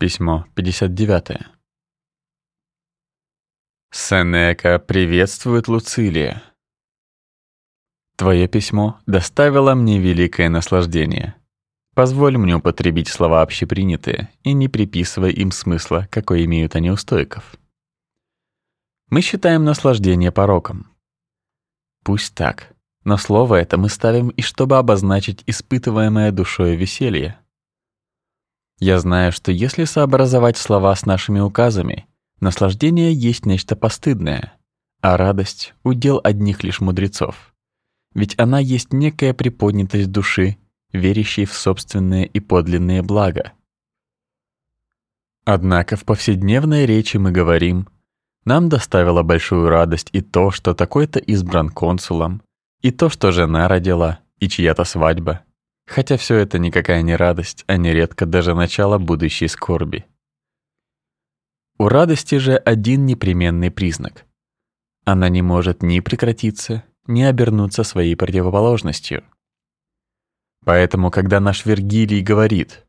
Письмо 59. Сенека приветствует Луцилия. Твое письмо доставило мне великое наслаждение. Позволь мне употребить слова общепринятые и не приписывай им смысла, какой имеют они у стоиков. Мы считаем наслаждение пороком. Пусть так, но слово это мы ставим и чтобы обозначить испытываемое душой веселье. Я знаю, что если сообразовать слова с нашими указами, наслаждение есть нечто постыдное, а радость — удел одних лишь мудрецов. Ведь она есть некая приподнятость души, верящей в собственные и подлинные блага. Однако в повседневной речи мы говорим, нам доставило большую радость и то, что такой-то избран консулом, и то, что жена родила, и чья-то свадьба, Хотя все это никакая не радость, а нередко даже начало будущей скорби. У радости же один непременный признак. Она не может ни прекратиться, ни обернуться своей противоположностью. Поэтому, когда наш Вергилий говорит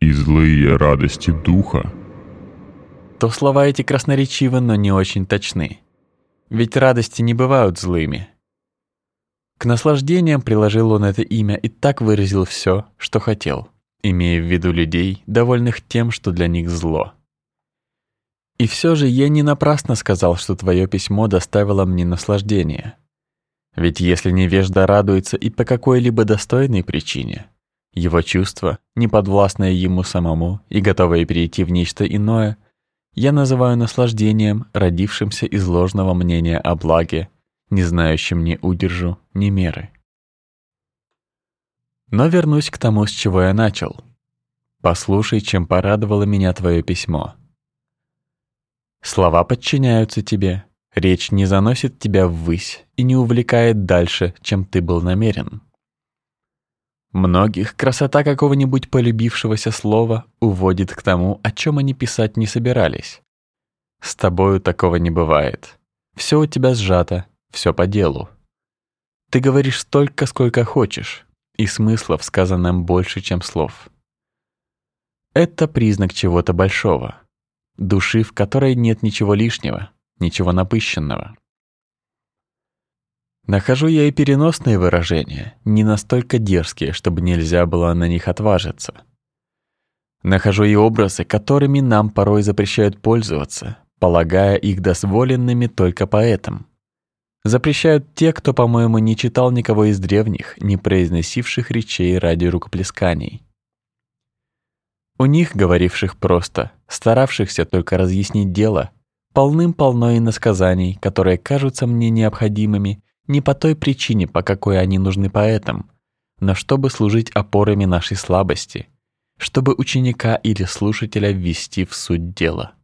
«И злые радости духа», то слова эти красноречивы, но не очень точны. Ведь радости не бывают злыми, к наслаждениям приложил он это имя и так выразил все, что хотел, имея в виду людей, довольных тем, что для них зло. И все же я не напрасно сказал, что твое письмо доставило мне наслаждение. Ведь если невежда радуется и по какой-либо достойной причине, его чувство, неподвластное ему самому и готовое перейти в нечто иное, я называю наслаждением, родившимся из ложного мнения о благе не знающим ни удержу, ни меры. Но вернусь к тому, с чего я начал. Послушай, чем порадовало меня твое письмо. Слова подчиняются тебе, речь не заносит тебя ввысь и не увлекает дальше, чем ты был намерен. Многих красота какого-нибудь полюбившегося слова уводит к тому, о чем они писать не собирались. С тобою такого не бывает. Все у тебя сжато, все по делу. Ты говоришь столько, сколько хочешь, и смысла в сказанном больше, чем слов. Это признак чего-то большого, души, в которой нет ничего лишнего, ничего напыщенного. Нахожу я и переносные выражения, не настолько дерзкие, чтобы нельзя было на них отважиться. Нахожу и образы, которыми нам порой запрещают пользоваться, полагая их дозволенными только поэтам. Запрещают те, кто, по-моему, не читал никого из древних, не произносивших речей ради рукоплесканий. У них, говоривших просто, старавшихся только разъяснить дело, полным-полно иносказаний, которые кажутся мне необходимыми не по той причине, по какой они нужны поэтам, но чтобы служить опорами нашей слабости, чтобы ученика или слушателя ввести в суть дела.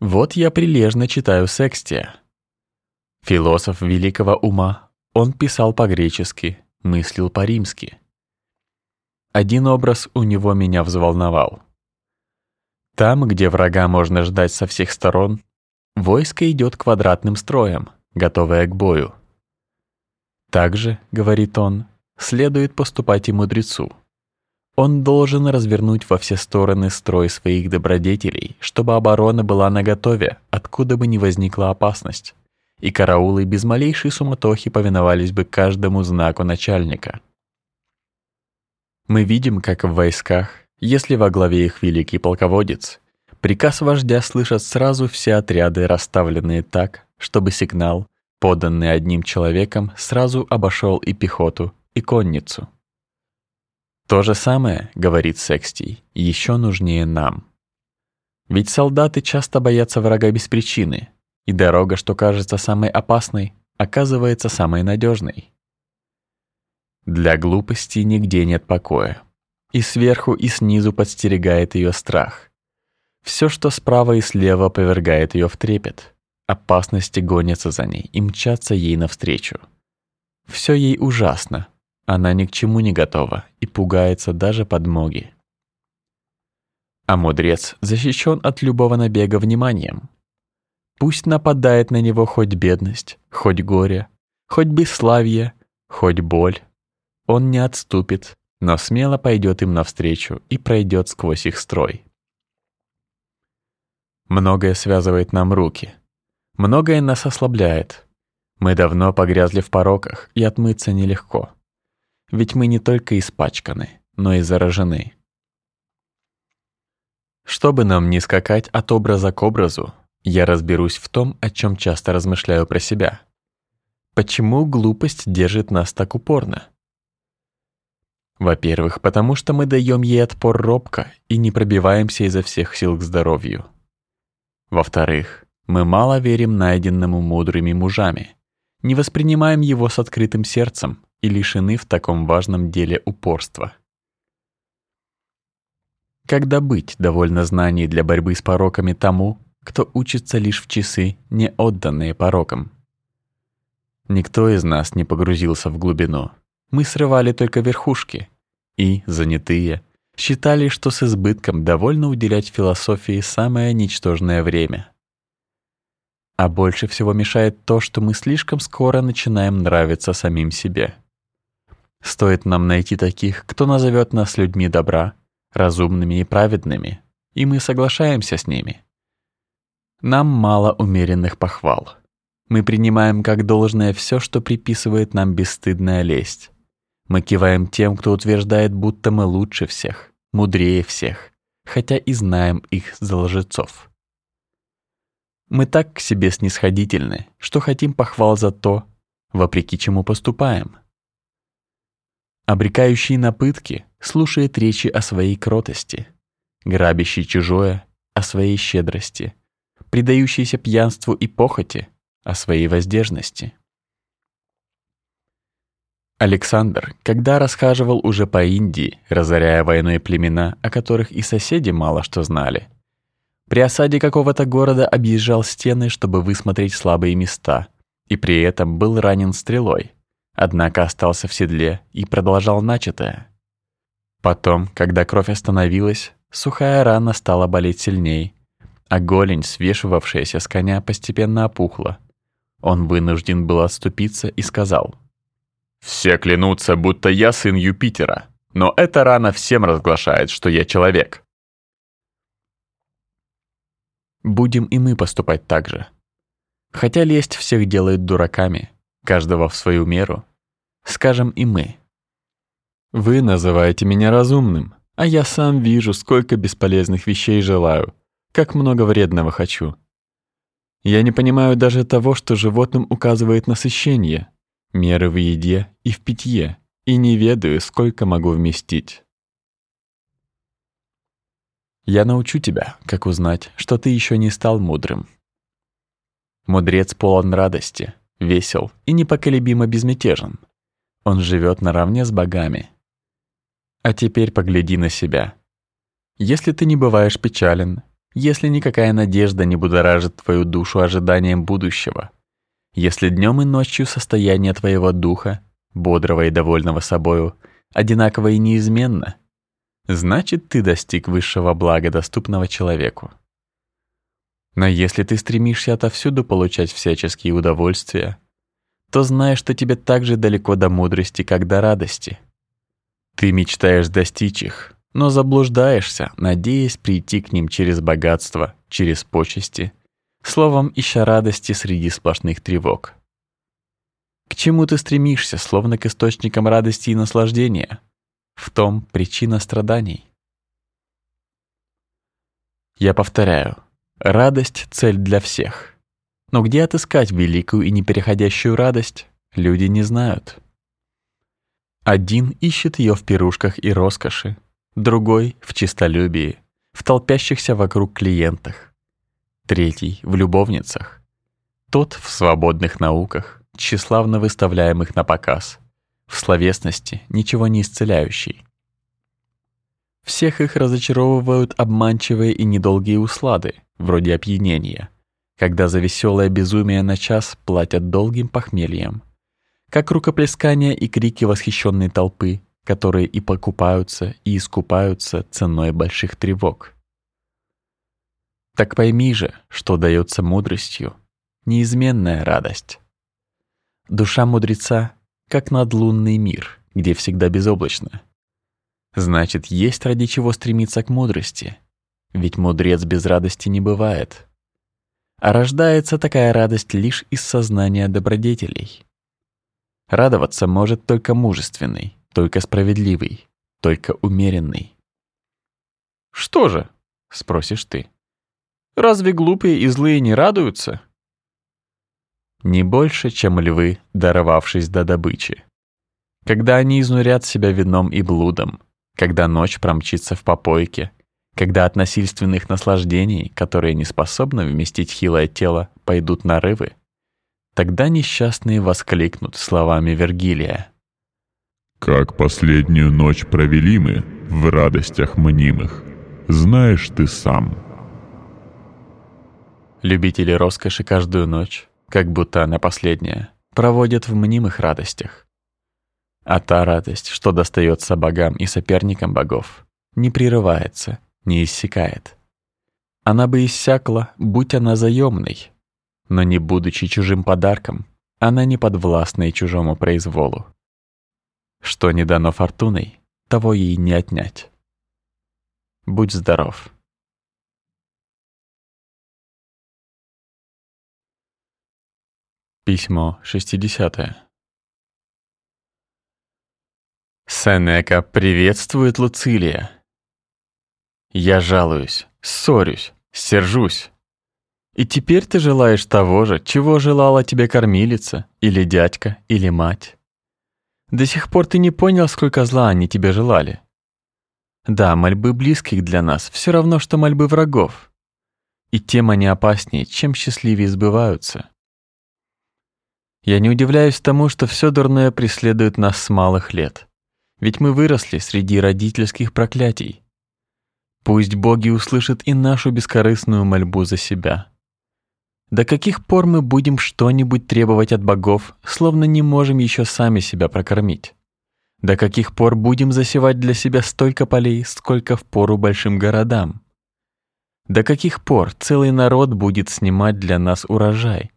Вот я прилежно читаю Секстия, Философ великого ума, он писал по-гречески, мыслил по-римски. Один образ у него меня взволновал. Там, где врага можно ждать со всех сторон, войско идет квадратным строем, готовое к бою. Также, говорит он, следует поступать и мудрецу. Он должен развернуть во все стороны строй своих добродетелей, чтобы оборона была наготове, откуда бы ни возникла опасность и караулы без малейшей суматохи повиновались бы каждому знаку начальника. Мы видим, как в войсках, если во главе их великий полководец, приказ вождя слышат сразу все отряды, расставленные так, чтобы сигнал, поданный одним человеком, сразу обошел и пехоту, и конницу. То же самое, говорит Секстий, еще нужнее нам. Ведь солдаты часто боятся врага без причины, и дорога, что кажется самой опасной, оказывается самой надежной. Для глупости нигде нет покоя. И сверху, и снизу подстерегает ее страх. Все, что справа и слева, повергает ее в трепет. Опасности гонятся за ней и мчатся ей навстречу. Все ей ужасно. Она ни к чему не готова и пугается даже подмоги. А мудрец защищен от любого набега вниманием, Пусть нападает на него хоть бедность, хоть горе, хоть бесславие, хоть боль. Он не отступит, но смело пойдет им навстречу и пройдет сквозь их строй. Многое связывает нам руки. Многое нас ослабляет. Мы давно погрязли в пороках, и отмыться нелегко. Ведь мы не только испачканы, но и заражены. Чтобы нам не скакать от образа к образу, я разберусь в том, о чем часто размышляю про себя. Почему глупость держит нас так упорно? Во-первых, потому что мы даем ей отпор робко и не пробиваемся изо всех сил к здоровью. Во-вторых, мы мало верим найденному мудрыми мужами, не воспринимаем его с открытым сердцем и лишены в таком важном деле упорства. Когда быть довольно знаний для борьбы с пороками тому, кто учится лишь в часы, не отданные порокам? Никто из нас не погрузился в глубину. Мы срывали только верхушки. И, занятые, считали, что с избытком довольно уделять философии самое ничтожное время. А больше всего мешает то, что мы слишком скоро начинаем нравиться самим себе. Стоит нам найти таких, кто назовет нас людьми добра, разумными и праведными, и мы соглашаемся с ними. Нам мало умеренных похвал. Мы принимаем как должное все, что приписывает нам бесстыдная лесть. Мы киваем тем, кто утверждает, будто мы лучше всех, мудрее всех, хотя и знаем их за лжецов. Мы так к себе снисходительны, что хотим похвал за то, вопреки чему поступаем. Обрекающий на пытки слушает речи о своей кротости, грабящий чужое о своей щедрости, предающийся пьянству и похоти о своей воздержности. Александр, когда расхаживал уже по Индии, разоряя войной племена, о которых и соседи мало что знали, при осаде какого-то города объезжал стены, чтобы высмотреть слабые места, и при этом был ранен стрелой, однако остался в седле и продолжал начатое. Потом, когда кровь остановилась, сухая рана стала болеть сильней, а голень, свешивавшаяся с коня, постепенно опухла. Он вынужден был отступиться и сказал — все клянутся, будто я сын Юпитера, но эта рана всем разглашает, что я человек. Будем и мы поступать так же. Хотя лесть всех делает дураками, каждого в свою меру, скажем и мы. Вы называете меня разумным, а я сам вижу, сколько бесполезных вещей желаю, как много вредного хочу. Я не понимаю даже того, что животным указывает насыщение, меры в еде и в питье, и не ведаю, сколько могу вместить. Я научу тебя, как узнать, что ты еще не стал мудрым. Мудрец полон радости, весел и непоколебимо безмятежен. Он живет наравне с богами. А теперь погляди на себя. Если ты не бываешь печален, если никакая надежда не будоражит твою душу ожиданием будущего, если днем и ночью состояние твоего духа, бодрого и довольного собою, одинаково и неизменно, значит, ты достиг высшего блага, доступного человеку. Но если ты стремишься отовсюду получать всяческие удовольствия, то знаешь, что тебе так же далеко до мудрости, как до радости. Ты мечтаешь достичь их, но заблуждаешься, надеясь прийти к ним через богатство, через почести, словом, ища радости среди сплошных тревог. К чему ты стремишься, словно к источникам радости и наслаждения? В том причина страданий. Я повторяю, радость — цель для всех. Но где отыскать великую и непереходящую радость, люди не знают. Один ищет ее в пирушках и роскоши, другой — в честолюбии, в толпящихся вокруг клиентах третий — в любовницах, тот — в свободных науках, тщеславно выставляемых на показ, в словесности, ничего не исцеляющей. Всех их разочаровывают обманчивые и недолгие услады, вроде опьянения, когда за веселое безумие на час платят долгим похмельем, как рукоплескания и крики восхищенной толпы, которые и покупаются, и искупаются ценой больших тревог. Так пойми же, что дается мудростью, неизменная радость. Душа мудреца, как надлунный мир, где всегда безоблачно. значит, есть ради чего стремиться к мудрости. Ведь мудрец без радости не бывает. А рождается такая радость лишь из сознания добродетелей. Радоваться может только мужественный, только справедливый, только умеренный. «Что же?» — спросишь ты. «Разве глупые и злые не радуются?» Не больше, чем львы, даровавшись до добычи. Когда они изнурят себя вином и блудом, когда ночь промчится в попойке, когда от насильственных наслаждений, которые не способны вместить хилое тело, пойдут нарывы, тогда несчастные воскликнут словами Вергилия. «Как последнюю ночь провели мы в радостях мнимых, знаешь ты сам». Любители роскоши каждую ночь, как будто она последняя, проводят в мнимых радостях. А та радость, что достается богам и соперникам богов, не прерывается — не иссякает. Она бы иссякла, будь она заемной, но не будучи чужим подарком, она не подвластна и чужому произволу. Что не дано фортуной, того ей не отнять. Будь здоров. Письмо 60. Сенека приветствует Луцилия. Я жалуюсь, ссорюсь, сержусь. И теперь ты желаешь того же, чего желала тебе кормилица, или дядька, или мать. До сих пор ты не понял, сколько зла они тебе желали. Да, мольбы близких для нас все равно, что мольбы врагов. И тем они опаснее, чем счастливее сбываются. Я не удивляюсь тому, что все дурное преследует нас с малых лет. Ведь мы выросли среди родительских проклятий. Пусть боги услышат и нашу бескорыстную мольбу за себя. До каких пор мы будем что-нибудь требовать от богов, словно не можем еще сами себя прокормить? До каких пор будем засевать для себя столько полей, сколько в пору большим городам? До каких пор целый народ будет снимать для нас урожай?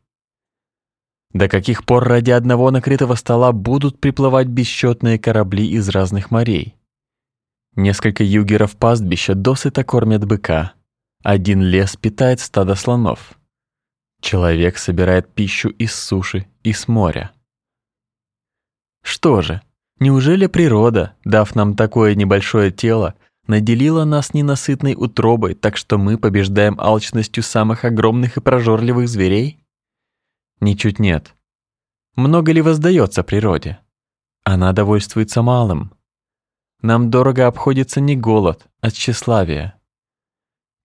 До каких пор ради одного накрытого стола будут приплывать бесчетные корабли из разных морей? Несколько югеров пастбища досыта кормят быка. Один лес питает стадо слонов. Человек собирает пищу из суши и с моря. Что же, неужели природа, дав нам такое небольшое тело, наделила нас ненасытной утробой, так что мы побеждаем алчностью самых огромных и прожорливых зверей? Ничуть нет. Много ли воздается природе? Она довольствуется малым. Нам дорого обходится не голод, а тщеславие.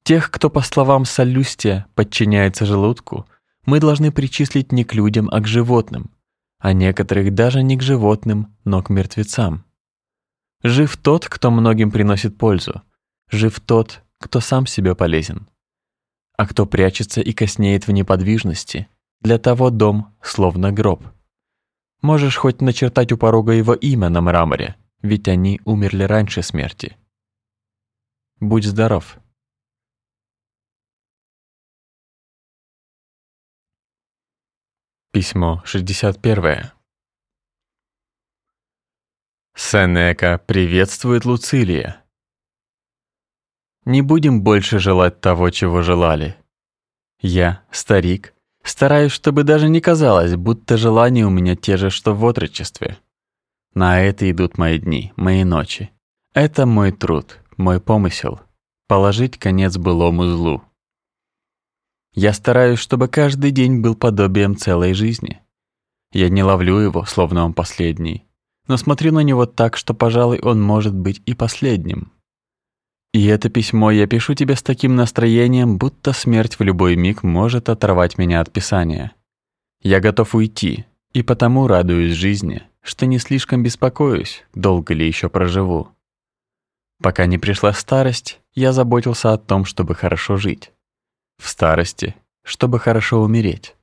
Тех, кто, по словам Солюстия, подчиняется желудку, мы должны причислить не к людям, а к животным, а некоторых даже не к животным, но к мертвецам. Жив тот, кто многим приносит пользу, жив тот, кто сам себе полезен. А кто прячется и коснеет в неподвижности, для того дом словно гроб. Можешь хоть начертать у порога его имя на мраморе, ведь они умерли раньше смерти. Будь здоров. Письмо 61. Сенека приветствует Луцилия. Не будем больше желать того, чего желали. Я, старик, стараюсь, чтобы даже не казалось, будто желания у меня те же, что в отрочестве. На это идут мои дни, мои ночи. Это мой труд, мой помысел — положить конец былому злу. Я стараюсь, чтобы каждый день был подобием целой жизни. Я не ловлю его, словно он последний, но смотрю на него так, что, пожалуй, он может быть и последним. И это письмо я пишу тебе с таким настроением, будто смерть в любой миг может оторвать меня от писания. Я готов уйти, и потому радуюсь жизни, что не слишком беспокоюсь, долго ли еще проживу. Пока не пришла старость, я заботился о том, чтобы хорошо жить. В старости, чтобы хорошо умереть.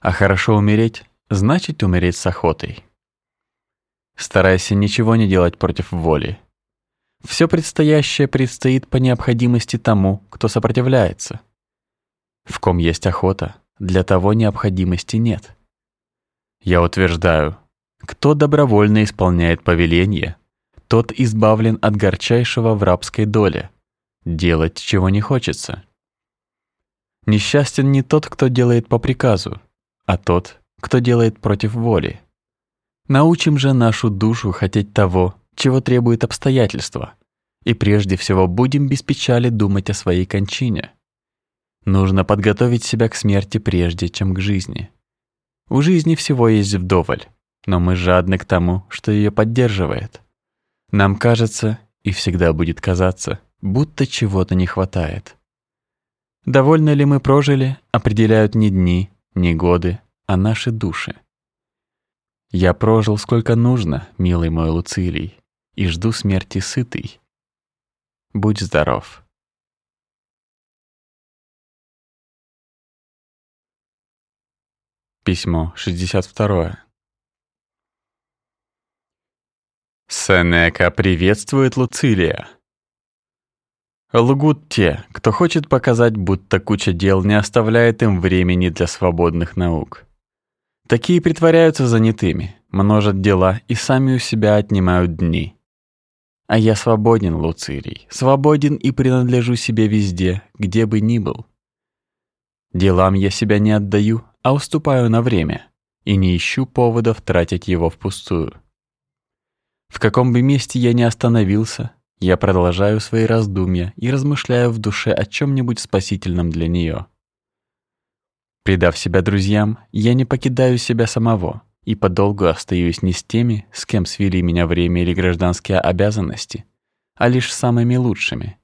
А хорошо умереть значит умереть с охотой. Старайся ничего не делать против воли. Все предстоящее предстоит по необходимости тому, кто сопротивляется. В ком есть охота, для того необходимости нет. Я утверждаю, кто добровольно исполняет повеление, тот избавлен от горчайшего в рабской доле — делать, чего не хочется. Несчастен не тот, кто делает по приказу, а тот, кто делает против воли. Научим же нашу душу хотеть того, чего требует обстоятельства, и прежде всего будем без печали думать о своей кончине. Нужно подготовить себя к смерти прежде, чем к жизни. У жизни всего есть вдоволь, но мы жадны к тому, что ее поддерживает. Нам кажется, и всегда будет казаться, будто чего-то не хватает. Довольно ли мы прожили, определяют не дни, не годы, а наши души. Я прожил сколько нужно, милый мой Луцилий, и жду смерти сытый. Будь здоров. Письмо 62. Сенека приветствует Луцилия. Лгут те, кто хочет показать, будто куча дел не оставляет им времени для свободных наук. Такие притворяются занятыми, множат дела и сами у себя отнимают дни. А я свободен, Луцилий, свободен и принадлежу себе везде, где бы ни был. Делам я себя не отдаю, а уступаю на время и не ищу поводов тратить его впустую. В каком бы месте я ни остановился, я продолжаю свои раздумья и размышляю в душе о чем-нибудь спасительном для нее. Предав себя друзьям, я не покидаю себя самого и подолгу остаюсь не с теми, с кем свели меня время или гражданские обязанности, а лишь самыми лучшими.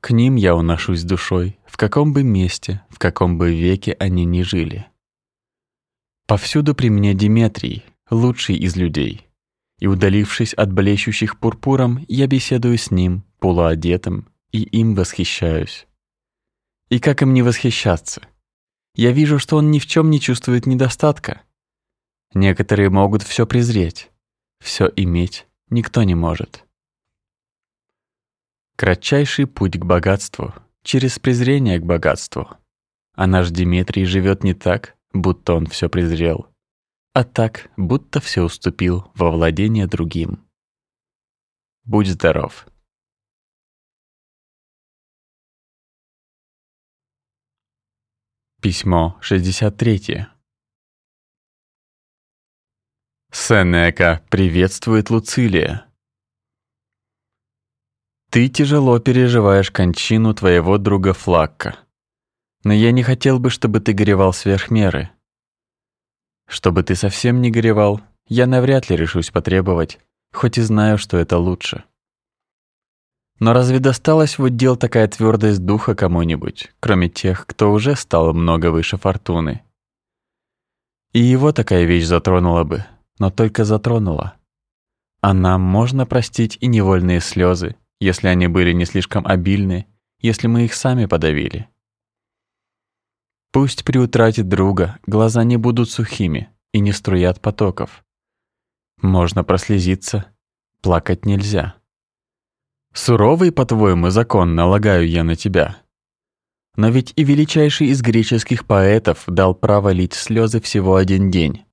К ним я уношусь душой, в каком бы месте, в каком бы веке они ни жили. Повсюду при мне Диметрий, лучший из людей. И удалившись от блещущих пурпуром, я беседую с ним, полуодетым, и им восхищаюсь. И как им не восхищаться? Я вижу, что он ни в чем не чувствует недостатка. Некоторые могут все презреть, все иметь никто не может. Кратчайший путь к богатству через презрение к богатству. А наш Дмитрий живет не так, будто он все презрел, а так, будто все уступил во владение другим. Будь здоров. Письмо 63. Сенека приветствует Луцилия. Ты тяжело переживаешь кончину твоего друга Флакка. Но я не хотел бы, чтобы ты горевал сверх меры. Чтобы ты совсем не горевал, я навряд ли решусь потребовать, хоть и знаю, что это лучше. Но разве досталась в отдел такая твердость духа кому-нибудь, кроме тех, кто уже стал много выше фортуны? И его такая вещь затронула бы, но только затронула. А нам можно простить и невольные слезы, если они были не слишком обильны, если мы их сами подавили. Пусть при утрате друга глаза не будут сухими и не струят потоков. Можно прослезиться, плакать нельзя. Суровый, по-твоему, закон налагаю я на тебя. Но ведь и величайший из греческих поэтов дал право лить слезы всего один день.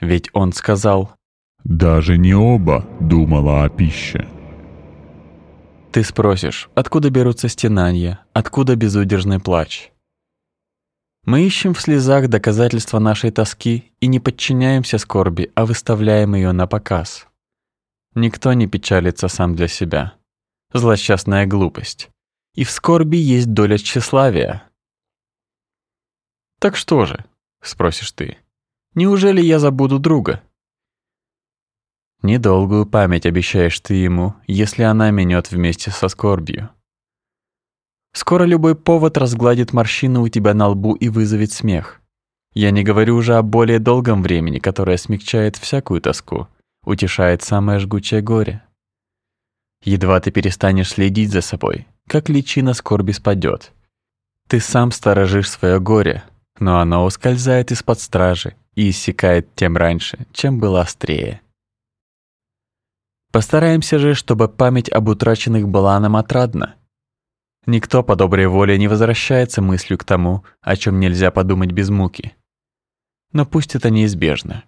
Ведь он сказал «Даже не оба думала о пище». Ты спросишь, откуда берутся стенания, откуда безудержный плач? Мы ищем в слезах доказательства нашей тоски и не подчиняемся скорби, а выставляем ее на показ. Никто не печалится сам для себя. Злосчастная глупость. И в скорби есть доля тщеславия. «Так что же?» — спросишь ты. «Неужели я забуду друга?» Недолгую память обещаешь ты ему, если она минет вместе со скорбью. Скоро любой повод разгладит морщины у тебя на лбу и вызовет смех. Я не говорю уже о более долгом времени, которое смягчает всякую тоску, утешает самое жгучее горе. Едва ты перестанешь следить за собой, как личина скорби спадет. Ты сам сторожишь свое горе, но оно ускользает из-под стражи и иссякает тем раньше, чем было острее. Постараемся же, чтобы память об утраченных была нам отрадна, Никто по доброй воле не возвращается мыслью к тому, о чем нельзя подумать без муки. Но пусть это неизбежно.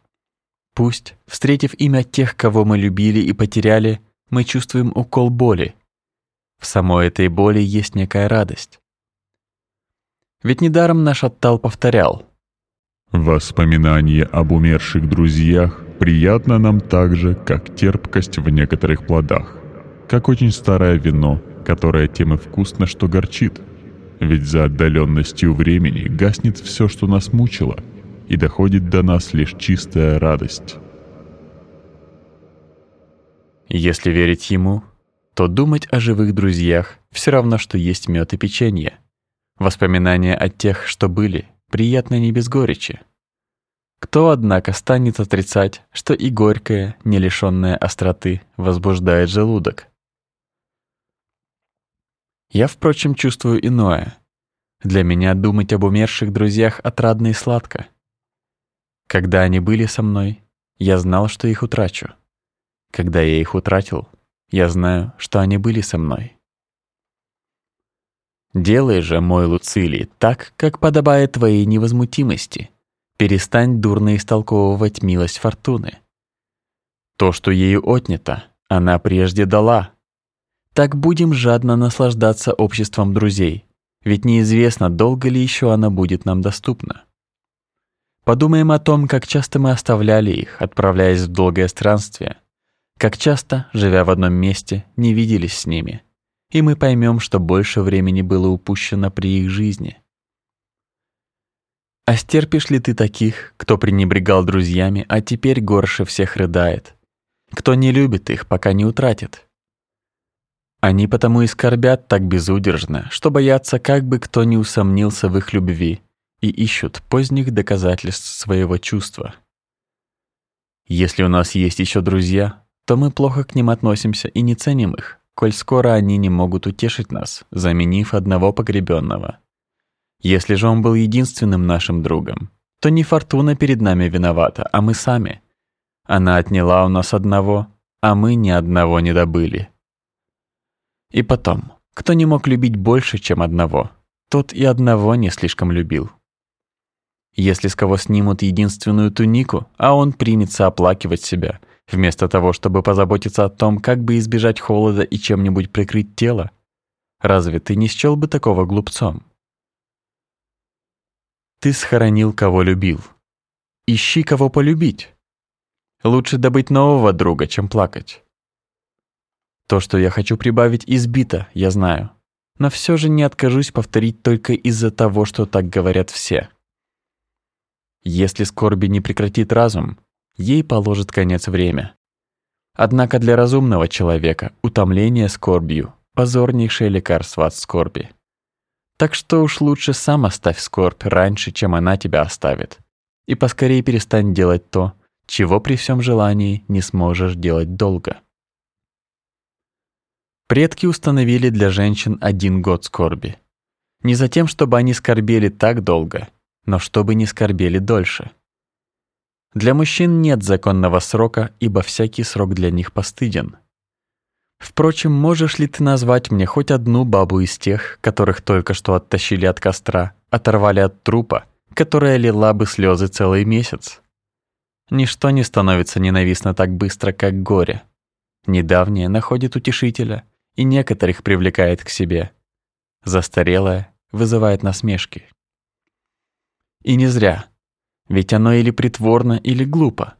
Пусть, встретив имя тех, кого мы любили и потеряли, мы чувствуем укол боли. В самой этой боли есть некая радость. Ведь недаром наш Оттал повторял. Воспоминание об умерших друзьях приятно нам так же, как терпкость в некоторых плодах, как очень старое вино, которое тем и вкусно, что горчит. Ведь за отдаленностью времени гаснет все, что нас мучило, и доходит до нас лишь чистая радость. Если верить ему, то думать о живых друзьях все равно, что есть мед и печенье. Воспоминания о тех, что были, приятно не без горечи. Кто, однако, станет отрицать, что и горькое, не лишенное остроты, возбуждает желудок? Я, впрочем, чувствую иное. Для меня думать об умерших друзьях отрадно и сладко. Когда они были со мной, я знал, что их утрачу. Когда я их утратил, я знаю, что они были со мной. Делай же, мой Луцилий, так, как подобает твоей невозмутимости. Перестань дурно истолковывать милость фортуны. То, что ею отнято, она прежде дала. Так будем жадно наслаждаться обществом друзей, ведь неизвестно, долго ли еще она будет нам доступна. Подумаем о том, как часто мы оставляли их, отправляясь в долгое странствие, как часто, живя в одном месте, не виделись с ними, и мы поймем, что больше времени было упущено при их жизни. А стерпишь ли ты таких, кто пренебрегал друзьями, а теперь горше всех рыдает? Кто не любит их, пока не утратит? Они потому и скорбят так безудержно, что боятся, как бы кто ни усомнился в их любви, и ищут поздних доказательств своего чувства. Если у нас есть еще друзья, то мы плохо к ним относимся и не ценим их, коль скоро они не могут утешить нас, заменив одного погребенного. Если же он был единственным нашим другом, то не фортуна перед нами виновата, а мы сами. Она отняла у нас одного, а мы ни одного не добыли. И потом, кто не мог любить больше, чем одного, тот и одного не слишком любил. Если с кого снимут единственную тунику, а он примется оплакивать себя — вместо того, чтобы позаботиться о том, как бы избежать холода и чем-нибудь прикрыть тело? Разве ты не счел бы такого глупцом? Ты схоронил, кого любил. Ищи, кого полюбить. Лучше добыть нового друга, чем плакать. То, что я хочу прибавить, избито, я знаю. Но все же не откажусь повторить только из-за того, что так говорят все. Если скорби не прекратит разум, ей положит конец время. Однако для разумного человека утомление скорбью — позорнейшее лекарство от скорби. Так что уж лучше сам оставь скорбь раньше, чем она тебя оставит. И поскорее перестань делать то, чего при всем желании не сможешь делать долго. Предки установили для женщин один год скорби. Не за тем, чтобы они скорбели так долго, но чтобы не скорбели дольше. Для мужчин нет законного срока, ибо всякий срок для них постыден. Впрочем, можешь ли ты назвать мне хоть одну бабу из тех, которых только что оттащили от костра, оторвали от трупа, которая лила бы слезы целый месяц? Ничто не становится ненавистно так быстро, как горе. Недавнее находит утешителя и некоторых привлекает к себе. Застарелое вызывает насмешки. И не зря. Ведь оно или притворно, или глупо.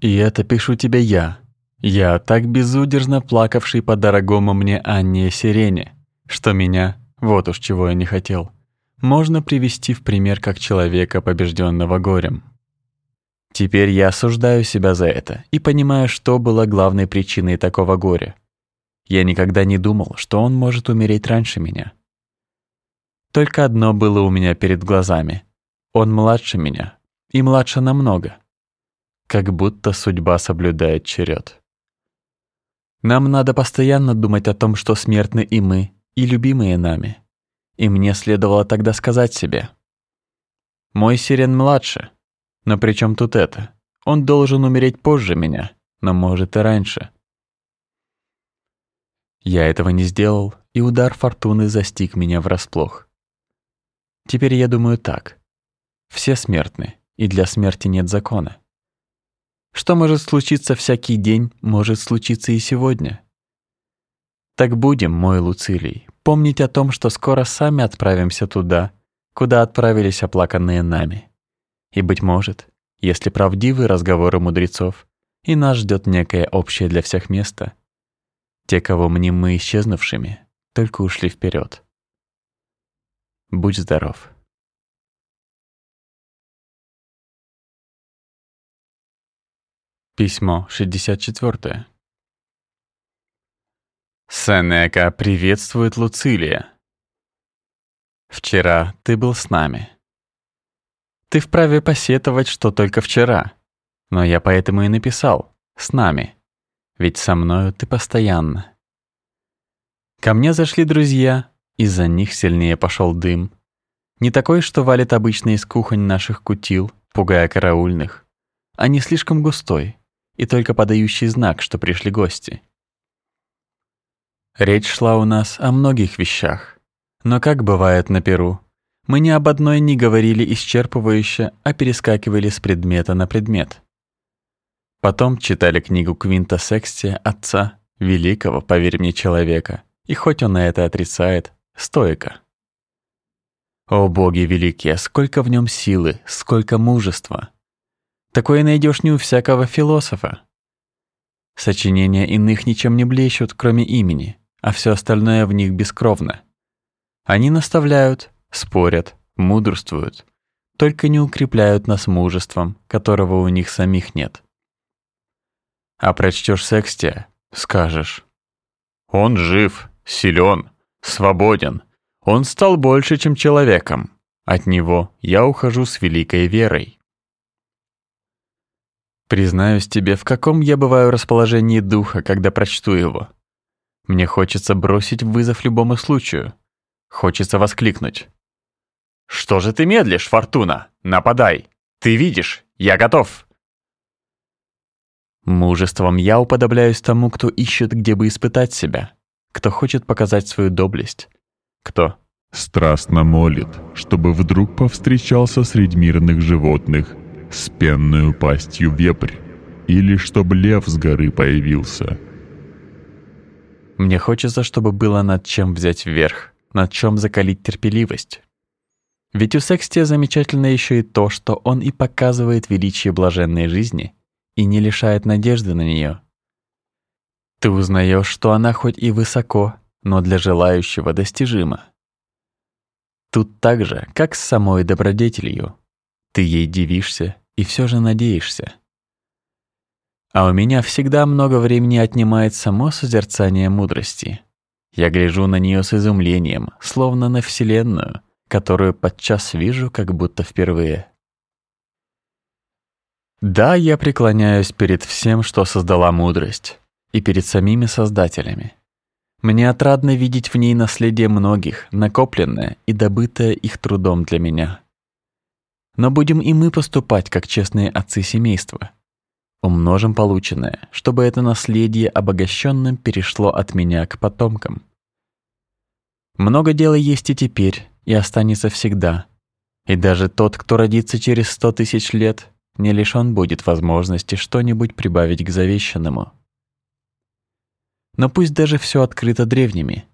И это пишу тебе я. Я, так безудержно плакавший по дорогому мне Анне Сирене, что меня, вот уж чего я не хотел, можно привести в пример как человека, побежденного горем. Теперь я осуждаю себя за это и понимаю, что было главной причиной такого горя. Я никогда не думал, что он может умереть раньше меня. Только одно было у меня перед глазами — он младше меня, и младше намного. Как будто судьба соблюдает черед. Нам надо постоянно думать о том, что смертны и мы, и любимые нами. И мне следовало тогда сказать себе. Мой сирен младше, но при чем тут это? Он должен умереть позже меня, но может и раньше. Я этого не сделал, и удар фортуны застиг меня врасплох. Теперь я думаю так. Все смертны, и для смерти нет закона. Что может случиться всякий день, может случиться и сегодня. Так будем, мой Луцилий, помнить о том, что скоро сами отправимся туда, куда отправились оплаканные нами. И, быть может, если правдивы разговоры мудрецов, и нас ждет некое общее для всех место, те, кого мним мы исчезнувшими, только ушли вперед. Будь здоров. Письмо 64. Сенека приветствует Луцилия. Вчера ты был с нами. Ты вправе посетовать, что только вчера. Но я поэтому и написал «с нами», ведь со мною ты постоянно. Ко мне зашли друзья, из-за них сильнее пошел дым. Не такой, что валит обычно из кухонь наших кутил, пугая караульных, а не слишком густой, и только подающий знак, что пришли гости. Речь шла у нас о многих вещах. Но как бывает на Перу, мы ни об одной не говорили исчерпывающе, а перескакивали с предмета на предмет. Потом читали книгу Квинта Секстия отца, великого, поверь мне, человека, и хоть он это отрицает, стоика. О боги великие, сколько в нем силы, сколько мужества! Такое найдешь не у всякого философа. Сочинения иных ничем не блещут, кроме имени, а все остальное в них бескровно. Они наставляют, спорят, мудрствуют, только не укрепляют нас мужеством, которого у них самих нет. А прочтешь Секстия, скажешь. Он жив, силен, свободен. Он стал больше, чем человеком. От него я ухожу с великой верой. Признаюсь тебе, в каком я бываю расположении духа, когда прочту его. Мне хочется бросить вызов любому случаю. Хочется воскликнуть. «Что же ты медлишь, Фортуна? Нападай! Ты видишь, я готов!» Мужеством я уподобляюсь тому, кто ищет, где бы испытать себя, кто хочет показать свою доблесть, кто страстно молит, чтобы вдруг повстречался среди мирных животных с пенную пастью вепрь, или чтобы лев с горы появился. Мне хочется, чтобы было над чем взять вверх, над чем закалить терпеливость. Ведь у Секстия замечательно еще и то, что он и показывает величие блаженной жизни и не лишает надежды на нее. Ты узнаешь, что она хоть и высоко, но для желающего достижима. Тут так же, как с самой добродетелью. Ты ей дивишься и все же надеешься. А у меня всегда много времени отнимает само созерцание мудрости. Я гляжу на нее с изумлением, словно на Вселенную, которую подчас вижу как будто впервые. Да, я преклоняюсь перед всем, что создала мудрость, и перед самими создателями. Мне отрадно видеть в ней наследие многих, накопленное и добытое их трудом для меня. Но будем и мы поступать, как честные отцы семейства. Умножим полученное, чтобы это наследие обогащенным перешло от меня к потомкам. Много дела есть и теперь, и останется всегда. И даже тот, кто родится через сто тысяч лет, не лишён будет возможности что-нибудь прибавить к завещанному. Но пусть даже все открыто древними,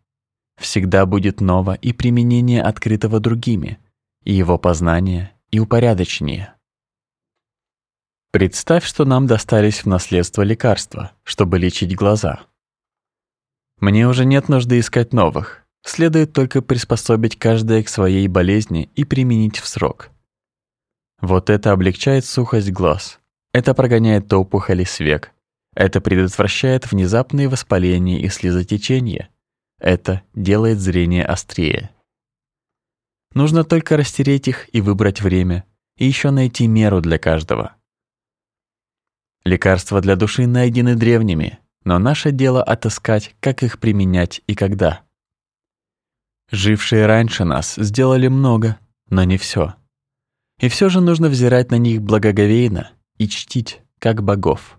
всегда будет ново и применение открытого другими, и его познание и упорядочнее. Представь, что нам достались в наследство лекарства, чтобы лечить глаза. Мне уже нет нужды искать новых, следует только приспособить каждое к своей болезни и применить в срок. Вот это облегчает сухость глаз, это прогоняет опухоли с век, это предотвращает внезапные воспаления и слезотечения, это делает зрение острее. Нужно только растереть их и выбрать время, и еще найти меру для каждого. Лекарства для души найдены древними, но наше дело отыскать, как их применять и когда. Жившие раньше нас сделали много, но не все. И все же нужно взирать на них благоговейно и чтить, как богов.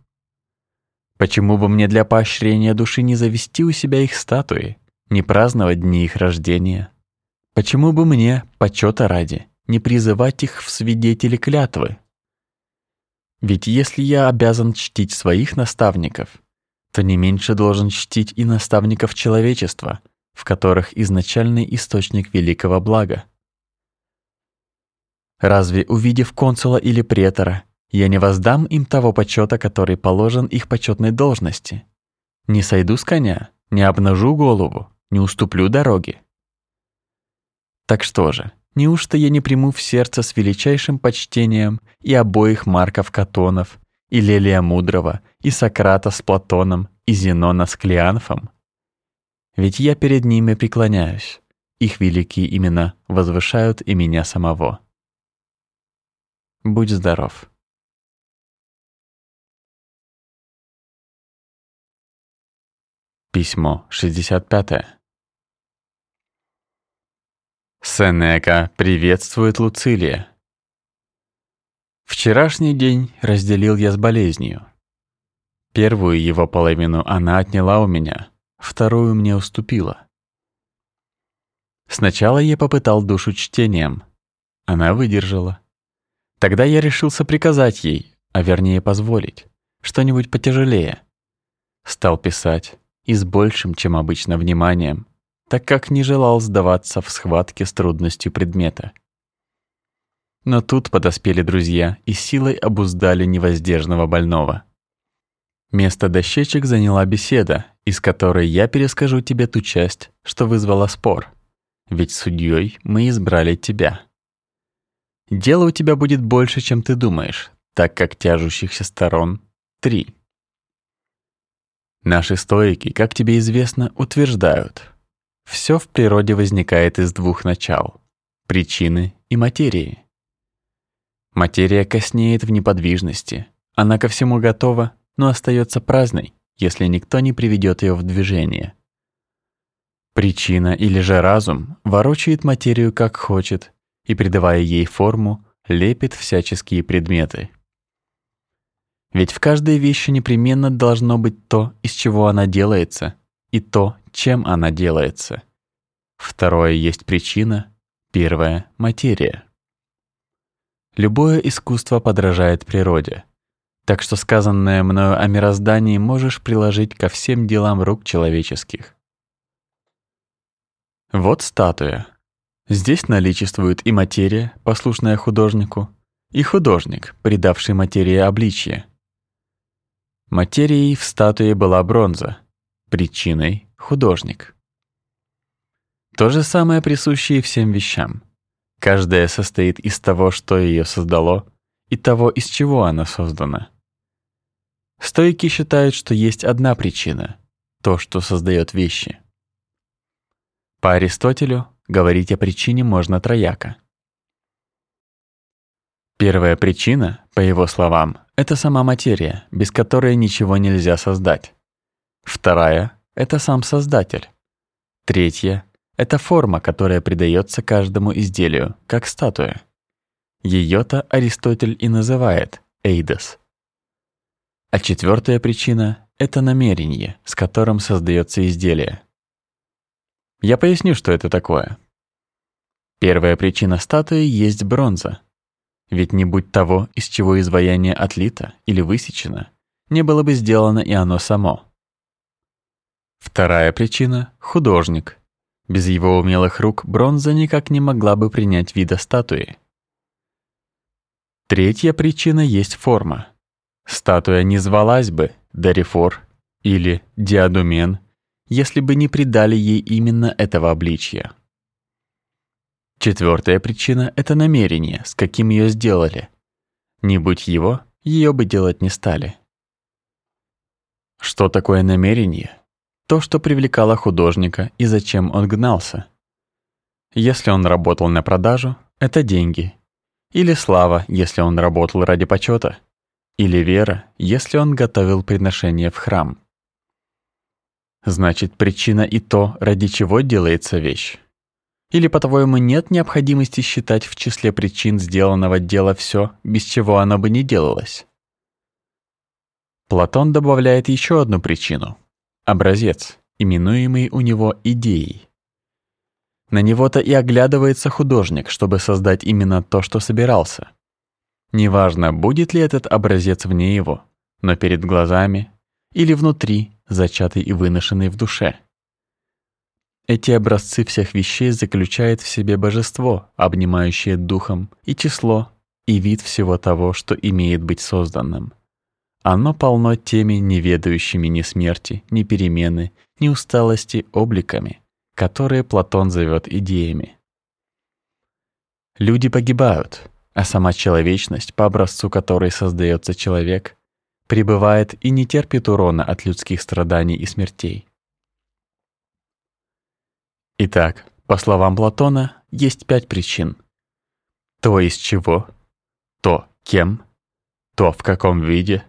Почему бы мне для поощрения души не завести у себя их статуи, не праздновать дни их рождения? Почему бы мне, почета ради, не призывать их в свидетели клятвы? Ведь если я обязан чтить своих наставников, то не меньше должен чтить и наставников человечества, в которых изначальный источник великого блага. Разве увидев консула или претора, я не воздам им того почета, который положен их почетной должности? Не сойду с коня, не обнажу голову, не уступлю дороги. Так что же, неужто я не приму в сердце с величайшим почтением и обоих Марков Катонов, и Лелия Мудрого, и Сократа с Платоном, и Зенона с Клеанфом? Ведь я перед ними преклоняюсь, их великие имена возвышают и меня самого. Будь здоров. Письмо 65. Сенека приветствует Луцилия. Вчерашний день разделил я с болезнью. Первую его половину она отняла у меня, вторую мне уступила. Сначала я попытал душу чтением. Она выдержала. Тогда я решился приказать ей, а вернее позволить, что-нибудь потяжелее. Стал писать и с большим, чем обычно, вниманием, так как не желал сдаваться в схватке с трудностью предмета. Но тут подоспели друзья и силой обуздали невоздержного больного. Место дощечек заняла беседа, из которой я перескажу тебе ту часть, что вызвала спор. Ведь судьей мы избрали тебя. Дело у тебя будет больше, чем ты думаешь, так как тяжущихся сторон — три. Наши стоики, как тебе известно, утверждают, все в природе возникает из двух начал — причины и материи. Материя коснеет в неподвижности, она ко всему готова, но остается праздной, если никто не приведет ее в движение. Причина или же разум ворочает материю как хочет и, придавая ей форму, лепит всяческие предметы. Ведь в каждой вещи непременно должно быть то, из чего она делается, и то, чем она делается. Второе есть причина, первое — материя. Любое искусство подражает природе, так что сказанное мною о мироздании можешь приложить ко всем делам рук человеческих. Вот статуя. Здесь наличествует и материя, послушная художнику, и художник, придавший материи обличье. Материей в статуе была бронза, причиной — художник. То же самое присуще и всем вещам. Каждая состоит из того, что ее создало, и того, из чего она создана. Стойки считают, что есть одна причина — то, что создает вещи. По Аристотелю говорить о причине можно трояко. Первая причина, по его словам, это сама материя, без которой ничего нельзя создать. Вторая — это сам создатель. Третья — это форма, которая придается каждому изделию, как статуя. Ее-то Аристотель и называет эйдос. А четвертая причина — это намерение, с которым создается изделие. Я поясню, что это такое. Первая причина статуи есть бронза, ведь не будь того, из чего изваяние отлито или высечено, не было бы сделано и оно само. Вторая причина — художник. Без его умелых рук бронза никак не могла бы принять вида статуи. Третья причина есть форма. Статуя не звалась бы Дарифор или Диадумен, если бы не придали ей именно этого обличия. Четвертая причина — это намерение, с каким ее сделали. Не будь его, ее бы делать не стали. Что такое намерение? То, что привлекало художника и зачем он гнался. Если он работал на продажу, это деньги. Или слава, если он работал ради почета. Или вера, если он готовил приношение в храм. Значит, причина и то, ради чего делается вещь. Или, по-твоему, нет необходимости считать в числе причин сделанного дела все, без чего оно бы не делалось? Платон добавляет еще одну причину — образец, именуемый у него идеей. На него-то и оглядывается художник, чтобы создать именно то, что собирался. Неважно, будет ли этот образец вне его, но перед глазами или внутри, зачатый и выношенный в душе. Эти образцы всех вещей заключают в себе божество, обнимающее духом и число, и вид всего того, что имеет быть созданным. Оно полно теми, не ведающими ни смерти, ни перемены, ни усталости обликами, которые Платон зовет идеями. Люди погибают, а сама человечность, по образцу которой создается человек, пребывает и не терпит урона от людских страданий и смертей. Итак, по словам Платона, есть пять причин. То, из чего, то, кем, то, в каком виде,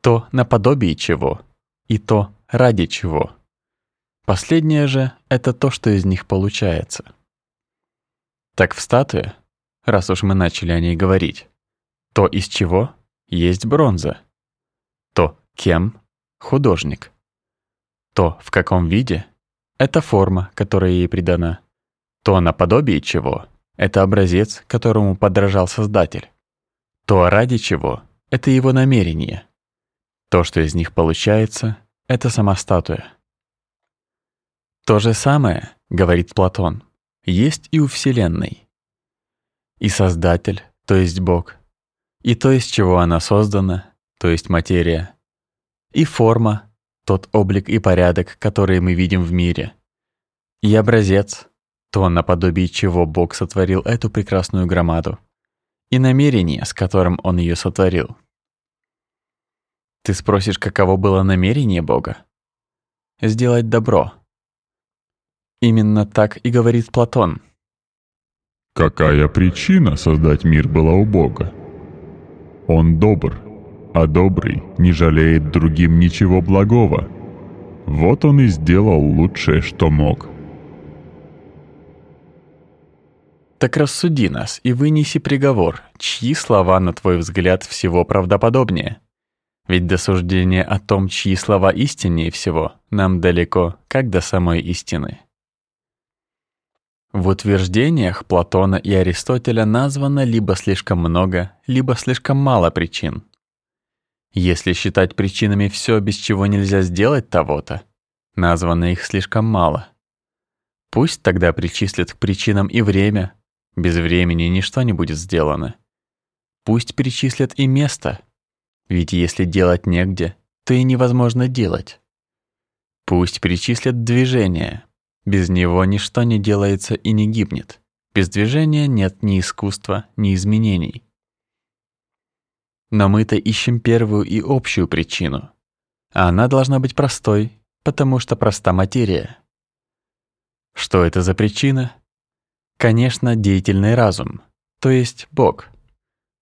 то, наподобие чего, и то, ради чего. Последнее же — это то, что из них получается. Так в статуе раз уж мы начали о ней говорить, то из чего есть бронза, кем? Художник, то в каком виде? Это форма, которая ей придана, то наподобие чего? Это образец, которому подражал создатель, то ради чего? Это его намерение, то, что из них получается, это сама статуя. То же самое, говорит Платон, есть и у Вселенной. И Создатель, то есть Бог, и то, из чего она создана, то есть материя, и форма, тот облик и порядок, которые мы видим в мире, и образец, то, наподобие чего Бог сотворил эту прекрасную громаду, и намерение, с которым Он ее сотворил. Ты спросишь, каково было намерение Бога? Сделать добро. Именно так и говорит Платон — Какая причина создать мир была у Бога? Он добр, а добрый не жалеет другим ничего благого. Вот он и сделал лучшее, что мог. Так рассуди нас и вынеси приговор, чьи слова, на твой взгляд, всего правдоподобнее. Ведь до суждения о том, чьи слова истиннее всего, нам далеко, как до самой истины. В утверждениях Платона и Аристотеля названо либо слишком много, либо слишком мало причин. Если считать причинами все, без чего нельзя сделать того-то, названо их слишком мало. Пусть тогда причислят к причинам и время, без времени ничто не будет сделано. Пусть перечислят и место, ведь если делать негде, то и невозможно делать. Пусть перечислят движение, без него ничто не делается и не гибнет. Без движения нет ни искусства, ни изменений. Но мы-то ищем первую и общую причину. А она должна быть простой, потому что проста материя. Что это за причина? Конечно, деятельный разум, то есть Бог.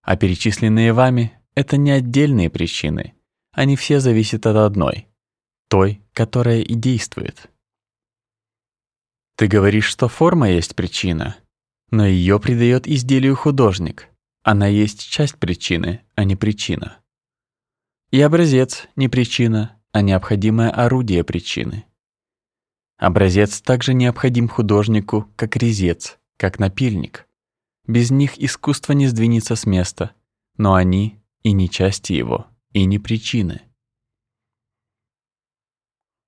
А перечисленные вами — это не отдельные причины, они все зависят от одной, той, которая и действует. Ты говоришь, что форма есть причина, но ее придает изделию художник. Она есть часть причины, а не причина. И образец не причина, а необходимое орудие причины. Образец также необходим художнику, как резец, как напильник. Без них искусство не сдвинется с места, но они и не части его, и не причины.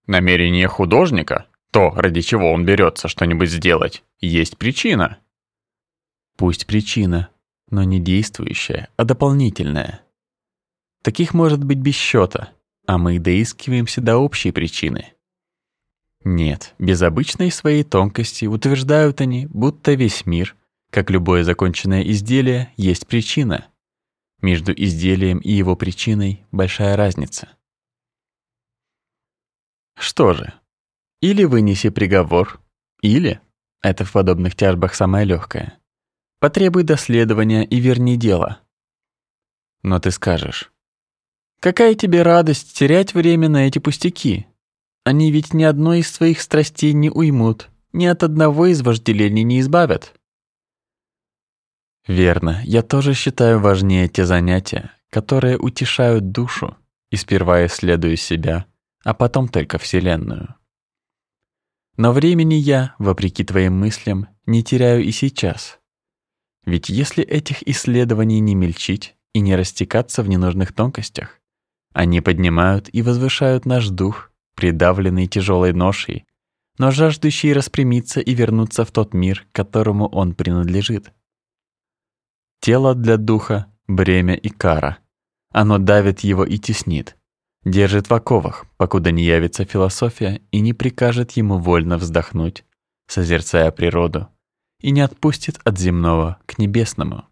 Намерение художника то, ради чего он берется что-нибудь сделать, есть причина. Пусть причина, но не действующая, а дополнительная. Таких может быть без счета, а мы доискиваемся до общей причины. Нет, без обычной своей тонкости утверждают они, будто весь мир, как любое законченное изделие, есть причина. Между изделием и его причиной большая разница. Что же, или вынеси приговор, или, это в подобных тяжбах самое легкое, потребуй доследования и верни дело. Но ты скажешь, какая тебе радость терять время на эти пустяки? Они ведь ни одной из твоих страстей не уймут, ни от одного из вожделений не избавят. Верно, я тоже считаю важнее те занятия, которые утешают душу и сперва исследую себя, а потом только Вселенную. Но времени я, вопреки твоим мыслям, не теряю и сейчас. Ведь если этих исследований не мельчить и не растекаться в ненужных тонкостях, они поднимают и возвышают наш дух, придавленный тяжелой ношей, но жаждущий распрямиться и вернуться в тот мир, которому он принадлежит. Тело для духа — бремя и кара. Оно давит его и теснит, держит в оковах, покуда не явится философия и не прикажет ему вольно вздохнуть, созерцая природу, и не отпустит от земного к небесному.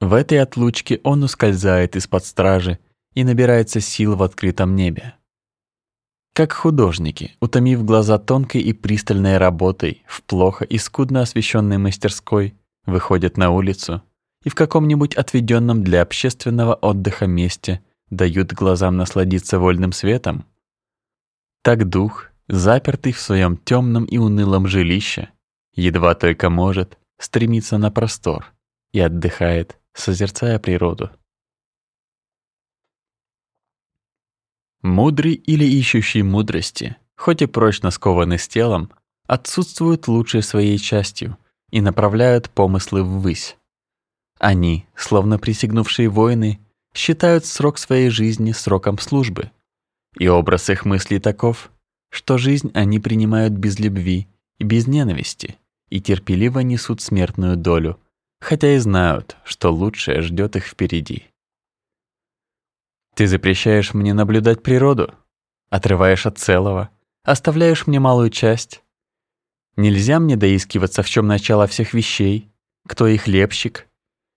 В этой отлучке он ускользает из-под стражи и набирается сил в открытом небе. Как художники, утомив глаза тонкой и пристальной работой в плохо и скудно освещенной мастерской, выходят на улицу и в каком-нибудь отведенном для общественного отдыха месте дают глазам насладиться вольным светом. Так дух, запертый в своем темном и унылом жилище, едва только может, стремиться на простор и отдыхает, созерцая природу. Мудрый или ищущий мудрости, хоть и прочно скованы с телом, отсутствуют лучшей своей частью и направляют помыслы ввысь. Они, словно присягнувшие воины, считают срок своей жизни сроком службы, и образ их мыслей таков, что жизнь они принимают без любви и без ненависти и терпеливо несут смертную долю, хотя и знают, что лучшее ждет их впереди. Ты запрещаешь мне наблюдать природу, отрываешь от целого, оставляешь мне малую часть. Нельзя мне доискиваться, в чем начало всех вещей, кто их лепщик,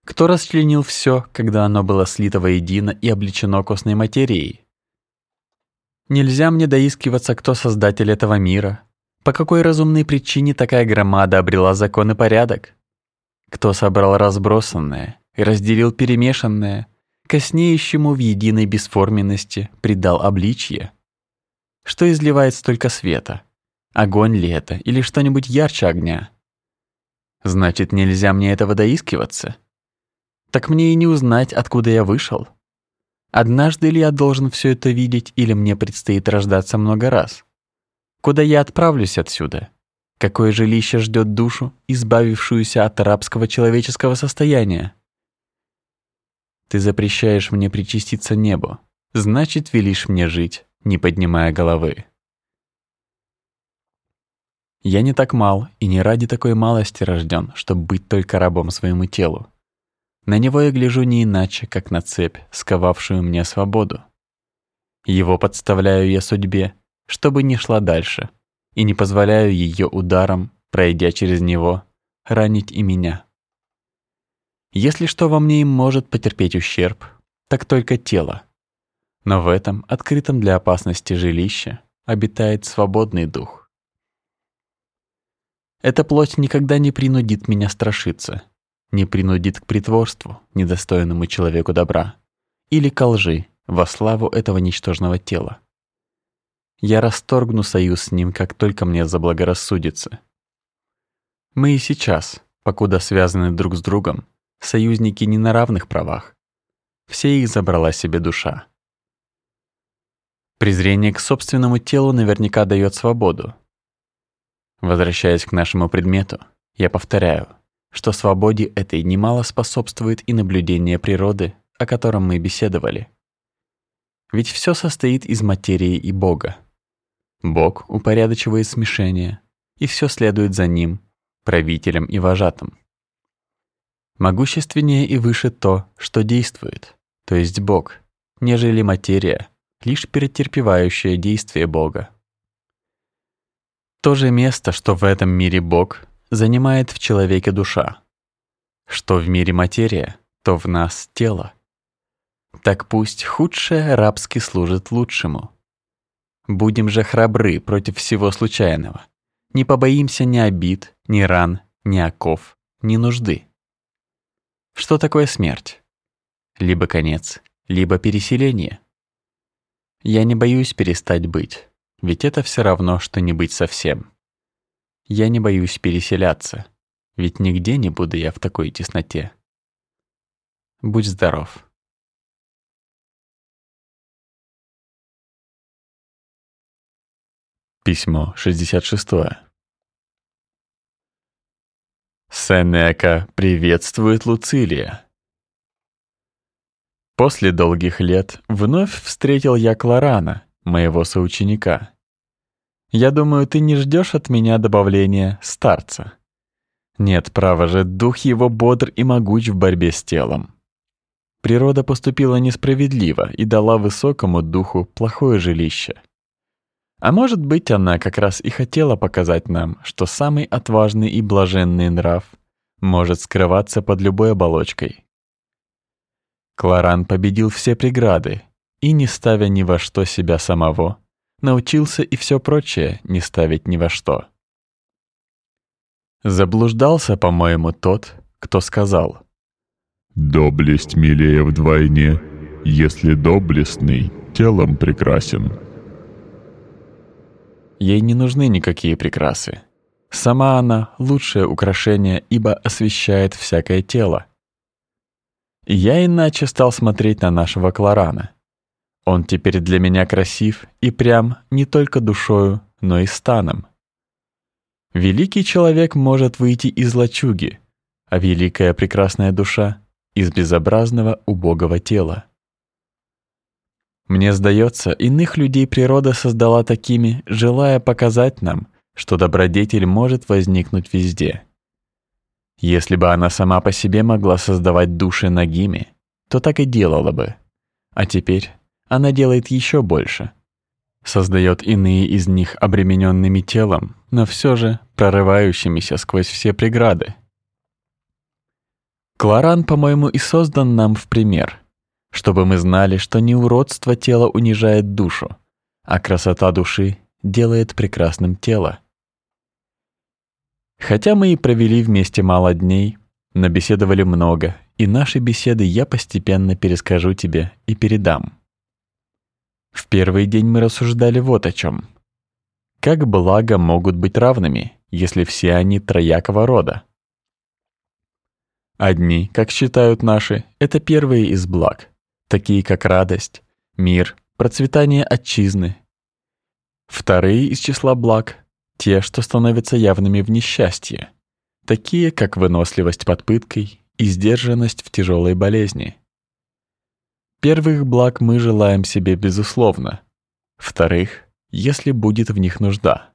кто расчленил все, когда оно было слито воедино и облечено костной материей. Нельзя мне доискиваться, кто создатель этого мира, по какой разумной причине такая громада обрела закон и порядок, кто собрал разбросанное и разделил перемешанное, коснеющему в единой бесформенности придал обличье? Что изливает столько света? Огонь ли это или что-нибудь ярче огня? Значит, нельзя мне этого доискиваться? Так мне и не узнать, откуда я вышел. Однажды ли я должен все это видеть, или мне предстоит рождаться много раз? Куда я отправлюсь отсюда? Какое жилище ждет душу, избавившуюся от рабского человеческого состояния? Ты запрещаешь мне причаститься небу, значит, велишь мне жить, не поднимая головы. Я не так мал и не ради такой малости рожден, чтобы быть только рабом своему телу. На него я гляжу не иначе, как на цепь, сковавшую мне свободу. Его подставляю я судьбе, чтобы не шла дальше, и не позволяю ее ударом, пройдя через него, ранить и меня. Если что во мне им может потерпеть ущерб, так только тело. Но в этом, открытом для опасности жилище, обитает свободный дух. Эта плоть никогда не принудит меня страшиться, не принудит к притворству, недостойному человеку добра, или ко лжи во славу этого ничтожного тела. Я расторгну союз с ним, как только мне заблагорассудится. Мы и сейчас, покуда связаны друг с другом, союзники не на равных правах. Все их забрала себе душа. Презрение к собственному телу наверняка дает свободу. Возвращаясь к нашему предмету, я повторяю, что свободе этой немало способствует и наблюдение природы, о котором мы беседовали. Ведь все состоит из материи и Бога. Бог упорядочивает смешение, и все следует за ним, правителем и вожатым. Могущественнее и выше то, что действует, то есть Бог, нежели материя, лишь претерпевающая действие Бога. То же место, что в этом мире Бог, занимает в человеке душа. Что в мире материя, то в нас тело. Так пусть худшее рабски служит лучшему. Будем же храбры против всего случайного. Не побоимся ни обид, ни ран, ни оков, ни нужды. Что такое смерть? Либо конец, либо переселение. Я не боюсь перестать быть, ведь это все равно, что не быть совсем. Я не боюсь переселяться, ведь нигде не буду я в такой тесноте. Будь здоров. Письмо 66. Сенека приветствует Луцилия. После долгих лет вновь встретил я Кларана, моего соученика. Я думаю, ты не ждешь от меня добавления старца. Нет, право же, дух его бодр и могуч в борьбе с телом. Природа поступила несправедливо и дала высокому духу плохое жилище. А может быть, она как раз и хотела показать нам, что самый отважный и блаженный нрав может скрываться под любой оболочкой. Кларан победил все преграды и, не ставя ни во что себя самого, научился и все прочее не ставить ни во что. Заблуждался, по-моему, тот, кто сказал «Доблесть милее вдвойне, если доблестный телом прекрасен». Ей не нужны никакие прекрасы. Сама она — лучшее украшение, ибо освещает всякое тело, я иначе стал смотреть на нашего Кларана. Он теперь для меня красив и прям не только душою, но и станом. Великий человек может выйти из лачуги, а великая прекрасная душа — из безобразного убогого тела. Мне сдается, иных людей природа создала такими, желая показать нам, что добродетель может возникнуть везде — если бы она сама по себе могла создавать души нагими, то так и делала бы. А теперь она делает еще больше. Создает иные из них обремененными телом, но все же прорывающимися сквозь все преграды. Кларан, по-моему, и создан нам в пример, чтобы мы знали, что не уродство тела унижает душу, а красота души делает прекрасным тело. Хотя мы и провели вместе мало дней, набеседовали много, и наши беседы я постепенно перескажу тебе и передам. В первый день мы рассуждали вот о чем: Как блага могут быть равными, если все они троякого рода? Одни, как считают наши, это первые из благ, такие как радость, мир, процветание отчизны. Вторые из числа благ те, что становятся явными в несчастье, такие как выносливость под пыткой и сдержанность в тяжелой болезни. Первых благ мы желаем себе безусловно, вторых, если будет в них нужда.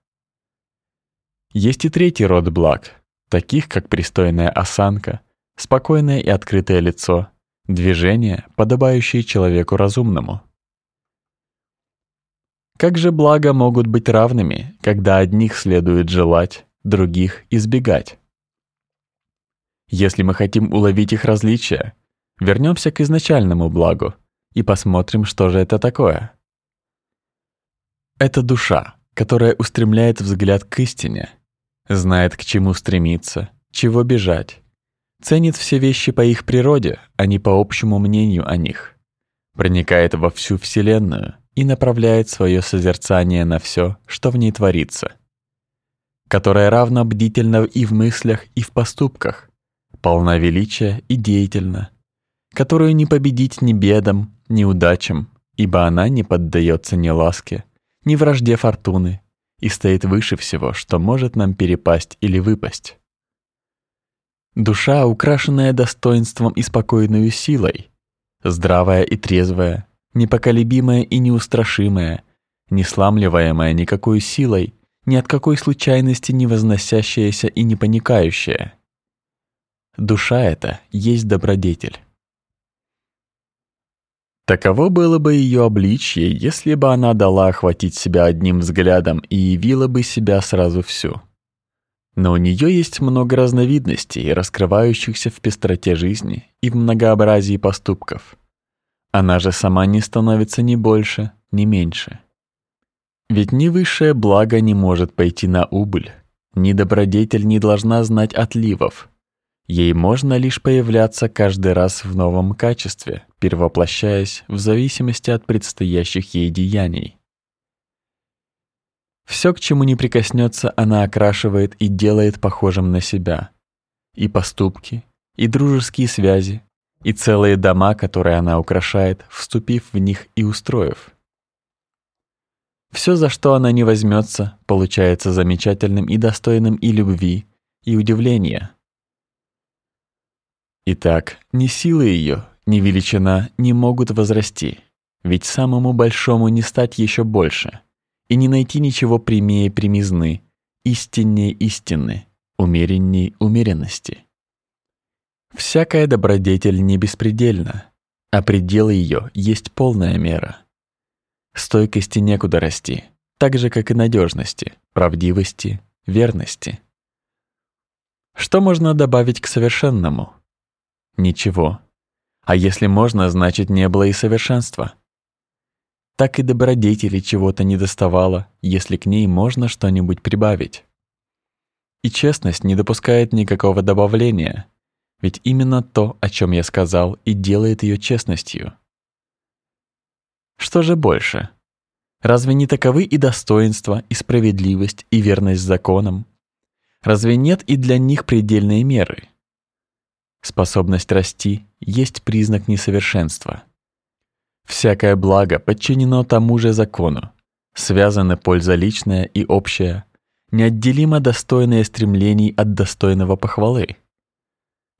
Есть и третий род благ, таких как пристойная осанка, спокойное и открытое лицо, движения, подобающие человеку разумному. Как же блага могут быть равными, когда одних следует желать, других избегать? Если мы хотим уловить их различия, вернемся к изначальному благу и посмотрим, что же это такое. Это душа, которая устремляет взгляд к истине, знает, к чему стремиться, чего бежать, ценит все вещи по их природе, а не по общему мнению о них, проникает во всю Вселенную — и направляет свое созерцание на все, что в ней творится, которая равна бдительна и в мыслях, и в поступках, полна величия и деятельна, которую не победить ни бедам, ни удачам, ибо она не поддается ни ласке, ни вражде фортуны и стоит выше всего, что может нам перепасть или выпасть. Душа, украшенная достоинством и спокойной силой, здравая и трезвая, непоколебимая и неустрашимая, не сламливаемая никакой силой, ни от какой случайности не возносящаяся и не паникающая. Душа эта есть добродетель. Таково было бы ее обличье, если бы она дала охватить себя одним взглядом и явила бы себя сразу всю. Но у нее есть много разновидностей, раскрывающихся в пестроте жизни и в многообразии поступков. Она же сама не становится ни больше, ни меньше. Ведь ни высшее благо не может пойти на убыль, ни добродетель не должна знать отливов. Ей можно лишь появляться каждый раз в новом качестве, перевоплощаясь в зависимости от предстоящих ей деяний. Все, к чему не прикоснется, она окрашивает и делает похожим на себя. И поступки, и дружеские связи, и целые дома, которые она украшает, вступив в них и устроив. Все, за что она не возьмется, получается замечательным и достойным и любви, и удивления. Итак, ни силы ее, ни величина не могут возрасти, ведь самому большому не стать еще больше, и не найти ничего прямее примизны, истиннее истины, умеренней умеренности. Всякая добродетель не беспредельна, а предел ее есть полная мера. Стойкости некуда расти, так же как и надежности, правдивости, верности. Что можно добавить к совершенному? Ничего. А если можно, значит, не было и совершенства. Так и добродетели чего-то не доставало, если к ней можно что-нибудь прибавить. И честность не допускает никакого добавления, ведь именно то, о чем я сказал, и делает ее честностью. Что же больше? Разве не таковы и достоинство, и справедливость, и верность законам? Разве нет и для них предельной меры? Способность расти есть признак несовершенства. Всякое благо подчинено тому же закону. Связаны польза личная и общая, неотделимо достойное стремлений от достойного похвалы.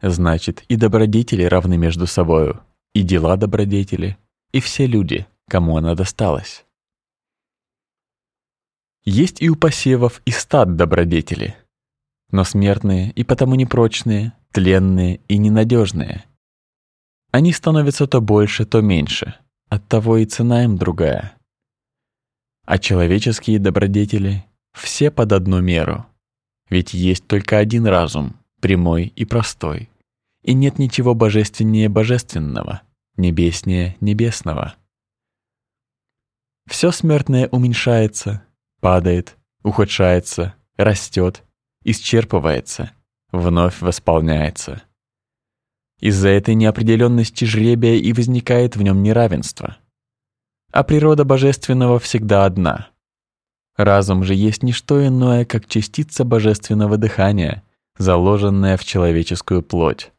Значит, и добродетели равны между собою, и дела добродетели, и все люди, кому она досталась. Есть и у посевов и стад добродетели, но смертные и потому непрочные, тленные и ненадежные. Они становятся то больше, то меньше, оттого и цена им другая. А человеческие добродетели все под одну меру, ведь есть только один разум, прямой и простой, и нет ничего божественнее божественного, небеснее небесного. Все смертное уменьшается, падает, ухудшается, растет, исчерпывается, вновь восполняется. Из-за этой неопределенности жребия и возникает в нем неравенство. А природа божественного всегда одна. Разум же есть не что иное, как частица божественного дыхания, заложенная в человеческую плоть.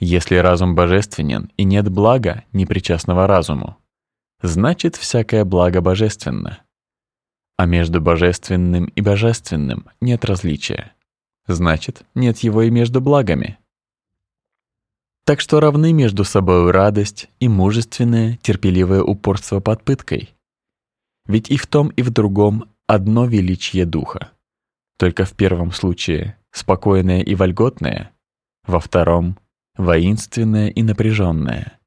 Если разум божественен и нет блага, непричастного разуму, значит всякое благо божественно. А между божественным и божественным нет различия. Значит, нет его и между благами. Так что равны между собой радость и мужественное, терпеливое упорство под пыткой. Ведь и в том, и в другом одно величие духа. Только в первом случае спокойное и вольготное, во втором воинственное и напряженное.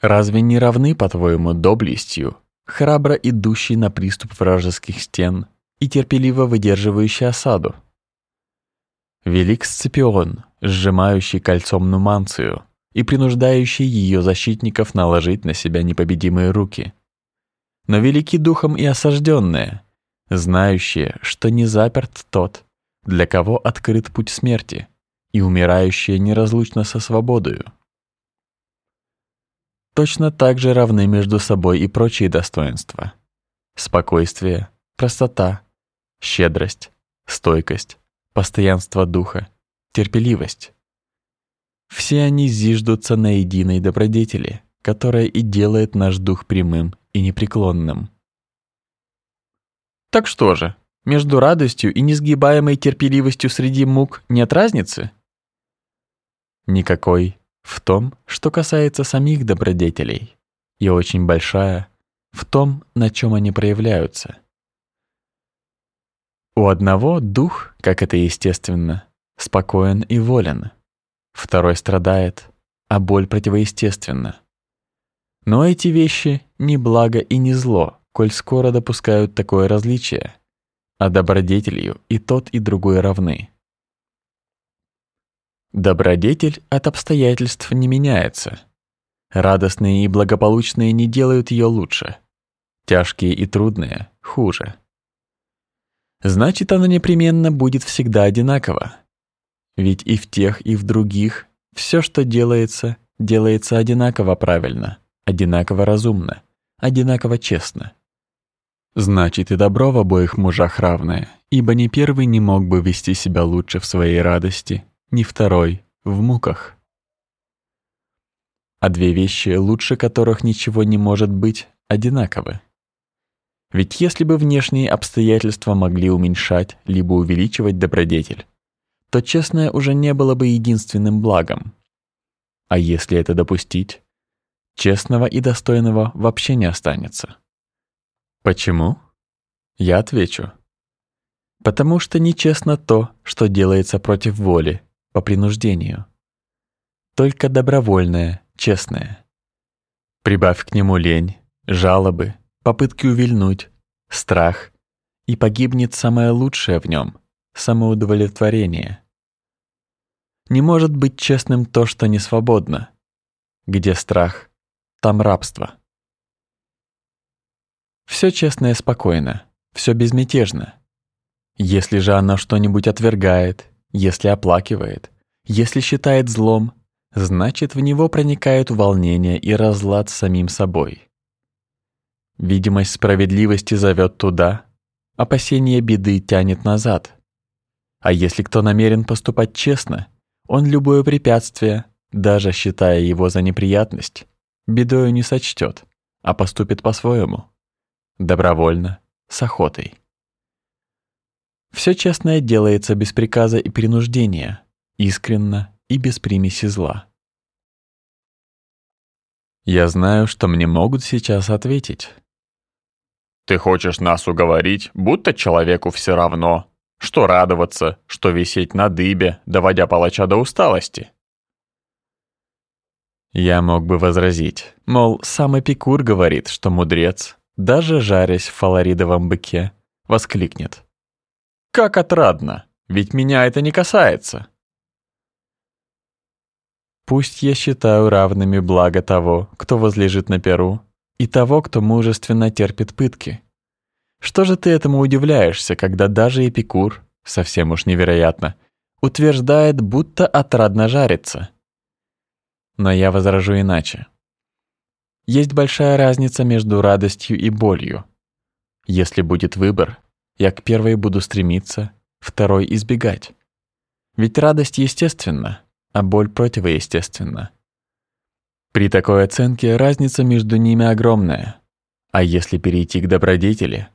Разве не равны, по-твоему, доблестью храбро идущий на приступ вражеских стен и терпеливо выдерживающий осаду. Велик Сципион, сжимающий кольцом Нуманцию и принуждающий ее защитников наложить на себя непобедимые руки. Но велики духом и осажденные, знающие, что не заперт тот, для кого открыт путь смерти, и умирающие неразлучно со свободою точно так же равны между собой и прочие достоинства. Спокойствие, простота, щедрость, стойкость, постоянство духа, терпеливость. Все они зиждутся на единой добродетели, которая и делает наш дух прямым и непреклонным. Так что же, между радостью и несгибаемой терпеливостью среди мук нет разницы? Никакой в том, что касается самих добродетелей, и очень большая в том, на чем они проявляются. У одного дух, как это естественно, спокоен и волен, второй страдает, а боль противоестественна. Но эти вещи не благо и не зло, коль скоро допускают такое различие, а добродетелью и тот, и другой равны. Добродетель от обстоятельств не меняется. Радостные и благополучные не делают ее лучше. Тяжкие и трудные — хуже. Значит, она непременно будет всегда одинакова. Ведь и в тех, и в других все, что делается, делается одинаково правильно, одинаково разумно, одинаково честно. Значит, и добро в обоих мужах равное, ибо ни первый не мог бы вести себя лучше в своей радости, ни второй в муках. А две вещи, лучше которых ничего не может быть, одинаковы. Ведь если бы внешние обстоятельства могли уменьшать либо увеличивать добродетель, то честное уже не было бы единственным благом. А если это допустить, честного и достойного вообще не останется. Почему? Я отвечу. Потому что нечестно то, что делается против воли, по принуждению. Только добровольное, честное. Прибавь к нему лень, жалобы, попытки увильнуть, страх, и погибнет самое лучшее в нем — самоудовлетворение. Не может быть честным то, что не свободно. Где страх, там рабство. Все честное спокойно, все безмятежно. Если же оно что-нибудь отвергает, если оплакивает, если считает злом, значит в него проникают волнение и разлад с самим собой. Видимость справедливости зовет туда, опасение беды тянет назад. А если кто намерен поступать честно, он любое препятствие, даже считая его за неприятность, бедою не сочтет, а поступит по-своему, добровольно, с охотой. Все честное делается без приказа и принуждения, искренно и без примеси зла. Я знаю, что мне могут сейчас ответить. Ты хочешь нас уговорить, будто человеку все равно, что радоваться, что висеть на дыбе, доводя палача до усталости? Я мог бы возразить, мол, сам Эпикур говорит, что мудрец, даже жарясь в фаларидовом быке, воскликнет. «Как отрадно! Ведь меня это не касается!» Пусть я считаю равными благо того, кто возлежит на перу, и того, кто мужественно терпит пытки. Что же ты этому удивляешься, когда даже Эпикур, совсем уж невероятно, утверждает, будто отрадно жарится? Но я возражу иначе. Есть большая разница между радостью и болью. Если будет выбор, я к первой буду стремиться, второй избегать. Ведь радость естественна, а боль противоестественна. При такой оценке разница между ними огромная. А если перейти к добродетели,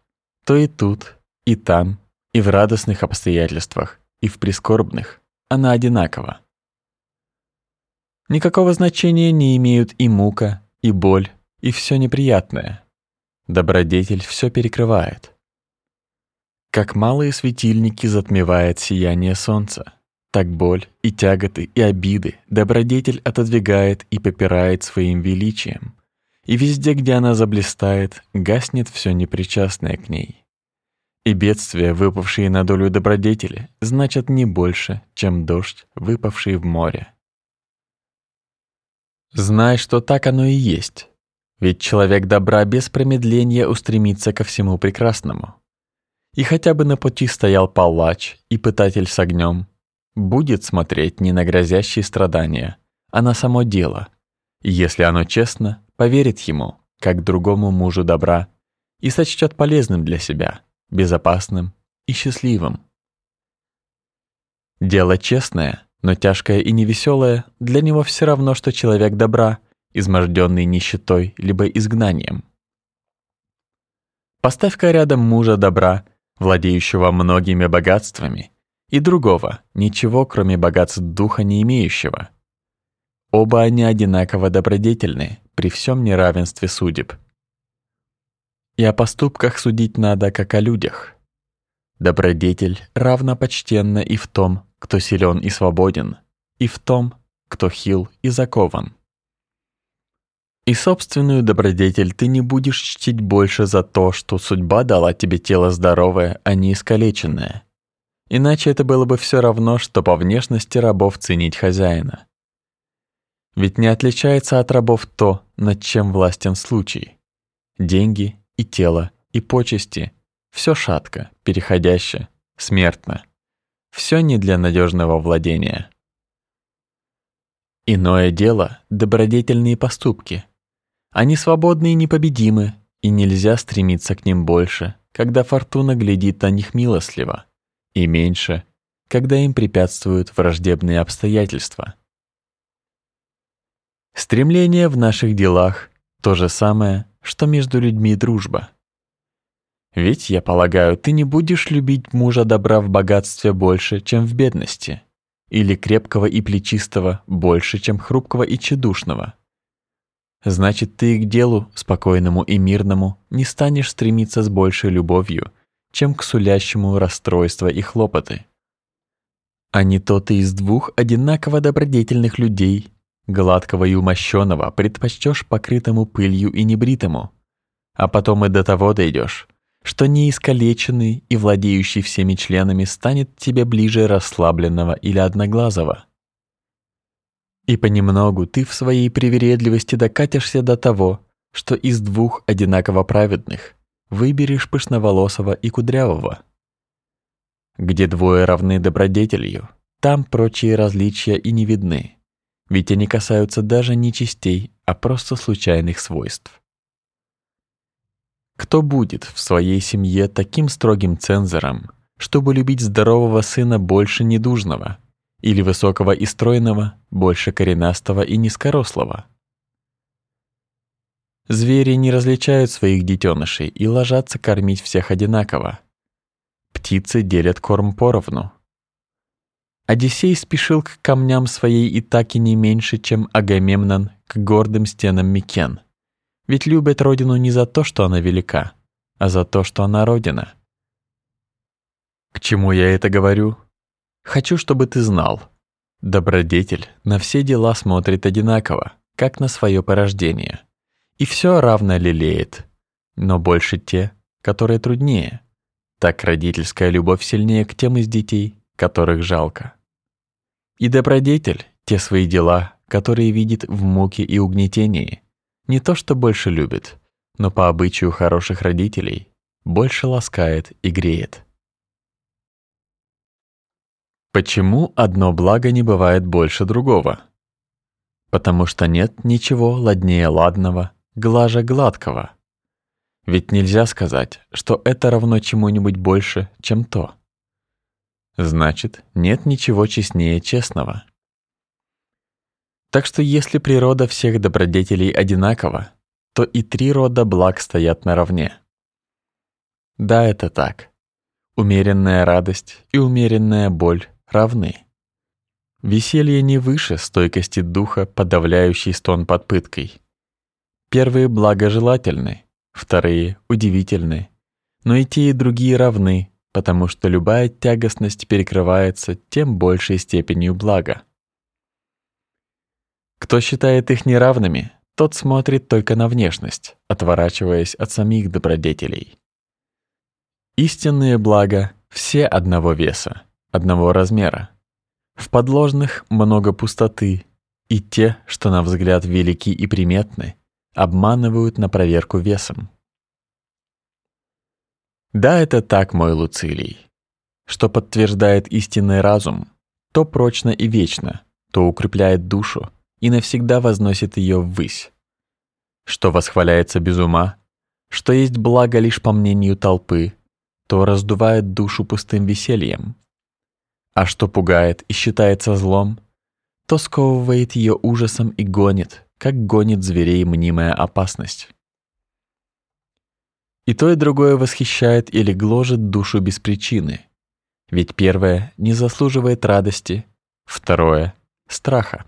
то и тут, и там, и в радостных обстоятельствах, и в прискорбных она одинакова. Никакого значения не имеют и мука, и боль, и все неприятное. Добродетель все перекрывает. Как малые светильники затмевает сияние солнца, так боль и тяготы и обиды добродетель отодвигает и попирает своим величием, и везде, где она заблистает, гаснет все непричастное к ней. И бедствия, выпавшие на долю добродетели, значат не больше, чем дождь, выпавший в море. Знай, что так оно и есть, ведь человек добра без промедления устремится ко всему прекрасному. И хотя бы на пути стоял палач и пытатель с огнем, будет смотреть не на грозящие страдания, а на само дело. Если оно честно, поверит ему, как другому мужу добра, и сочтет полезным для себя, безопасным и счастливым. Дело честное, но тяжкое и невеселое для него все равно, что человек добра, изможденный нищетой либо изгнанием. Поставь-ка рядом мужа добра, владеющего многими богатствами, и другого, ничего кроме богатств духа не имеющего. Оба они одинаково добродетельны при всем неравенстве судеб. И о поступках судить надо, как о людях. Добродетель равно почтенна и в том, кто силен и свободен, и в том, кто хил и закован. И собственную добродетель ты не будешь чтить больше за то, что судьба дала тебе тело здоровое, а не искалеченное, Иначе это было бы все равно, что по внешности рабов ценить хозяина. Ведь не отличается от рабов то, над чем властен случай. Деньги и тело, и почести — все шатко, переходяще, смертно. Все не для надежного владения. Иное дело — добродетельные поступки. Они свободны и непобедимы, и нельзя стремиться к ним больше, когда фортуна глядит на них милостливо и меньше, когда им препятствуют враждебные обстоятельства. Стремление в наших делах — то же самое, что между людьми дружба. Ведь, я полагаю, ты не будешь любить мужа добра в богатстве больше, чем в бедности, или крепкого и плечистого больше, чем хрупкого и тщедушного. Значит, ты к делу, спокойному и мирному, не станешь стремиться с большей любовью, чем к сулящему расстройства и хлопоты. А не то ты из двух одинаково добродетельных людей, гладкого и умощенного, предпочтешь покрытому пылью и небритому, а потом и до того дойдешь, что неискалеченный и владеющий всеми членами станет тебе ближе расслабленного или одноглазого. И понемногу ты в своей привередливости докатишься до того, что из двух одинаково праведных выберешь пышноволосого и кудрявого. Где двое равны добродетелью, там прочие различия и не видны, ведь они касаются даже не частей, а просто случайных свойств. Кто будет в своей семье таким строгим цензором, чтобы любить здорового сына больше недужного, или высокого и стройного больше коренастого и низкорослого? Звери не различают своих детенышей и ложатся кормить всех одинаково. Птицы делят корм поровну. Одиссей спешил к камням своей и так и не меньше, чем Агамемнон к гордым стенам Микен. Ведь любят родину не за то, что она велика, а за то, что она родина. К чему я это говорю? Хочу, чтобы ты знал. Добродетель на все дела смотрит одинаково, как на свое порождение. И все равно лелеет, но больше те, которые труднее. Так родительская любовь сильнее к тем из детей, которых жалко. И добродетель те свои дела, которые видит в муке и угнетении, не то что больше любит, но по обычаю хороших родителей больше ласкает и греет. Почему одно благо не бывает больше другого? Потому что нет ничего ладнее ладного, глаже гладкого. Ведь нельзя сказать, что это равно чему-нибудь больше, чем то. Значит, нет ничего честнее честного. Так что если природа всех добродетелей одинакова, то и три рода благ стоят наравне. Да, это так. Умеренная радость и умеренная боль равны. Веселье не выше стойкости духа, подавляющей стон под пыткой. Первые благожелательны, вторые удивительны, но и те, и другие равны, потому что любая тягостность перекрывается тем большей степенью блага. Кто считает их неравными, тот смотрит только на внешность, отворачиваясь от самих добродетелей. Истинные блага все одного веса, одного размера. В подложных много пустоты, и те, что на взгляд велики и приметны, обманывают на проверку весом. Да, это так, мой Луцилий. Что подтверждает истинный разум, то прочно и вечно, то укрепляет душу, и навсегда возносит ее ввысь. Что восхваляется без ума, что есть благо лишь по мнению толпы, то раздувает душу пустым весельем. А что пугает и считается злом, то сковывает ее ужасом и гонит, как гонит зверей мнимая опасность. И то и другое восхищает или гложет душу без причины, ведь первое не заслуживает радости, второе — страха.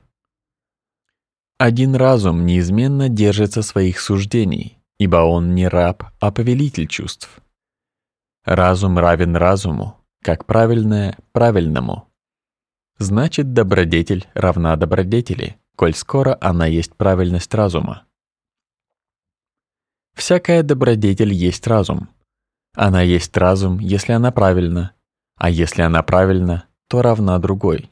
Один разум неизменно держится своих суждений, ибо он не раб, а повелитель чувств. Разум равен разуму, как правильное правильному. Значит, добродетель равна добродетели, коль скоро она есть правильность разума. Всякая добродетель есть разум. Она есть разум, если она правильна, а если она правильна, то равна другой.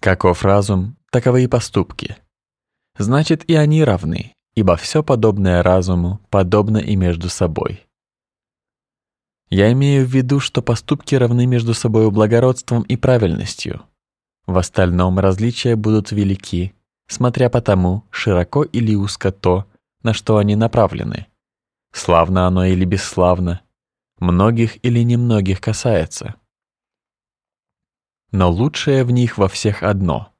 Каков разум, таковы и поступки. Значит, и они равны, ибо все подобное разуму подобно и между собой. Я имею в виду, что поступки равны между собой благородством и правильностью. В остальном различия будут велики, смотря по тому, широко или узко то, на что они направлены. Славно оно или бесславно, многих или немногих касается. Но лучшее в них во всех одно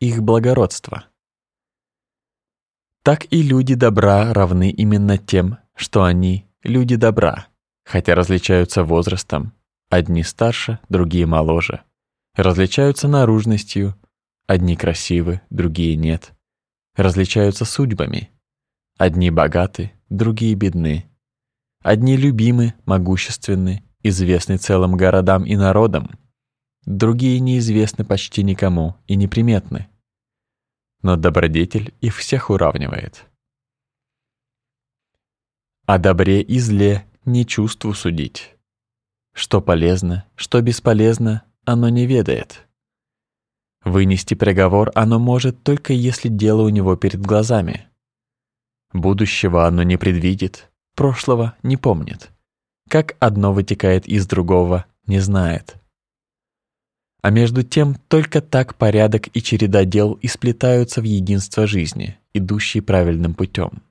их благородство. Так и люди добра равны именно тем, что они — люди добра, хотя различаются возрастом. Одни старше, другие моложе. Различаются наружностью. Одни красивы, другие нет. Различаются судьбами. Одни богаты, другие бедны. Одни любимы, могущественны, известны целым городам и народам. Другие неизвестны почти никому и неприметны. Но добродетель их всех уравнивает. О добре и зле не чувству судить. Что полезно, что бесполезно, оно не ведает. Вынести приговор оно может только если дело у него перед глазами. Будущего оно не предвидит, прошлого не помнит. Как одно вытекает из другого, не знает. А между тем только так порядок и череда дел и сплетаются в единство жизни, идущей правильным путем.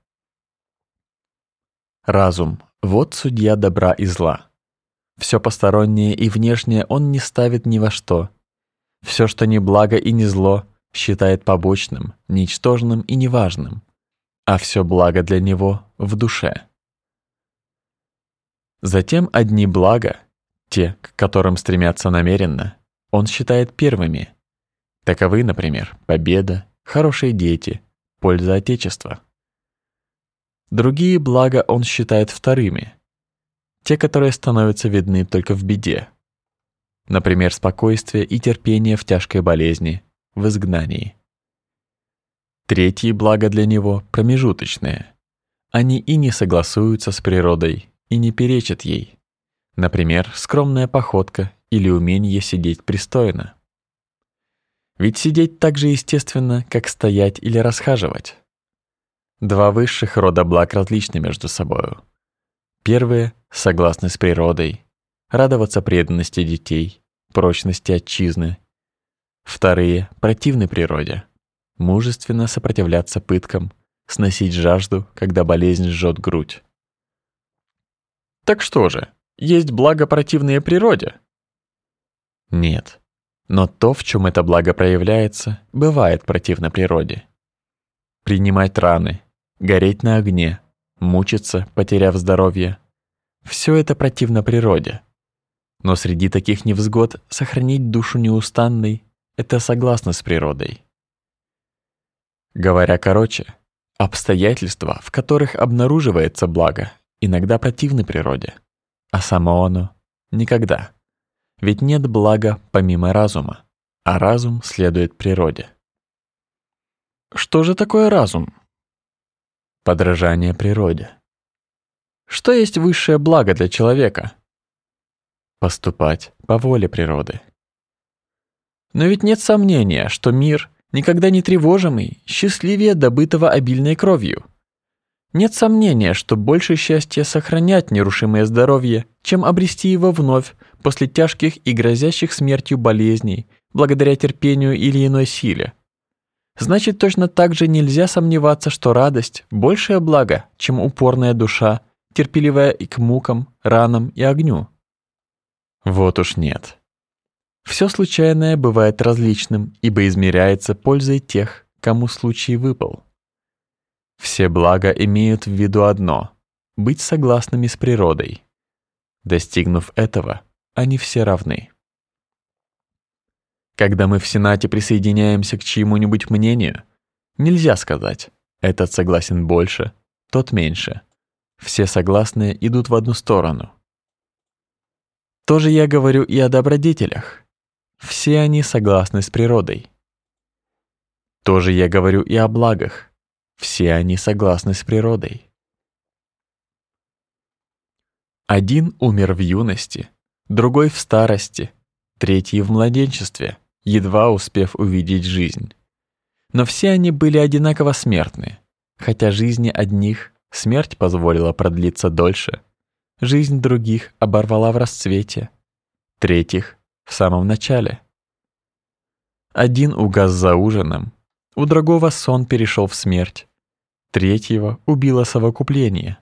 Разум — вот судья добра и зла. Все постороннее и внешнее он не ставит ни во что. Все, что не благо и не зло, считает побочным, ничтожным и неважным, а все благо для него в душе. Затем одни блага, те, к которым стремятся намеренно, он считает первыми. Таковы, например, победа, хорошие дети, польза Отечества. Другие блага он считает вторыми, те, которые становятся видны только в беде. Например, спокойствие и терпение в тяжкой болезни, в изгнании. Третьи блага для него промежуточные. Они и не согласуются с природой, и не перечат ей. Например, скромная походка или умение сидеть пристойно. Ведь сидеть так же естественно, как стоять или расхаживать. Два высших рода благ различны между собою. Первые согласны с природой, радоваться преданности детей, прочности отчизны. Вторые противны природе, мужественно сопротивляться пыткам, сносить жажду, когда болезнь жжет грудь. Так что же, есть благо противные природе? Нет. Но то, в чем это благо проявляется, бывает противно природе. Принимать раны, гореть на огне, мучиться, потеряв здоровье. Все это противно природе. Но среди таких невзгод сохранить душу неустанной — это согласно с природой. Говоря короче, обстоятельства, в которых обнаруживается благо, иногда противны природе, а само оно — никогда. Ведь нет блага помимо разума, а разум следует природе. Что же такое разум? Подражание природе. Что есть высшее благо для человека? Поступать по воле природы. Но ведь нет сомнения, что мир, никогда не тревожимый, счастливее добытого обильной кровью. Нет сомнения, что больше счастья сохранять нерушимое здоровье, чем обрести его вновь после тяжких и грозящих смертью болезней, благодаря терпению или иной силе. Значит, точно так же нельзя сомневаться, что радость — большее благо, чем упорная душа, терпеливая и к мукам, ранам и огню. Вот уж нет. Все случайное бывает различным, ибо измеряется пользой тех, кому случай выпал. Все блага имеют в виду одно — быть согласными с природой. Достигнув этого, они все равны. Когда мы в Сенате присоединяемся к чьему-нибудь мнению, нельзя сказать, этот согласен больше, тот меньше. Все согласные идут в одну сторону. Тоже я говорю и о добродетелях. Все они согласны с природой. Тоже я говорю и о благах. Все они согласны с природой. Один умер в юности, другой в старости, третий в младенчестве — едва успев увидеть жизнь. Но все они были одинаково смертны, хотя жизни одних смерть позволила продлиться дольше, жизнь других оборвала в расцвете, третьих — в самом начале. Один угас за ужином, у другого сон перешел в смерть, третьего убило совокупление.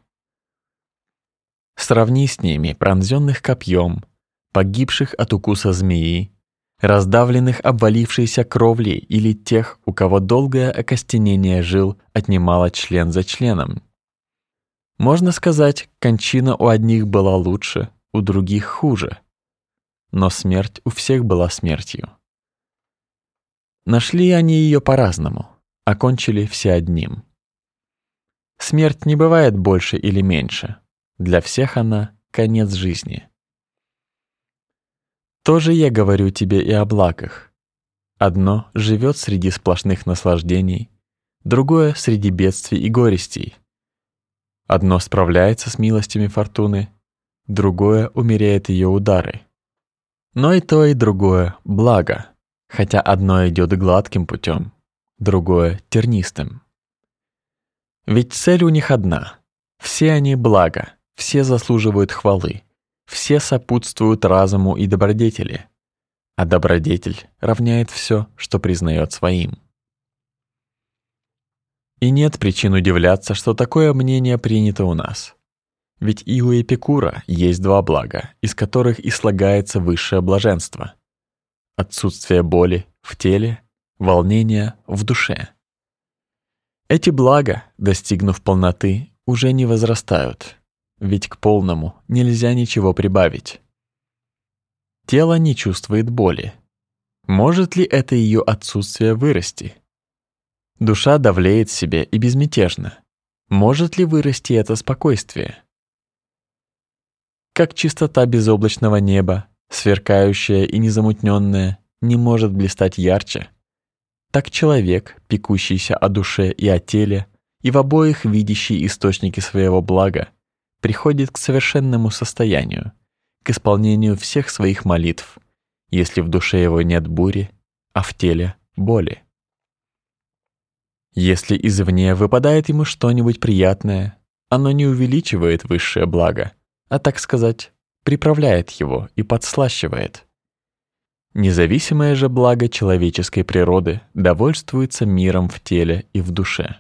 Сравни с ними пронзенных копьем, погибших от укуса змеи, раздавленных обвалившейся кровлей или тех, у кого долгое окостенение жил отнимало член за членом. Можно сказать, кончина у одних была лучше, у других хуже. Но смерть у всех была смертью. Нашли они ее по-разному, окончили все одним. Смерть не бывает больше или меньше. Для всех она — конец жизни. Тоже я говорю тебе и о благах. Одно живет среди сплошных наслаждений, другое — среди бедствий и горестей. Одно справляется с милостями фортуны, другое умеряет ее удары. Но и то, и другое — благо, хотя одно идет гладким путем, другое — тернистым. Ведь цель у них одна. Все они благо, все заслуживают хвалы, все сопутствуют разуму и добродетели, а добродетель равняет все, что признает своим. И нет причин удивляться, что такое мнение принято у нас. Ведь и у Эпикура есть два блага, из которых и слагается высшее блаженство. Отсутствие боли в теле, волнения в душе. Эти блага, достигнув полноты, уже не возрастают, ведь к полному нельзя ничего прибавить. Тело не чувствует боли. Может ли это ее отсутствие вырасти? Душа давлеет себе и безмятежна. Может ли вырасти это спокойствие? Как чистота безоблачного неба, сверкающая и незамутненная, не может блистать ярче, так человек, пекущийся о душе и о теле, и в обоих видящий источники своего блага, приходит к совершенному состоянию, к исполнению всех своих молитв, если в душе его нет бури, а в теле — боли. Если извне выпадает ему что-нибудь приятное, оно не увеличивает высшее благо, а, так сказать, приправляет его и подслащивает. Независимое же благо человеческой природы довольствуется миром в теле и в душе.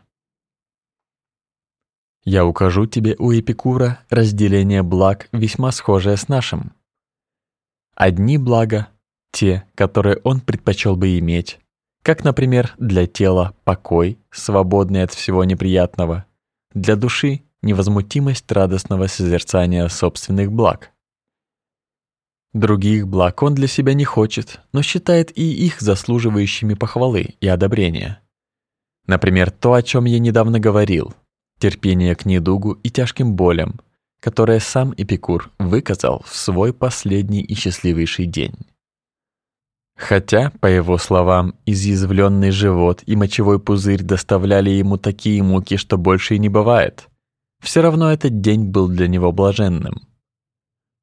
Я укажу тебе у Эпикура разделение благ весьма схожее с нашим. Одни блага — те, которые он предпочел бы иметь, как, например, для тела покой, свободный от всего неприятного, для души невозмутимость радостного созерцания собственных благ. Других благ он для себя не хочет, но считает и их заслуживающими похвалы и одобрения. Например, то, о чем я недавно говорил, терпение к недугу и тяжким болям, которое сам Эпикур выказал в свой последний и счастливейший день. Хотя, по его словам, изъязвленный живот и мочевой пузырь доставляли ему такие муки, что больше и не бывает, все равно этот день был для него блаженным.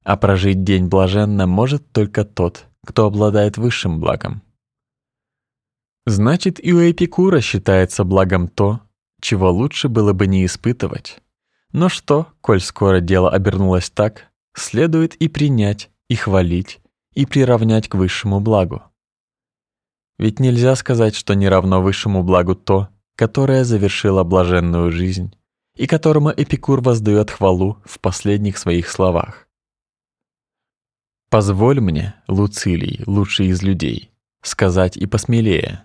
А прожить день блаженно может только тот, кто обладает высшим благом. Значит, и у Эпикура считается благом то, чего лучше было бы не испытывать. Но что, коль скоро дело обернулось так, следует и принять, и хвалить, и приравнять к высшему благу. Ведь нельзя сказать, что не равно высшему благу то, которое завершило блаженную жизнь и которому Эпикур воздает хвалу в последних своих словах. «Позволь мне, Луцилий, лучший из людей, сказать и посмелее.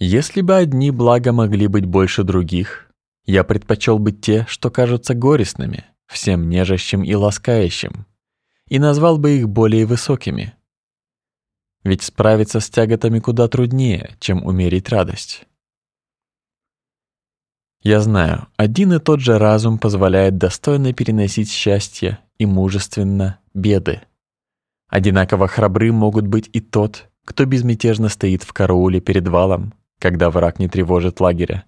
Если бы одни блага могли быть больше других, я предпочел бы те, что кажутся горестными, всем нежащим и ласкающим, и назвал бы их более высокими. Ведь справиться с тяготами куда труднее, чем умерить радость. Я знаю, один и тот же разум позволяет достойно переносить счастье и мужественно беды. Одинаково храбры могут быть и тот, кто безмятежно стоит в карауле перед валом, когда враг не тревожит лагеря,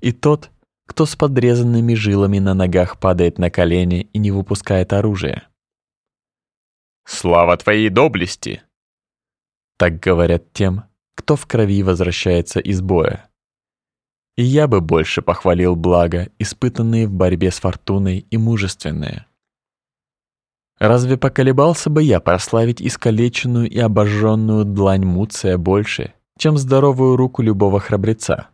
и тот, кто с подрезанными жилами на ногах падает на колени и не выпускает оружие. «Слава твоей доблести!» Так говорят тем, кто в крови возвращается из боя. И я бы больше похвалил благо, испытанные в борьбе с фортуной и мужественные. Разве поколебался бы я прославить искалеченную и обожженную длань Муция больше, чем здоровую руку любого храбреца?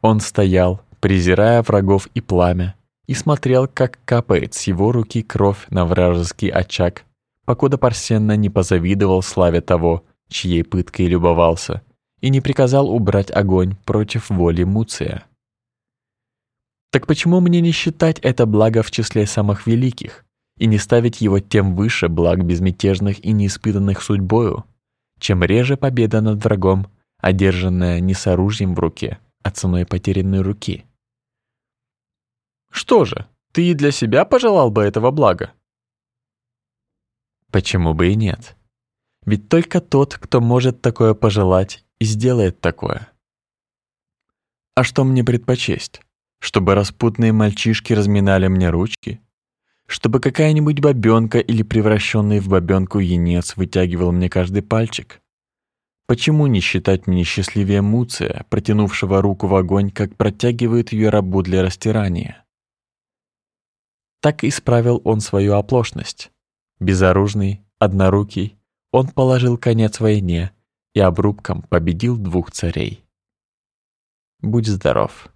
Он стоял, презирая врагов и пламя, и смотрел, как капает с его руки кровь на вражеский очаг покуда Парсенна не позавидовал славе того, чьей пыткой любовался, и не приказал убрать огонь против воли Муция. Так почему мне не считать это благо в числе самых великих и не ставить его тем выше благ безмятежных и неиспытанных судьбою, чем реже победа над врагом, одержанная не с оружием в руке, а ценой потерянной руки? Что же, ты и для себя пожелал бы этого блага? Почему бы и нет? Ведь только тот, кто может такое пожелать, и сделает такое. А что мне предпочесть? Чтобы распутные мальчишки разминали мне ручки? Чтобы какая-нибудь бабёнка или превращенный в бабёнку енец вытягивал мне каждый пальчик? Почему не считать меня счастливее Муция, протянувшего руку в огонь, как протягивает ее рабу для растирания? Так исправил он свою оплошность. Безоружный, однорукий, он положил конец войне и обрубком победил двух царей. Будь здоров.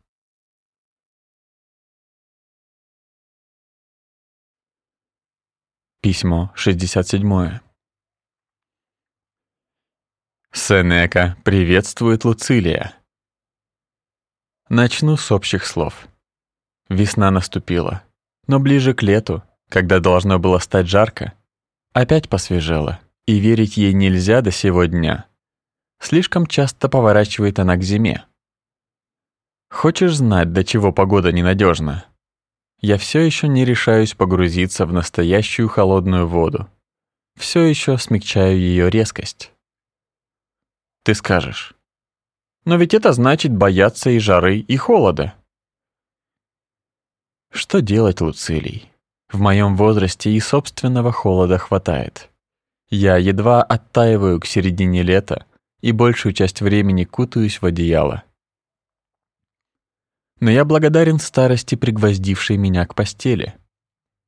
Письмо 67. Сенека приветствует Луцилия. Начну с общих слов. Весна наступила, но ближе к лету, когда должно было стать жарко, опять посвежело, и верить ей нельзя до сего дня. Слишком часто поворачивает она к зиме. Хочешь знать, до чего погода ненадежна? Я все еще не решаюсь погрузиться в настоящую холодную воду. Все еще смягчаю ее резкость. Ты скажешь, но ведь это значит бояться и жары, и холода. Что делать, Луцилий? В моем возрасте и собственного холода хватает. Я едва оттаиваю к середине лета и большую часть времени кутаюсь в одеяло. Но я благодарен старости, пригвоздившей меня к постели.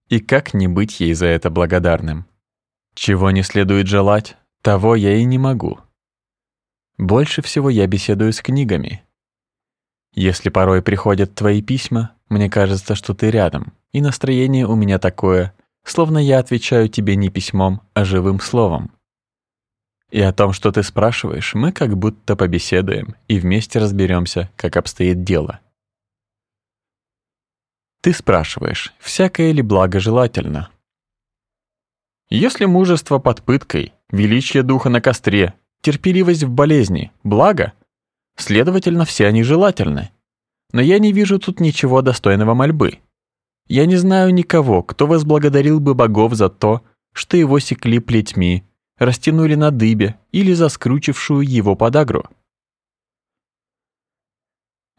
И как не быть ей за это благодарным? Чего не следует желать, того я и не могу. Больше всего я беседую с книгами. Если порой приходят твои письма, мне кажется, что ты рядом, и настроение у меня такое, словно я отвечаю тебе не письмом, а живым словом. И о том, что ты спрашиваешь, мы как будто побеседуем и вместе разберемся, как обстоит дело. Ты спрашиваешь, всякое ли благо желательно? Если мужество под пыткой, величие духа на костре, терпеливость в болезни, благо, следовательно, все они желательны. Но я не вижу тут ничего достойного мольбы. Я не знаю никого, кто возблагодарил бы богов за то, что его секли плетьми, растянули на дыбе или за скручившую его подагру.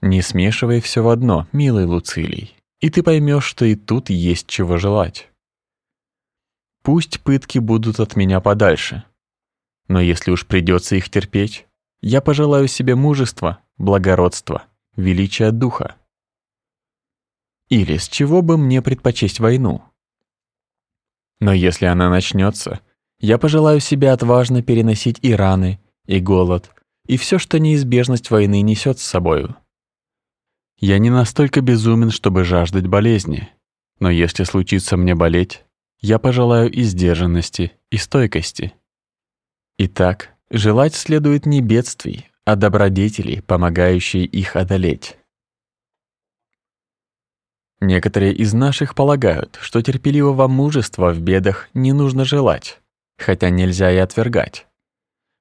Не смешивай все в одно, милый Луцилий, и ты поймешь, что и тут есть чего желать. Пусть пытки будут от меня подальше. Но если уж придется их терпеть, я пожелаю себе мужества, благородства, величия духа. Или с чего бы мне предпочесть войну? Но если она начнется, я пожелаю себе отважно переносить и раны, и голод, и все, что неизбежность войны несет с собою. Я не настолько безумен, чтобы жаждать болезни, но если случится мне болеть, я пожелаю и сдержанности, и стойкости. Итак, желать следует не бедствий, а добродетелей, помогающие их одолеть. Некоторые из наших полагают, что терпеливого мужества в бедах не нужно желать, хотя нельзя и отвергать,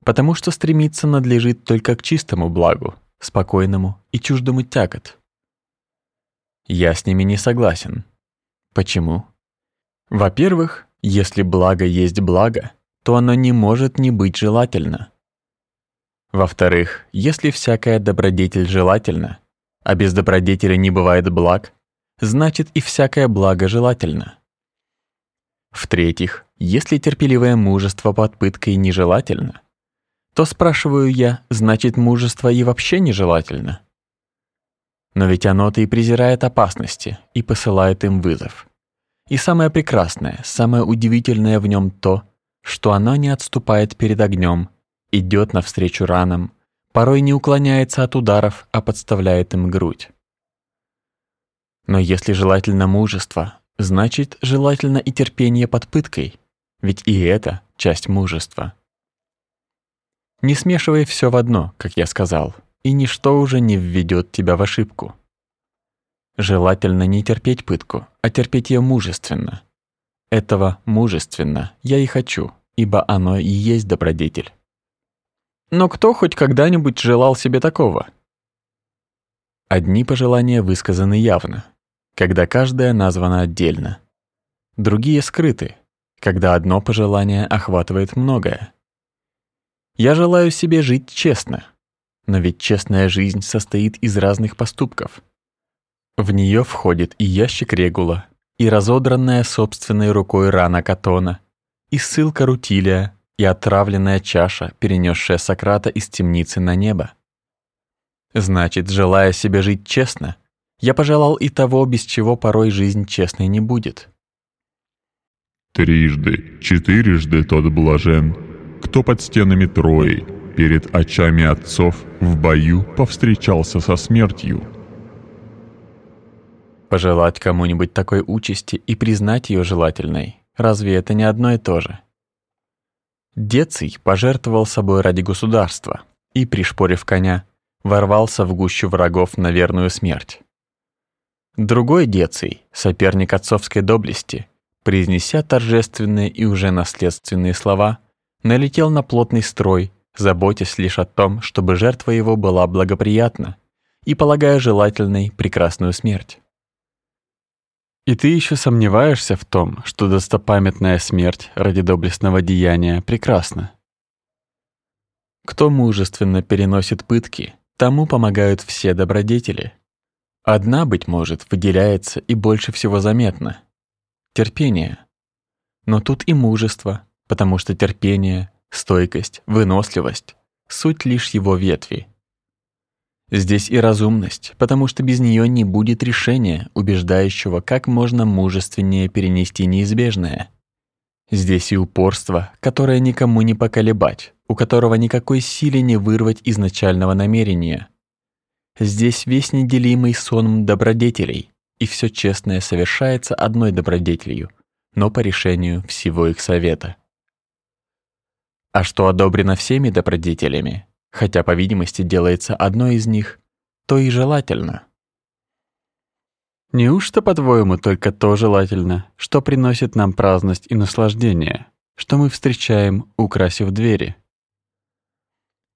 потому что стремиться надлежит только к чистому благу, спокойному и чуждому тягот. Я с ними не согласен. Почему? Во-первых, если благо есть благо, то оно не может не быть желательно. Во-вторых, если всякая добродетель желательна, а без добродетели не бывает благ, значит и всякое благо желательно. В-третьих, если терпеливое мужество под пыткой нежелательно, то, спрашиваю я, значит мужество и вообще нежелательно. Но ведь оно-то и презирает опасности и посылает им вызов. И самое прекрасное, самое удивительное в нем то, что оно не отступает перед огнем, идет навстречу ранам, порой не уклоняется от ударов, а подставляет им грудь. Но если желательно мужество, значит, желательно и терпение под пыткой, ведь и это часть мужества. Не смешивай все в одно, как я сказал, и ничто уже не введет тебя в ошибку. Желательно не терпеть пытку, а терпеть ее мужественно. Этого мужественно я и хочу, ибо оно и есть добродетель. Но кто хоть когда-нибудь желал себе такого? Одни пожелания высказаны явно, когда каждое названо отдельно. Другие скрыты, когда одно пожелание охватывает многое. Я желаю себе жить честно, но ведь честная жизнь состоит из разных поступков. В нее входит и ящик регула, и разодранная собственной рукой рана Катона, и ссылка Рутилия, и отравленная чаша, перенесшая Сократа из темницы на небо. Значит, желая себе жить честно, я пожелал и того, без чего порой жизнь честной не будет. Трижды, четырежды тот блажен, кто под стенами Трои, перед очами отцов, в бою повстречался со смертью. Пожелать кому-нибудь такой участи и признать ее желательной, разве это не одно и то же? Деций пожертвовал собой ради государства и, пришпорив коня, ворвался в гущу врагов на верную смерть. Другой Деций, соперник отцовской доблести, произнеся торжественные и уже наследственные слова, налетел на плотный строй, заботясь лишь о том, чтобы жертва его была благоприятна и полагая желательной прекрасную смерть. И ты еще сомневаешься в том, что достопамятная смерть ради доблестного деяния прекрасна. Кто мужественно переносит пытки, Тому помогают все добродетели. Одна, быть может, выделяется и больше всего заметна — терпение. Но тут и мужество, потому что терпение, стойкость, выносливость — суть лишь его ветви. Здесь и разумность, потому что без нее не будет решения, убеждающего, как можно мужественнее перенести неизбежное. Здесь и упорство, которое никому не поколебать, у которого никакой силы не вырвать изначального намерения. Здесь весь неделимый сон добродетелей, и все честное совершается одной добродетелью, но по решению всего их совета. А что одобрено всеми добродетелями, хотя по видимости делается одной из них, то и желательно. Неужто, по-твоему, только то желательно, что приносит нам праздность и наслаждение, что мы встречаем, украсив двери?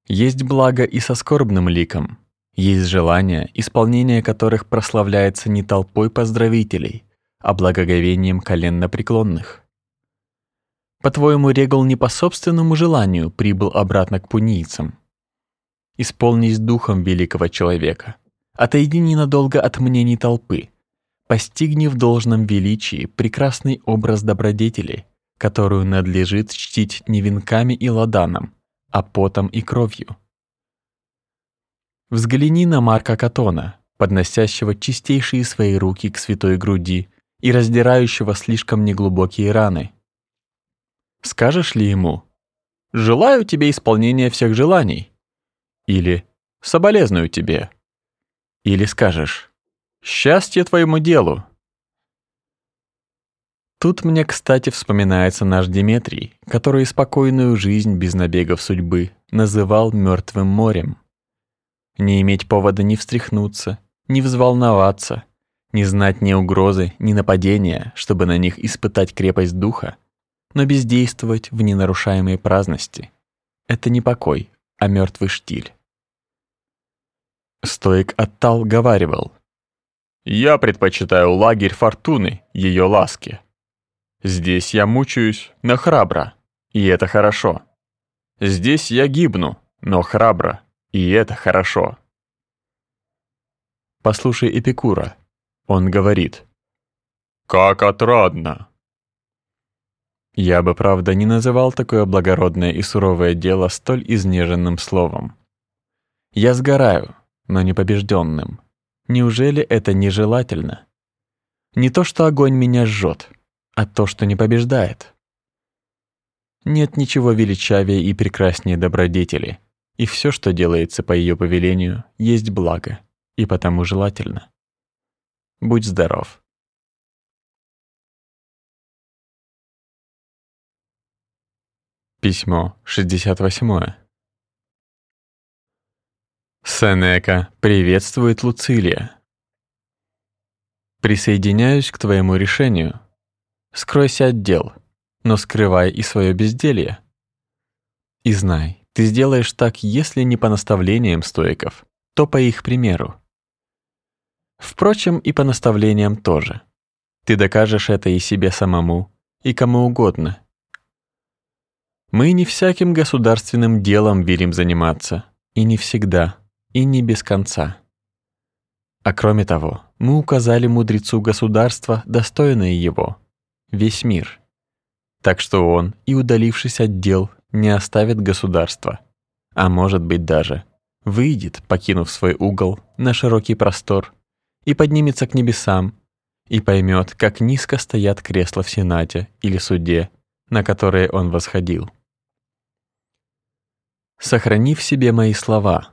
Есть благо и со скорбным ликом, есть желания, исполнение которых прославляется не толпой поздравителей, а благоговением коленнопреклонных. По-твоему, Регул не по собственному желанию прибыл обратно к пунийцам? Исполнись духом великого человека, отойди ненадолго от мнений толпы, постигни в должном величии прекрасный образ добродетели, которую надлежит чтить не венками и ладаном, а потом и кровью. Взгляни на Марка Катона, подносящего чистейшие свои руки к святой груди и раздирающего слишком неглубокие раны. Скажешь ли ему «Желаю тебе исполнения всех желаний» или «Соболезную тебе» или скажешь «Счастье твоему делу» Тут мне, кстати, вспоминается наш Диметрий, который спокойную жизнь без набегов судьбы называл мертвым морем. Не иметь повода ни встряхнуться, ни взволноваться, не знать ни угрозы, ни нападения, чтобы на них испытать крепость духа, но бездействовать в ненарушаемой праздности. Это не покой, а мертвый штиль. Стоик Аттал говаривал, «Я предпочитаю лагерь фортуны, ее ласки». Здесь я мучаюсь, но храбро, и это хорошо. Здесь я гибну, но храбро, и это хорошо. Послушай Эпикура. Он говорит. «Как отрадно!» Я бы, правда, не называл такое благородное и суровое дело столь изнеженным словом. Я сгораю, но не побежденным. Неужели это нежелательно? Не то, что огонь меня жжет, а то, что не побеждает. Нет ничего величавее и прекраснее добродетели, и все, что делается по ее повелению, есть благо, и потому желательно. Будь здоров. Письмо 68. Сенека приветствует Луцилия. Присоединяюсь к твоему решению. Скройся от дел, но скрывай и свое безделье. И знай, ты сделаешь так, если не по наставлениям стоиков, то по их примеру. Впрочем, и по наставлениям тоже. Ты докажешь это и себе самому, и кому угодно. Мы не всяким государственным делом верим заниматься, и не всегда, и не без конца. А кроме того, мы указали мудрецу государства, достойное его, весь мир. Так что он, и удалившись от дел, не оставит государства, а может быть даже выйдет, покинув свой угол на широкий простор, и поднимется к небесам, и поймет, как низко стоят кресла в Сенате или суде, на которые он восходил. Сохрани в себе мои слова,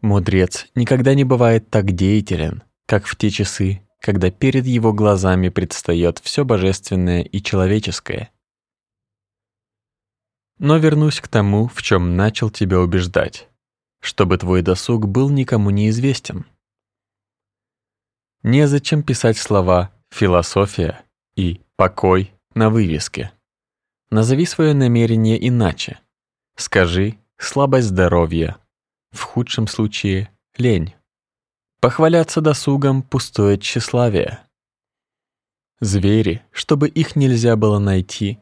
Мудрец никогда не бывает так деятелен, как в те часы, когда перед его глазами предстает все божественное и человеческое. Но вернусь к тому, в чем начал тебя убеждать, чтобы твой досуг был никому неизвестен. Незачем писать слова «философия» и «покой» на вывеске. Назови свое намерение иначе. Скажи «слабость здоровья», в худшем случае — лень. Похваляться досугом — пустое тщеславие. Звери, чтобы их нельзя было найти,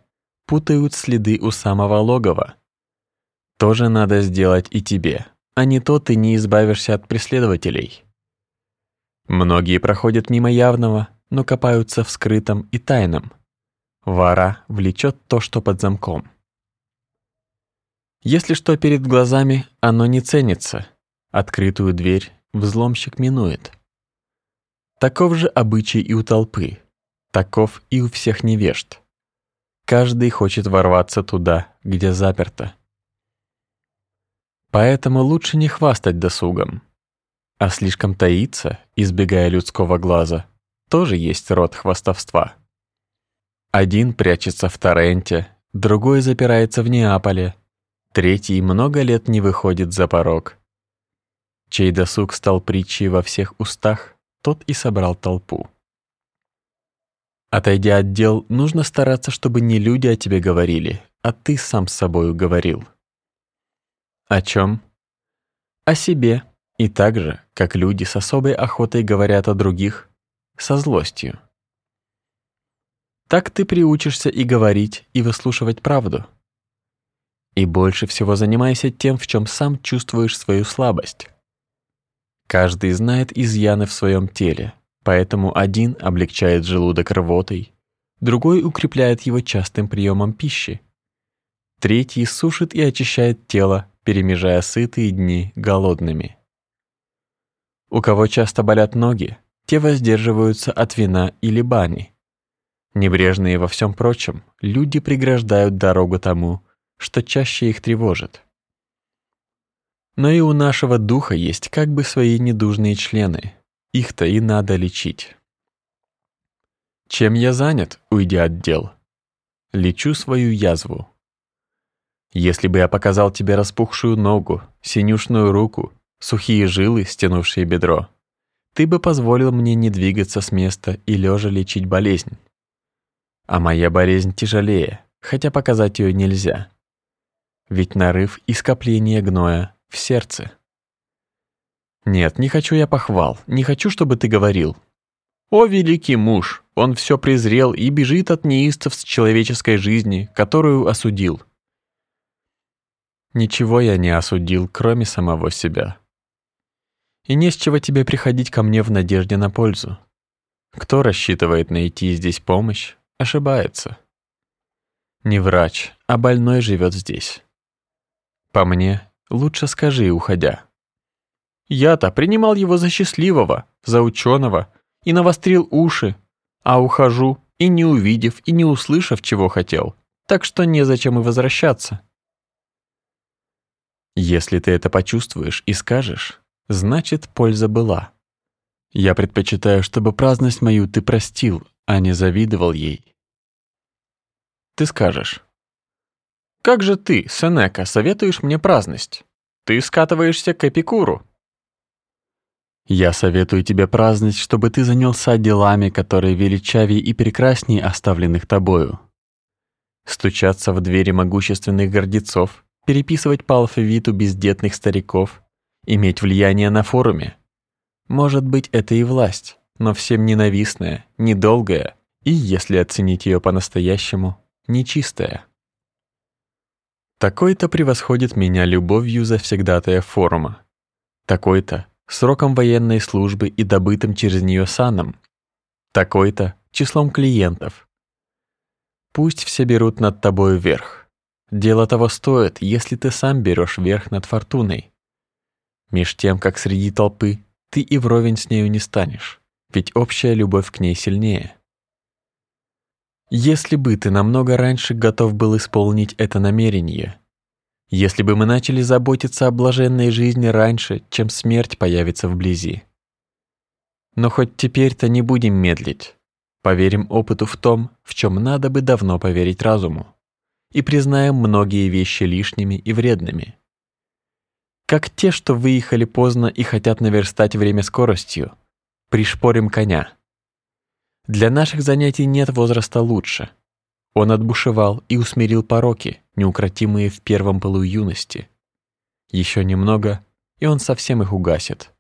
путают следы у самого логова. Тоже надо сделать и тебе, а не то ты не избавишься от преследователей. Многие проходят мимо явного, но копаются в скрытом и тайном. Вора влечет то, что под замком. Если что перед глазами, оно не ценится. Открытую дверь взломщик минует. Таков же обычай и у толпы. Таков и у всех невежд. Каждый хочет ворваться туда, где заперто. Поэтому лучше не хвастать досугом. А слишком таиться, избегая людского глаза, тоже есть род хвастовства. Один прячется в Торренте, другой запирается в Неаполе, Третий много лет не выходит за порог. Чей досуг стал притчей во всех устах, тот и собрал толпу. Отойдя от дел, нужно стараться, чтобы не люди о тебе говорили, а ты сам с собою говорил. О чем? О себе, и так же, как люди с особой охотой говорят о других, со злостью. Так ты приучишься и говорить, и выслушивать правду. И больше всего занимайся тем, в чем сам чувствуешь свою слабость. Каждый знает изъяны в своем теле, поэтому один облегчает желудок рвотой, другой укрепляет его частым приемом пищи, третий сушит и очищает тело, перемежая сытые дни голодными. У кого часто болят ноги, те воздерживаются от вина или бани. Небрежные во всем прочем, люди преграждают дорогу тому, что чаще их тревожит. Но и у нашего духа есть как бы свои недужные члены, их-то и надо лечить. Чем я занят, уйдя от дел? Лечу свою язву. Если бы я показал тебе распухшую ногу, синюшную руку, сухие жилы, стянувшие бедро, ты бы позволил мне не двигаться с места и лежа лечить болезнь. А моя болезнь тяжелее, хотя показать ее нельзя ведь нарыв и скопление гноя в сердце. Нет, не хочу я похвал, не хочу, чтобы ты говорил. О, великий муж, он все презрел и бежит от неистовств человеческой жизни, которую осудил. Ничего я не осудил, кроме самого себя. И не с чего тебе приходить ко мне в надежде на пользу. Кто рассчитывает найти здесь помощь, ошибается. Не врач, а больной живет здесь. По мне, лучше скажи, уходя. Я-то принимал его за счастливого, за ученого, и навострил уши, а ухожу, и не увидев, и не услышав, чего хотел, так что незачем и возвращаться. Если ты это почувствуешь и скажешь, значит, польза была. Я предпочитаю, чтобы праздность мою ты простил, а не завидовал ей. Ты скажешь, как же ты, Сенека, советуешь мне праздность? Ты скатываешься к Эпикуру. Я советую тебе праздновать, чтобы ты занялся делами, которые величавее и прекраснее оставленных тобою. Стучаться в двери могущественных гордецов, переписывать по алфавиту бездетных стариков, иметь влияние на форуме. Может быть, это и власть, но всем ненавистная, недолгая и, если оценить ее по-настоящему, нечистая. Такой-то превосходит меня любовью завсегдатая форума. Такой-то сроком военной службы и добытым через нее саном. Такой-то числом клиентов. Пусть все берут над тобой верх. Дело того стоит, если ты сам берешь верх над фортуной. Меж тем, как среди толпы, ты и вровень с нею не станешь, ведь общая любовь к ней сильнее. Если бы ты намного раньше готов был исполнить это намерение, если бы мы начали заботиться о блаженной жизни раньше, чем смерть появится вблизи. Но хоть теперь-то не будем медлить. Поверим опыту в том, в чем надо бы давно поверить разуму, и признаем многие вещи лишними и вредными. Как те, что выехали поздно и хотят наверстать время скоростью, пришпорим коня. Для наших занятий нет возраста лучше. Он отбушевал и усмирил пороки, неукротимые в первом полу юности. Еще немного, и он совсем их угасит.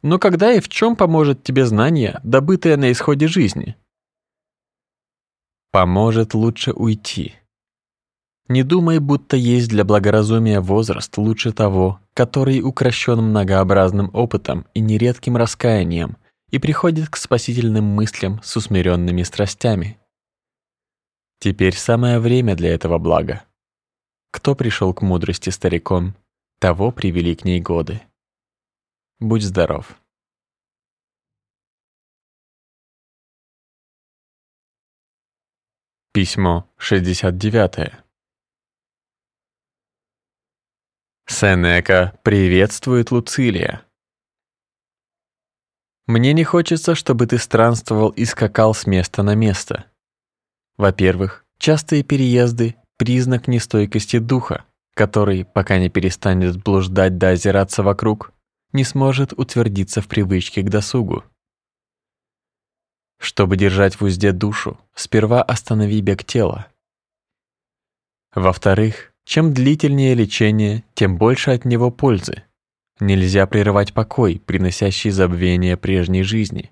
Но когда и в чем поможет тебе знание, добытое на исходе жизни? Поможет лучше уйти. Не думай, будто есть для благоразумия возраст лучше того, который укращен многообразным опытом и нередким раскаянием, и приходит к спасительным мыслям с усмиренными страстями. Теперь самое время для этого блага. Кто пришел к мудрости стариком, того привели к ней годы. Будь здоров. Письмо 69. Сенека приветствует Луцилия. Мне не хочется, чтобы ты странствовал и скакал с места на место. Во-первых, частые переезды – признак нестойкости духа, который, пока не перестанет блуждать да озираться вокруг, не сможет утвердиться в привычке к досугу. Чтобы держать в узде душу, сперва останови бег тела. Во-вторых, чем длительнее лечение, тем больше от него пользы. Нельзя прерывать покой, приносящий забвение прежней жизни.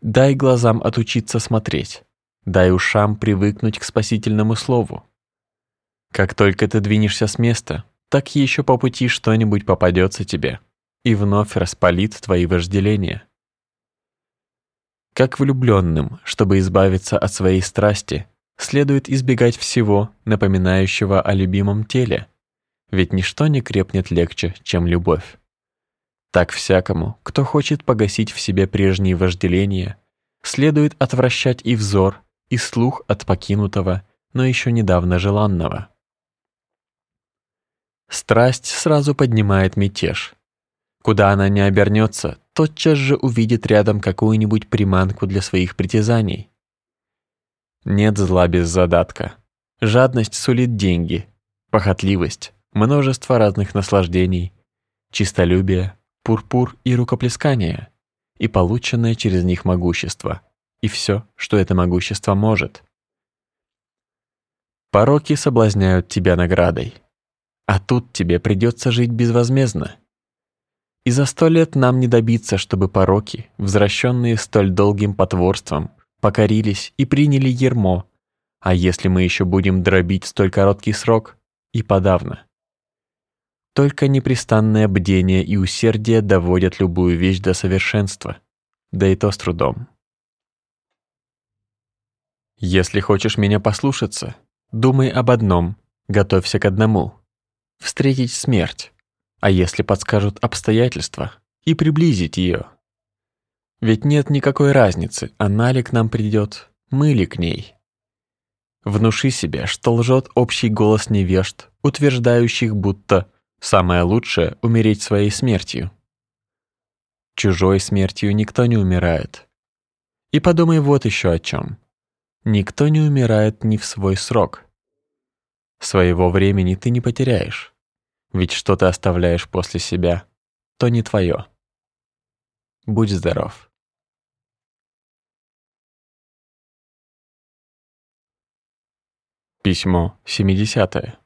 Дай глазам отучиться смотреть, дай ушам привыкнуть к спасительному слову. Как только ты двинешься с места, так еще по пути что-нибудь попадется тебе и вновь распалит твои вожделения. Как влюбленным, чтобы избавиться от своей страсти, следует избегать всего, напоминающего о любимом теле, ведь ничто не крепнет легче, чем любовь. Так всякому, кто хочет погасить в себе прежние вожделения, следует отвращать и взор, и слух от покинутого, но еще недавно желанного. Страсть сразу поднимает мятеж. Куда она не обернется, тотчас же увидит рядом какую-нибудь приманку для своих притязаний. Нет зла без задатка. Жадность сулит деньги, похотливость множество разных наслаждений, чистолюбие, пурпур и рукоплескание, и полученное через них могущество, и все, что это могущество может. Пороки соблазняют тебя наградой, а тут тебе придется жить безвозмездно. И за сто лет нам не добиться, чтобы пороки, возвращенные столь долгим потворством, покорились и приняли ермо, а если мы еще будем дробить столь короткий срок, и подавно. Только непрестанное бдение и усердие доводят любую вещь до совершенства, да и то с трудом. Если хочешь меня послушаться, думай об одном, готовься к одному — встретить смерть, а если подскажут обстоятельства, и приблизить ее. Ведь нет никакой разницы, она ли к нам придет, мы ли к ней. Внуши себе, что лжет общий голос невежд, утверждающих, будто Самое лучшее — умереть своей смертью. Чужой смертью никто не умирает. И подумай вот еще о чем. Никто не умирает ни в свой срок. Своего времени ты не потеряешь, ведь что ты оставляешь после себя? то не твое. Будь здоров. Письмо 70.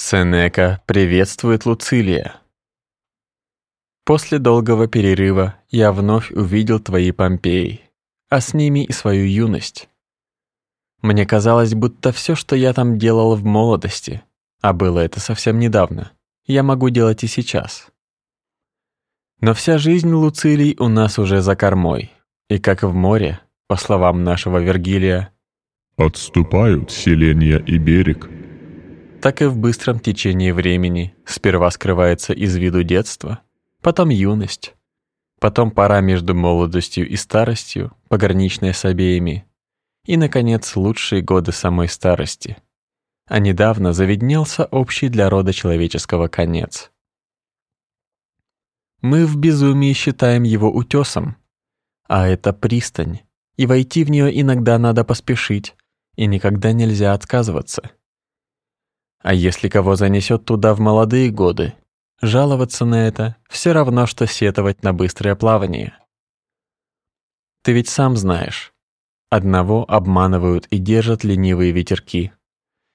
Сенека приветствует Луцилия. После долгого перерыва я вновь увидел твои Помпеи, а с ними и свою юность. Мне казалось, будто все, что я там делал в молодости, а было это совсем недавно, я могу делать и сейчас. Но вся жизнь Луцилий у нас уже за кормой, и как в море, по словам нашего Вергилия, Отступают селения и берег. Так и в быстром течении времени сперва скрывается из виду детство, потом юность, потом пора между молодостью и старостью, пограничная с обеими, и, наконец, лучшие годы самой старости. А недавно заведнелся общий для рода человеческого конец. Мы в безумии считаем его утесом, а это пристань, и войти в нее иногда надо поспешить, и никогда нельзя отказываться. А если кого занесет туда в молодые годы, жаловаться на это все равно, что сетовать на быстрое плавание. Ты ведь сам знаешь, одного обманывают и держат ленивые ветерки,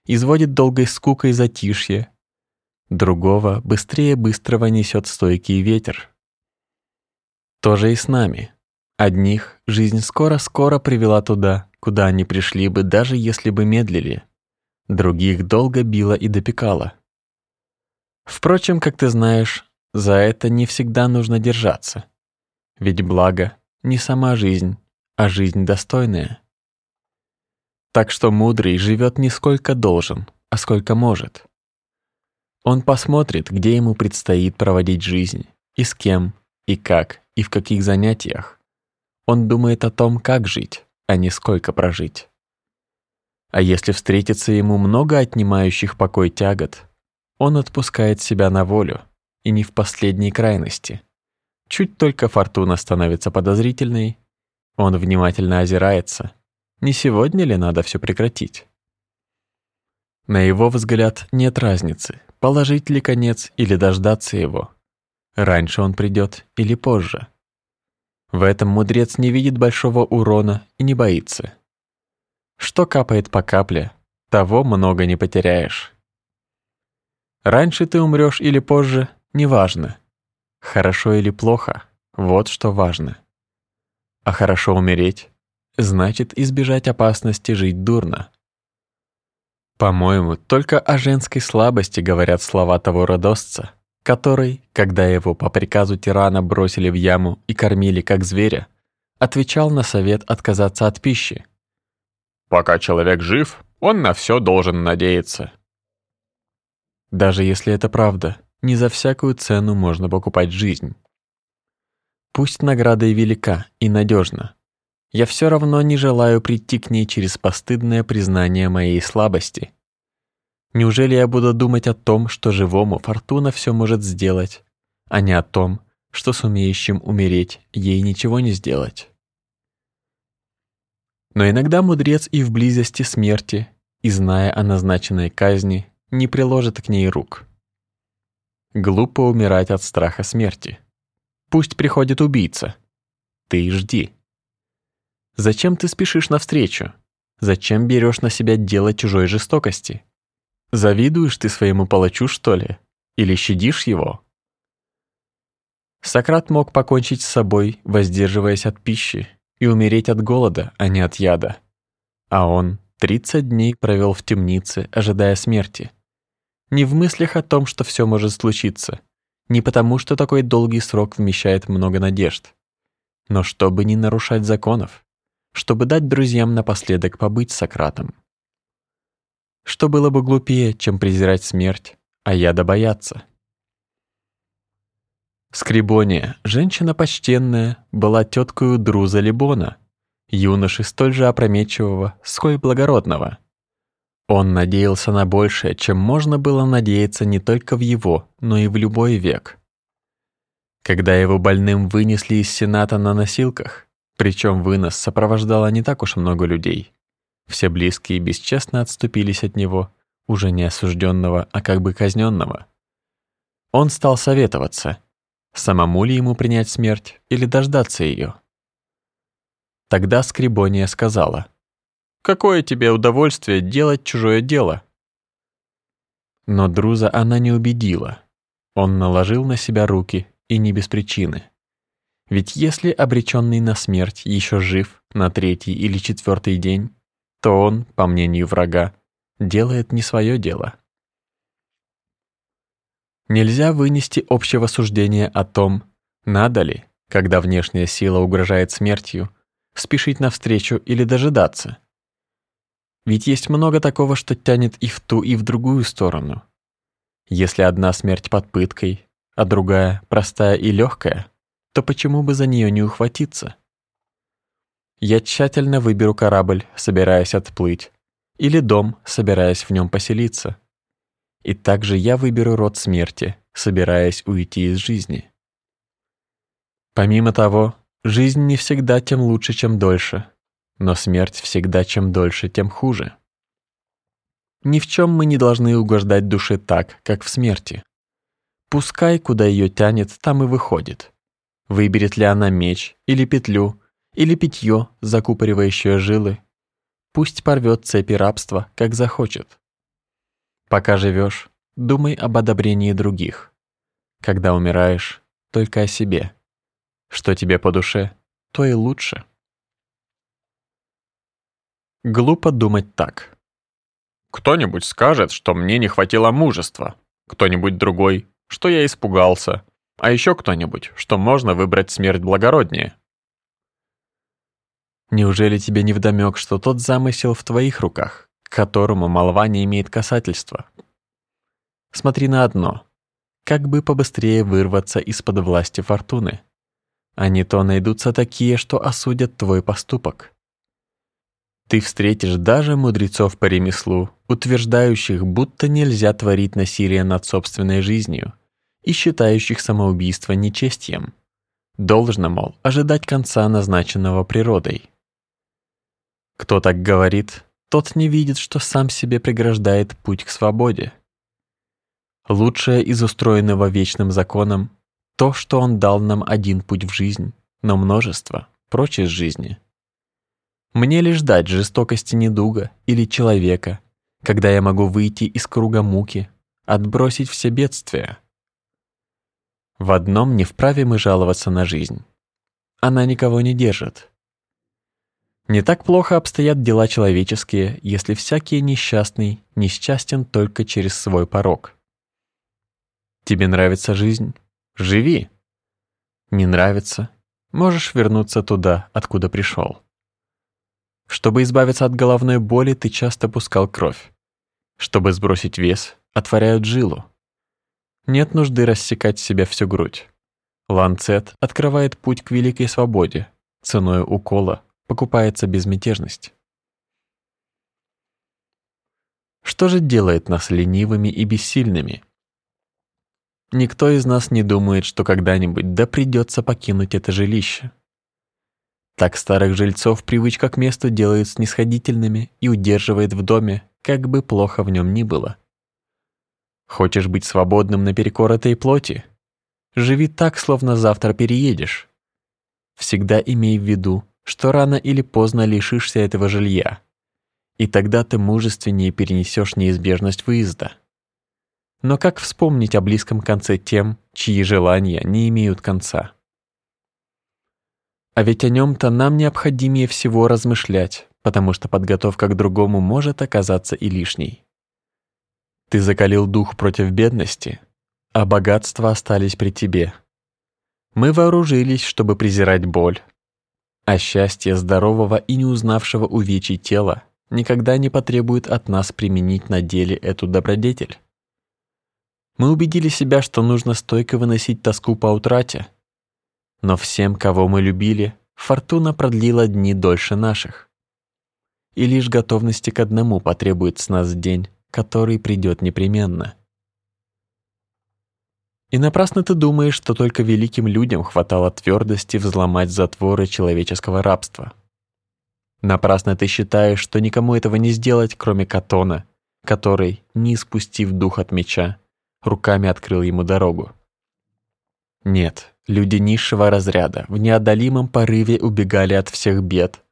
изводит долгой скукой затишье, другого быстрее быстрого несет стойкий ветер. То же и с нами. Одних жизнь скоро-скоро привела туда, куда они пришли бы, даже если бы медлили. Других долго била и допекала. Впрочем, как ты знаешь, за это не всегда нужно держаться. Ведь благо не сама жизнь, а жизнь достойная. Так что мудрый живет не сколько должен, а сколько может. Он посмотрит, где ему предстоит проводить жизнь, и с кем, и как, и в каких занятиях. Он думает о том, как жить, а не сколько прожить. А если встретится ему много отнимающих покой тягот, он отпускает себя на волю, и не в последней крайности. Чуть только фортуна становится подозрительной, он внимательно озирается. Не сегодня ли надо все прекратить? На его взгляд нет разницы, положить ли конец или дождаться его. Раньше он придет или позже. В этом мудрец не видит большого урона и не боится. Что капает по капле, того много не потеряешь. Раньше ты умрешь или позже, неважно. Хорошо или плохо, вот что важно. А хорошо умереть, значит избежать опасности жить дурно. По-моему, только о женской слабости говорят слова того родосца, который, когда его по приказу тирана бросили в яму и кормили как зверя, отвечал на совет отказаться от пищи. «Пока человек жив, он на все должен надеяться». Даже если это правда, не за всякую цену можно покупать жизнь. Пусть награда и велика, и надежна, я все равно не желаю прийти к ней через постыдное признание моей слабости. Неужели я буду думать о том, что живому фортуна все может сделать, а не о том, что с умеющим умереть ей ничего не сделать? Но иногда мудрец и в близости смерти, и зная о назначенной казни, не приложит к ней рук. Глупо умирать от страха смерти. Пусть приходит убийца. Ты жди. Зачем ты спешишь навстречу? Зачем берешь на себя дело чужой жестокости? Завидуешь ты своему палачу, что ли? Или щадишь его? Сократ мог покончить с собой, воздерживаясь от пищи, и умереть от голода, а не от яда. А он 30 дней провел в темнице, ожидая смерти. Не в мыслях о том, что все может случиться, не потому, что такой долгий срок вмещает много надежд, но чтобы не нарушать законов, чтобы дать друзьям напоследок побыть с Сократом. Что было бы глупее, чем презирать смерть, а яда бояться? Скрибония, женщина почтенная, была теткою Друза Либона, юноши столь же опрометчивого, сколь благородного. Он надеялся на большее, чем можно было надеяться не только в его, но и в любой век. Когда его больным вынесли из Сената на носилках, причем вынос сопровождало не так уж много людей, все близкие бесчестно отступились от него, уже не осужденного, а как бы казненного. он стал советоваться, самому ли ему принять смерть или дождаться ее. Тогда Скрибония сказала, «Какое тебе удовольствие делать чужое дело?» Но Друза она не убедила. Он наложил на себя руки, и не без причины. Ведь если обреченный на смерть еще жив на третий или четвертый день, то он, по мнению врага, делает не свое дело. Нельзя вынести общего суждения о том, надо ли, когда внешняя сила угрожает смертью, спешить навстречу или дожидаться. Ведь есть много такого, что тянет и в ту, и в другую сторону. Если одна смерть под пыткой, а другая простая и легкая, то почему бы за нее не ухватиться? Я тщательно выберу корабль, собираясь отплыть, или дом, собираясь в нем поселиться. И также я выберу род смерти, собираясь уйти из жизни. Помимо того, жизнь не всегда тем лучше, чем дольше, но смерть всегда чем дольше, тем хуже. Ни в чем мы не должны угождать душе так, как в смерти. Пускай, куда ее тянет, там и выходит. Выберет ли она меч, или петлю, или питье, закупоривающее жилы, пусть порвет цепи рабства, как захочет. Пока живешь, думай об одобрении других. Когда умираешь, только о себе. Что тебе по душе, то и лучше. Глупо думать так. Кто-нибудь скажет, что мне не хватило мужества. Кто-нибудь другой, что я испугался. А еще кто-нибудь, что можно выбрать смерть благороднее. Неужели тебе не вдомек, что тот замысел в твоих руках, к которому молва не имеет касательства? Смотри на одно. Как бы побыстрее вырваться из-под власти фортуны. А не то найдутся такие, что осудят твой поступок. Ты встретишь даже мудрецов по ремеслу, утверждающих, будто нельзя творить насилие над собственной жизнью и считающих самоубийство нечестием. Должно, мол, ожидать конца, назначенного природой. Кто так говорит, тот не видит, что сам себе преграждает путь к свободе. Лучшее из устроенного вечным законом то, что он дал нам один путь в жизнь, но множество прочь из жизни. Мне ли ждать жестокости недуга или человека, когда я могу выйти из круга муки, отбросить все бедствия? В одном не вправе мы жаловаться на жизнь. Она никого не держит. Не так плохо обстоят дела человеческие, если всякий несчастный несчастен только через свой порог. Тебе нравится жизнь? Живи. Не нравится? Можешь вернуться туда, откуда пришел. Чтобы избавиться от головной боли, ты часто пускал кровь. Чтобы сбросить вес, отворяют жилу. Нет нужды рассекать себя всю грудь. Ланцет открывает путь к великой свободе. Ценой укола покупается безмятежность. Что же делает нас ленивыми и бессильными? Никто из нас не думает, что когда-нибудь да придется покинуть это жилище. Так старых жильцов привычка к месту делает снисходительными и удерживает в доме, как бы плохо в нем ни было. Хочешь быть свободным наперекор этой плоти? Живи так, словно завтра переедешь. Всегда имей в виду, что рано или поздно лишишься этого жилья, и тогда ты мужественнее перенесешь неизбежность выезда. Но как вспомнить о близком конце тем, чьи желания не имеют конца? А ведь о нем-то нам необходимее всего размышлять, потому что подготовка к другому может оказаться и лишней. Ты закалил дух против бедности, а богатства остались при тебе. Мы вооружились, чтобы презирать боль, а счастье здорового и не узнавшего увечий тела никогда не потребует от нас применить на деле эту добродетель. Мы убедили себя, что нужно стойко выносить тоску по утрате. Но всем, кого мы любили, фортуна продлила дни дольше наших. И лишь готовности к одному потребует с нас день, который придет непременно. И напрасно ты думаешь, что только великим людям хватало твердости взломать затворы человеческого рабства. Напрасно ты считаешь, что никому этого не сделать, кроме Катона, который, не спустив дух от меча, руками открыл ему дорогу. Нет, люди низшего разряда в неодолимом порыве убегали от всех бед.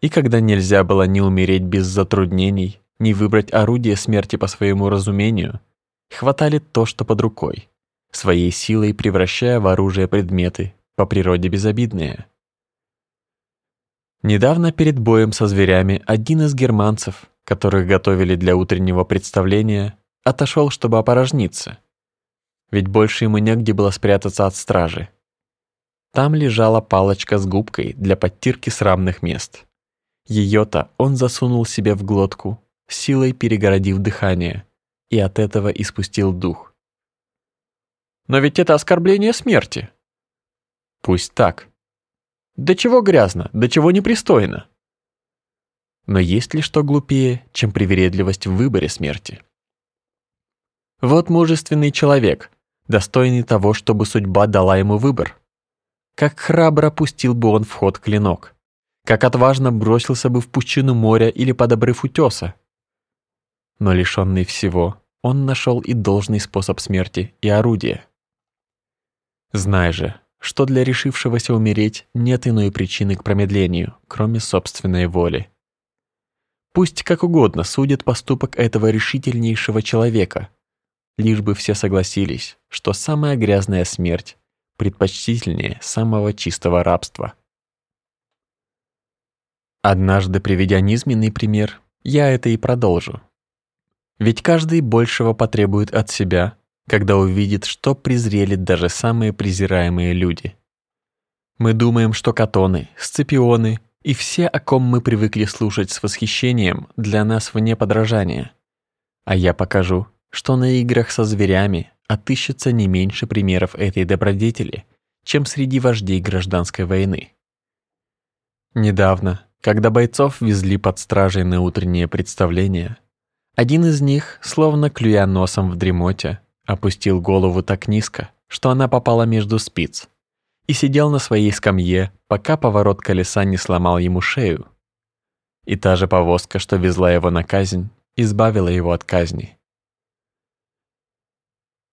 И когда нельзя было ни умереть без затруднений, ни выбрать орудие смерти по своему разумению, хватали то, что под рукой, своей силой превращая в оружие предметы, по природе безобидные. Недавно перед боем со зверями один из германцев, которых готовили для утреннего представления, отошел, чтобы опорожниться – ведь больше ему негде было спрятаться от стражи. Там лежала палочка с губкой для подтирки срамных мест. Ее-то он засунул себе в глотку, силой перегородив дыхание, и от этого испустил дух. Но ведь это оскорбление смерти. Пусть так. До чего грязно, до чего непристойно. Но есть ли что глупее, чем привередливость в выборе смерти? Вот мужественный человек, достойный того, чтобы судьба дала ему выбор. Как храбро пустил бы он в ход клинок, как отважно бросился бы в пучину моря или под обрыв утеса. Но лишенный всего, он нашел и должный способ смерти, и орудие. Знай же, что для решившегося умереть нет иной причины к промедлению, кроме собственной воли. Пусть как угодно судит поступок этого решительнейшего человека, лишь бы все согласились, что самая грязная смерть предпочтительнее самого чистого рабства. Однажды приведя низменный пример, я это и продолжу. Ведь каждый большего потребует от себя, когда увидит, что презрели даже самые презираемые люди. Мы думаем, что катоны, сципионы и все, о ком мы привыкли слушать с восхищением, для нас вне подражания. А я покажу, что на играх со зверями отыщется не меньше примеров этой добродетели, чем среди вождей гражданской войны. Недавно, когда бойцов везли под стражей на утреннее представление, один из них, словно клюя носом в дремоте, опустил голову так низко, что она попала между спиц, и сидел на своей скамье, пока поворот колеса не сломал ему шею. И та же повозка, что везла его на казнь, избавила его от казни.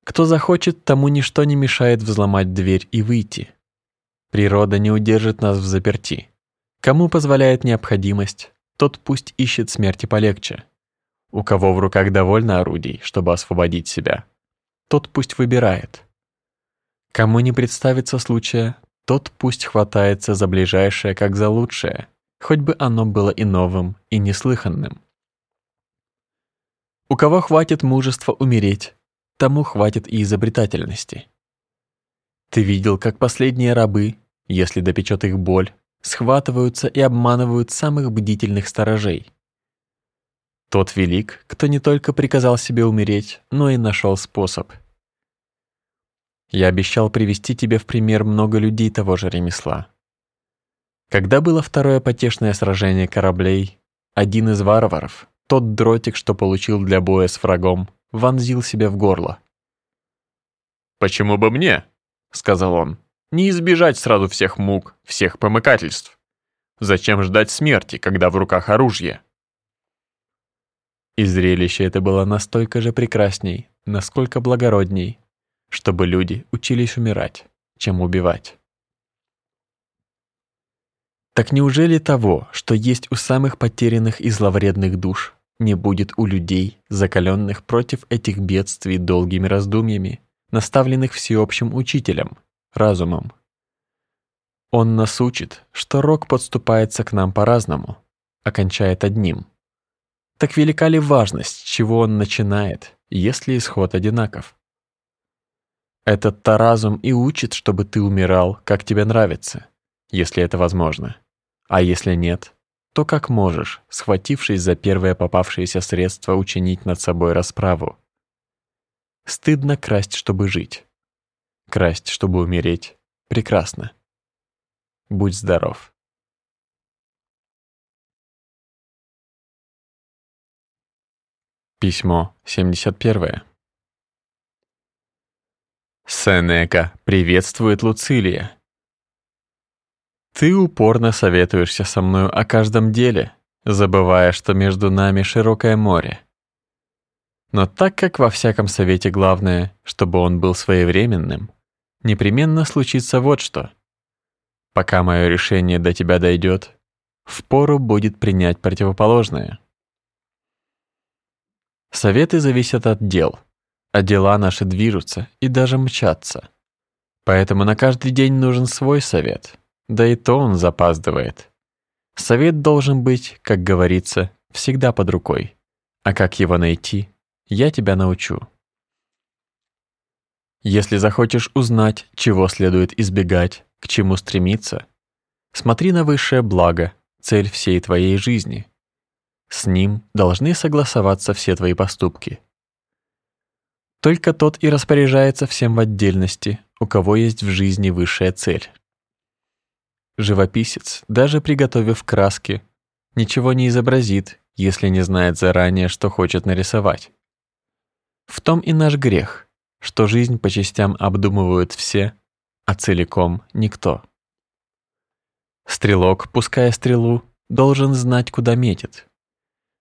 Кто захочет, тому ничто не мешает взломать дверь и выйти. Природа не удержит нас в заперти. Кому позволяет необходимость, тот пусть ищет смерти полегче. У кого в руках довольно орудий, чтобы освободить себя, тот пусть выбирает. Кому не представится случая, тот пусть хватается за ближайшее, как за лучшее, хоть бы оно было и новым, и неслыханным. У кого хватит мужества умереть, тому хватит и изобретательности. Ты видел, как последние рабы, если допечет их боль, схватываются и обманывают самых бдительных сторожей. Тот велик, кто не только приказал себе умереть, но и нашел способ. Я обещал привести тебе в пример много людей того же ремесла. Когда было второе потешное сражение кораблей, один из варваров, тот дротик, что получил для боя с врагом, вонзил себе в горло. «Почему бы мне?» — сказал он. «Не избежать сразу всех мук, всех помыкательств. Зачем ждать смерти, когда в руках оружие?» И зрелище это было настолько же прекрасней, насколько благородней, чтобы люди учились умирать, чем убивать. Так неужели того, что есть у самых потерянных и зловредных душ, не будет у людей, закаленных против этих бедствий долгими раздумьями, наставленных всеобщим учителем, разумом. Он нас учит, что рок подступается к нам по-разному, окончает одним. Так велика ли важность, чего он начинает, если исход одинаков? Этот-то разум и учит, чтобы ты умирал, как тебе нравится, если это возможно. А если нет, то как можешь, схватившись за первое попавшееся средство, учинить над собой расправу. Стыдно красть, чтобы жить. Красть, чтобы умереть. Прекрасно. Будь здоров. Письмо 71. Сенека приветствует Луцилия. Ты упорно советуешься со мною о каждом деле, забывая, что между нами широкое море. Но так как во всяком совете главное, чтобы он был своевременным, непременно случится вот что. Пока мое решение до тебя дойдет, впору будет принять противоположное. Советы зависят от дел, а дела наши движутся и даже мчатся. Поэтому на каждый день нужен свой совет, да и то он запаздывает. Совет должен быть, как говорится, всегда под рукой. А как его найти, я тебя научу. Если захочешь узнать, чего следует избегать, к чему стремиться, смотри на высшее благо, цель всей твоей жизни. С ним должны согласоваться все твои поступки. Только тот и распоряжается всем в отдельности, у кого есть в жизни высшая цель. Живописец, даже приготовив краски, ничего не изобразит, если не знает заранее, что хочет нарисовать. В том и наш грех, что жизнь по частям обдумывают все, а целиком никто. Стрелок, пуская стрелу, должен знать, куда метит.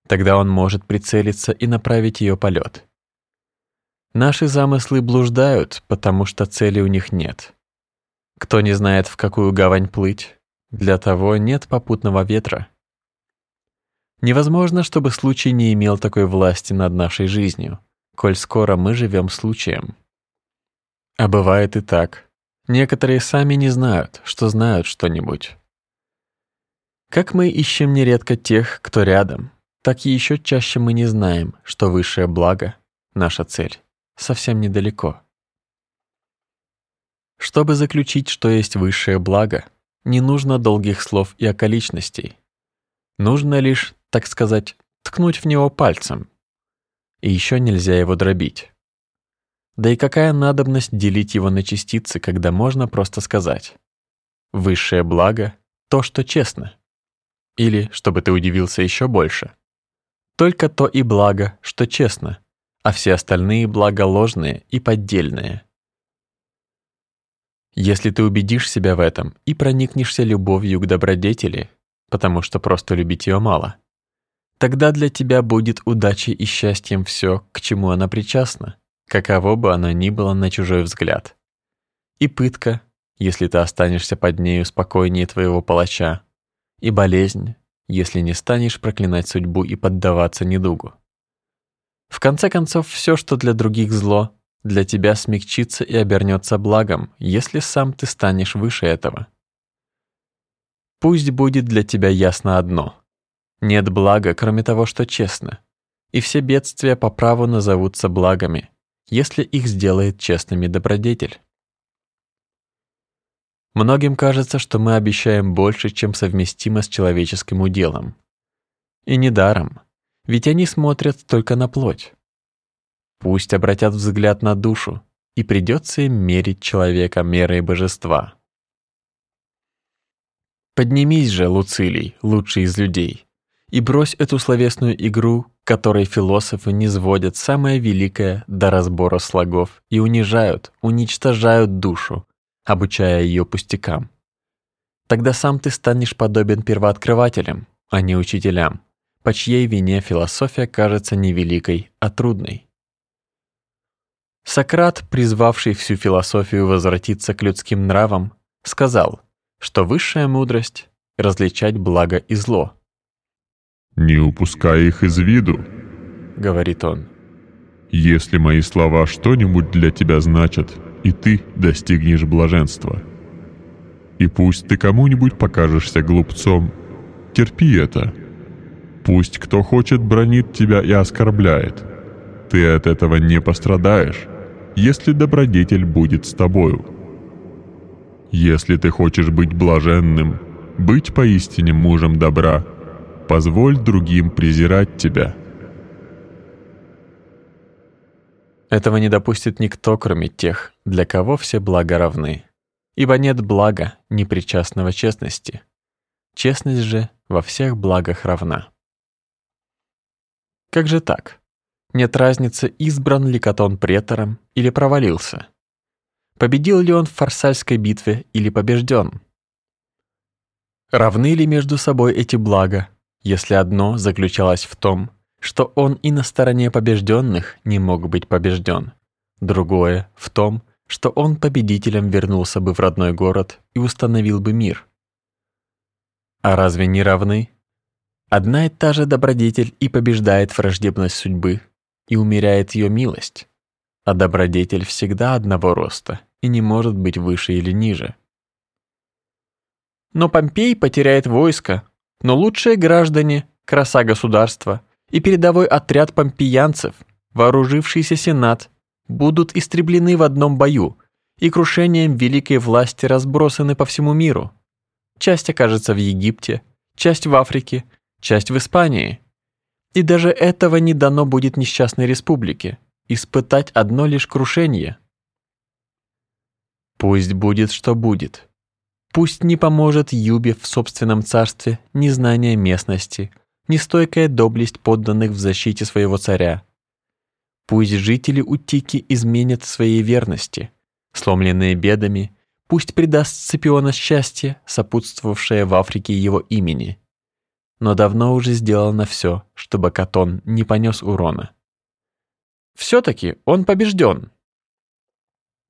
Тогда он может прицелиться и направить ее полет. Наши замыслы блуждают, потому что цели у них нет. Кто не знает, в какую гавань плыть, для того нет попутного ветра. Невозможно, чтобы случай не имел такой власти над нашей жизнью, коль скоро мы живем случаем. А бывает и так. Некоторые сами не знают, что знают что-нибудь. Как мы ищем нередко тех, кто рядом, так и еще чаще мы не знаем, что высшее благо, наша цель, совсем недалеко. Чтобы заключить, что есть высшее благо, не нужно долгих слов и околичностей. Нужно лишь, так сказать, ткнуть в него пальцем. И еще нельзя его дробить. Да и какая надобность делить его на частицы, когда можно просто сказать «Высшее благо — то, что честно». Или, чтобы ты удивился еще больше, «Только то и благо, что честно, а все остальные блага ложные и поддельные». Если ты убедишь себя в этом и проникнешься любовью к добродетели, потому что просто любить ее мало, тогда для тебя будет удачей и счастьем все, к чему она причастна, каково бы она ни было на чужой взгляд. И пытка, если ты останешься под нею спокойнее твоего палача, и болезнь, если не станешь проклинать судьбу и поддаваться недугу. В конце концов, все, что для других зло, для тебя смягчится и обернется благом, если сам ты станешь выше этого. Пусть будет для тебя ясно одно. Нет блага, кроме того, что честно. И все бедствия по праву назовутся благами, если их сделает честными добродетель. Многим кажется, что мы обещаем больше, чем совместимо с человеческим уделом. И недаром, ведь они смотрят только на плоть. Пусть обратят взгляд на душу, и придется им мерить человека мерой божества. Поднимись же, Луцилий, лучший из людей, и брось эту словесную игру, которой философы не сводят самое великое до разбора слогов и унижают, уничтожают душу, обучая ее пустякам. Тогда сам ты станешь подобен первооткрывателям, а не учителям, по чьей вине философия кажется не великой, а трудной. Сократ, призвавший всю философию возвратиться к людским нравам, сказал, что высшая мудрость — различать благо и зло. «Не упускай их из виду», — говорит он. «Если мои слова что-нибудь для тебя значат, и ты достигнешь блаженства. И пусть ты кому-нибудь покажешься глупцом, терпи это. Пусть кто хочет бронит тебя и оскорбляет. Ты от этого не пострадаешь, если добродетель будет с тобою. Если ты хочешь быть блаженным, быть поистине мужем добра, позволь другим презирать тебя. Этого не допустит никто, кроме тех, для кого все блага равны. Ибо нет блага, непричастного честности. Честность же во всех благах равна. Как же так? Нет разницы, избран ли Катон претором или провалился. Победил ли он в Фарсальской битве или побежден? Равны ли между собой эти блага, если одно заключалось в том, что он и на стороне побежденных не мог быть побежден. Другое в том, что он победителем вернулся бы в родной город и установил бы мир. А разве не равны? Одна и та же добродетель и побеждает враждебность судьбы, и умеряет ее милость, а добродетель всегда одного роста и не может быть выше или ниже. Но Помпей потеряет войско, но лучшие граждане, краса государства и передовой отряд помпеянцев, вооружившийся сенат, будут истреблены в одном бою и крушением великой власти разбросаны по всему миру. Часть окажется в Египте, часть в Африке, часть в Испании. И даже этого не дано будет несчастной республике испытать одно лишь крушение. Пусть будет, что будет. Пусть не поможет Юбе в собственном царстве ни знание местности, ни стойкая доблесть подданных в защите своего царя. Пусть жители Утики изменят своей верности, сломленные бедами, пусть предаст Сципиона счастье, сопутствовавшее в Африке его имени. Но давно уже сделано все, чтобы Катон не понес урона. Все-таки он побежден.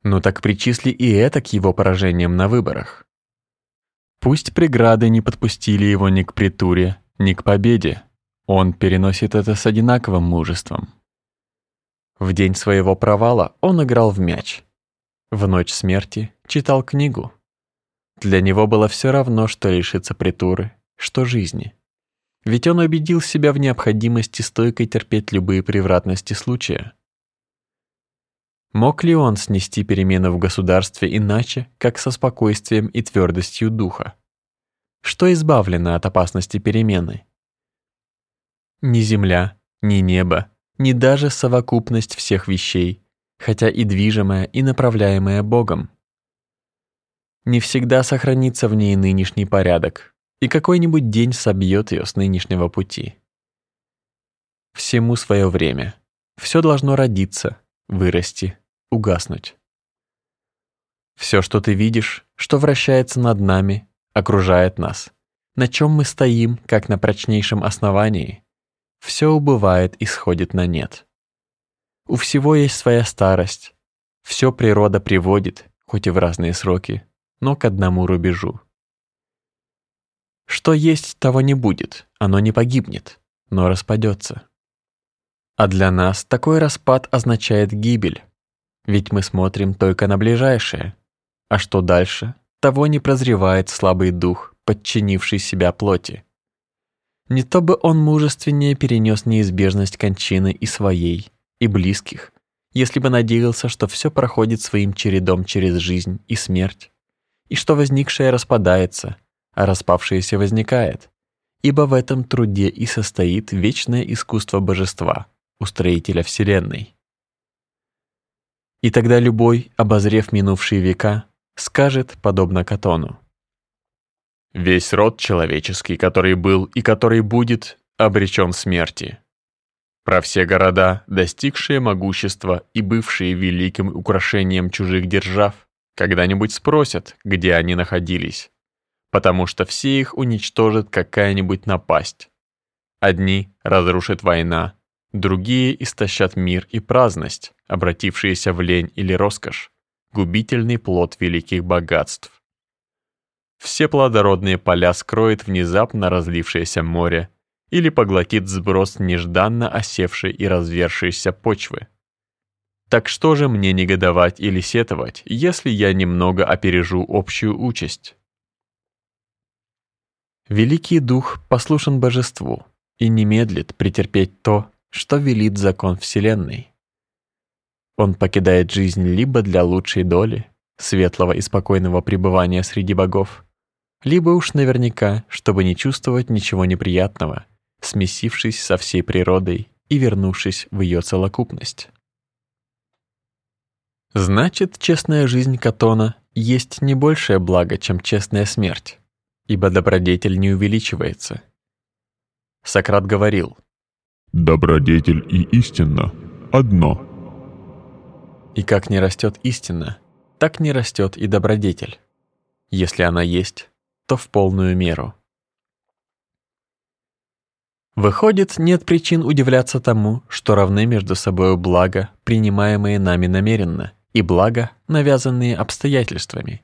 Ну так причисли и это к его поражениям на выборах. Пусть преграды не подпустили его ни к притуре, ни к победе. Он переносит это с одинаковым мужеством. В день своего провала он играл в мяч. В ночь смерти читал книгу. Для него было все равно, что лишиться притуры, что жизни. Ведь он убедил себя в необходимости стойко терпеть любые превратности случая. Мог ли он снести перемены в государстве иначе, как со спокойствием и твердостью духа? Что избавлено от опасности перемены? Ни земля, ни небо, ни даже совокупность всех вещей, хотя и движимая, и направляемая Богом. Не всегда сохранится в ней нынешний порядок, и какой-нибудь день собьет ее с нынешнего пути. Всему свое время. Все должно родиться, вырасти, угаснуть. Все, что ты видишь, что вращается над нами, окружает нас, на чем мы стоим, как на прочнейшем основании, все убывает и сходит на нет. У всего есть своя старость, все природа приводит, хоть и в разные сроки, но к одному рубежу. Что есть, того не будет, оно не погибнет, но распадется. А для нас такой распад означает гибель, ведь мы смотрим только на ближайшее, а что дальше, того не прозревает слабый дух, подчинивший себя плоти. Не то бы он мужественнее перенес неизбежность кончины и своей, и близких, если бы надеялся, что все проходит своим чередом через жизнь и смерть, и что возникшее распадается, а распавшееся возникает, ибо в этом труде и состоит вечное искусство божества, устроителя Вселенной. И тогда любой, обозрев минувшие века, скажет, подобно Катону, «Весь род человеческий, который был и который будет, обречен смерти. Про все города, достигшие могущества и бывшие великим украшением чужих держав, когда-нибудь спросят, где они находились, потому что все их уничтожит какая-нибудь напасть. Одни разрушит война, другие истощат мир и праздность, обратившиеся в лень или роскошь, губительный плод великих богатств. Все плодородные поля скроет внезапно разлившееся море или поглотит сброс нежданно осевшей и развершейся почвы. Так что же мне негодовать или сетовать, если я немного опережу общую участь? Великий Дух послушен Божеству и не медлит претерпеть то, что велит закон Вселенной. Он покидает жизнь либо для лучшей доли, светлого и спокойного пребывания среди богов, либо уж наверняка, чтобы не чувствовать ничего неприятного, смесившись со всей природой и вернувшись в ее целокупность. Значит, честная жизнь Катона есть не большее благо, чем честная смерть ибо добродетель не увеличивается. Сократ говорил, «Добродетель и истина одно». И как не растет истина, так не растет и добродетель. Если она есть, то в полную меру. Выходит, нет причин удивляться тому, что равны между собой блага, принимаемые нами намеренно, и блага, навязанные обстоятельствами.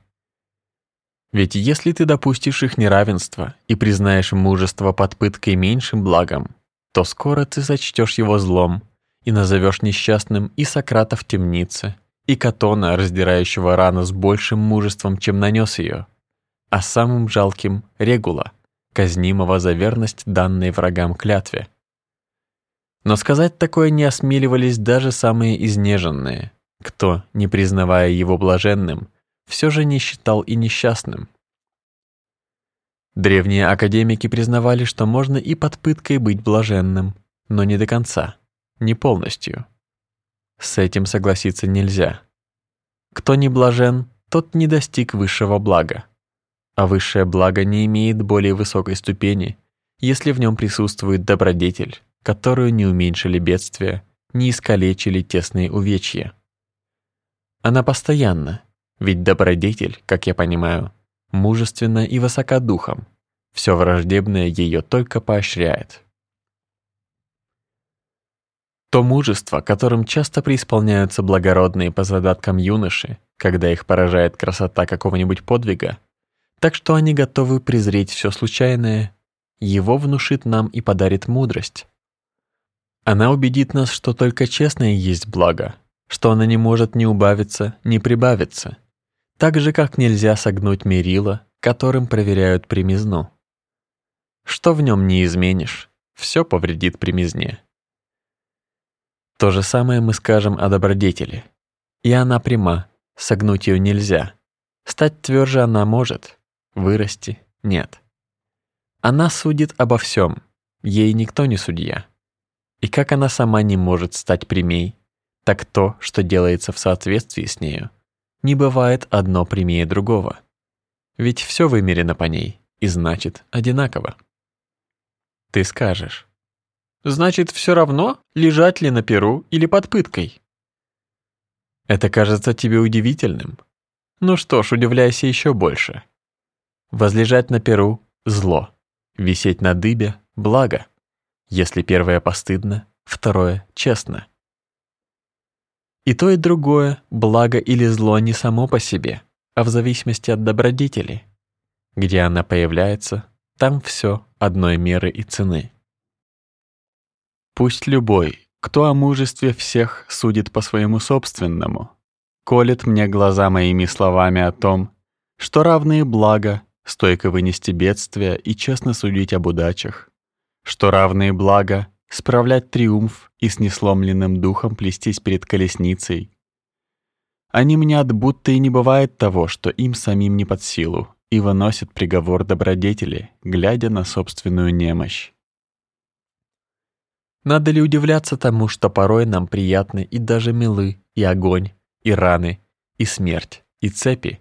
Ведь если ты допустишь их неравенство и признаешь мужество под пыткой меньшим благом, то скоро ты сочтешь его злом и назовешь несчастным и Сократа в темнице, и Катона, раздирающего рану с большим мужеством, чем нанес ее, а самым жалким — Регула, казнимого за верность данной врагам клятве. Но сказать такое не осмеливались даже самые изнеженные, кто, не признавая его блаженным, все же не считал и несчастным. Древние академики признавали, что можно и под пыткой быть блаженным, но не до конца, не полностью. С этим согласиться нельзя. Кто не блажен, тот не достиг высшего блага а высшее благо не имеет более высокой ступени, если в нем присутствует добродетель, которую не уменьшили бедствия, не искалечили тесные увечья. Она постоянна, ведь добродетель, как я понимаю, мужественна и высока духом, все враждебное ее только поощряет. То мужество, которым часто преисполняются благородные по задаткам юноши, когда их поражает красота какого-нибудь подвига, так что они готовы презреть все случайное, его внушит нам и подарит мудрость. Она убедит нас, что только честное есть благо, что она не может ни убавиться, ни прибавиться, так же, как нельзя согнуть мерила, которым проверяют примизну. Что в нем не изменишь, все повредит примизне. То же самое мы скажем о добродетели. И она пряма, согнуть ее нельзя. Стать тверже она может, вырасти нет. Она судит обо всем, ей никто не судья. И как она сама не может стать прямей, так то, что делается в соответствии с нею, не бывает одно прямее другого. Ведь все вымерено по ней и значит одинаково. Ты скажешь, значит все равно, лежать ли на перу или под пыткой. Это кажется тебе удивительным. Ну что ж, удивляйся еще больше. Возлежать на перу — зло, висеть на дыбе — благо. Если первое постыдно, второе — честно. И то, и другое, благо или зло не само по себе, а в зависимости от добродетели. Где она появляется, там все одной меры и цены. Пусть любой, кто о мужестве всех судит по своему собственному, колет мне глаза моими словами о том, что равные блага стойко вынести бедствия и честно судить об удачах, что равные блага — справлять триумф и с несломленным духом плестись перед колесницей. Они мнят, будто и не бывает того, что им самим не под силу, и выносят приговор добродетели, глядя на собственную немощь. Надо ли удивляться тому, что порой нам приятны и даже милы, и огонь, и раны, и смерть, и цепи,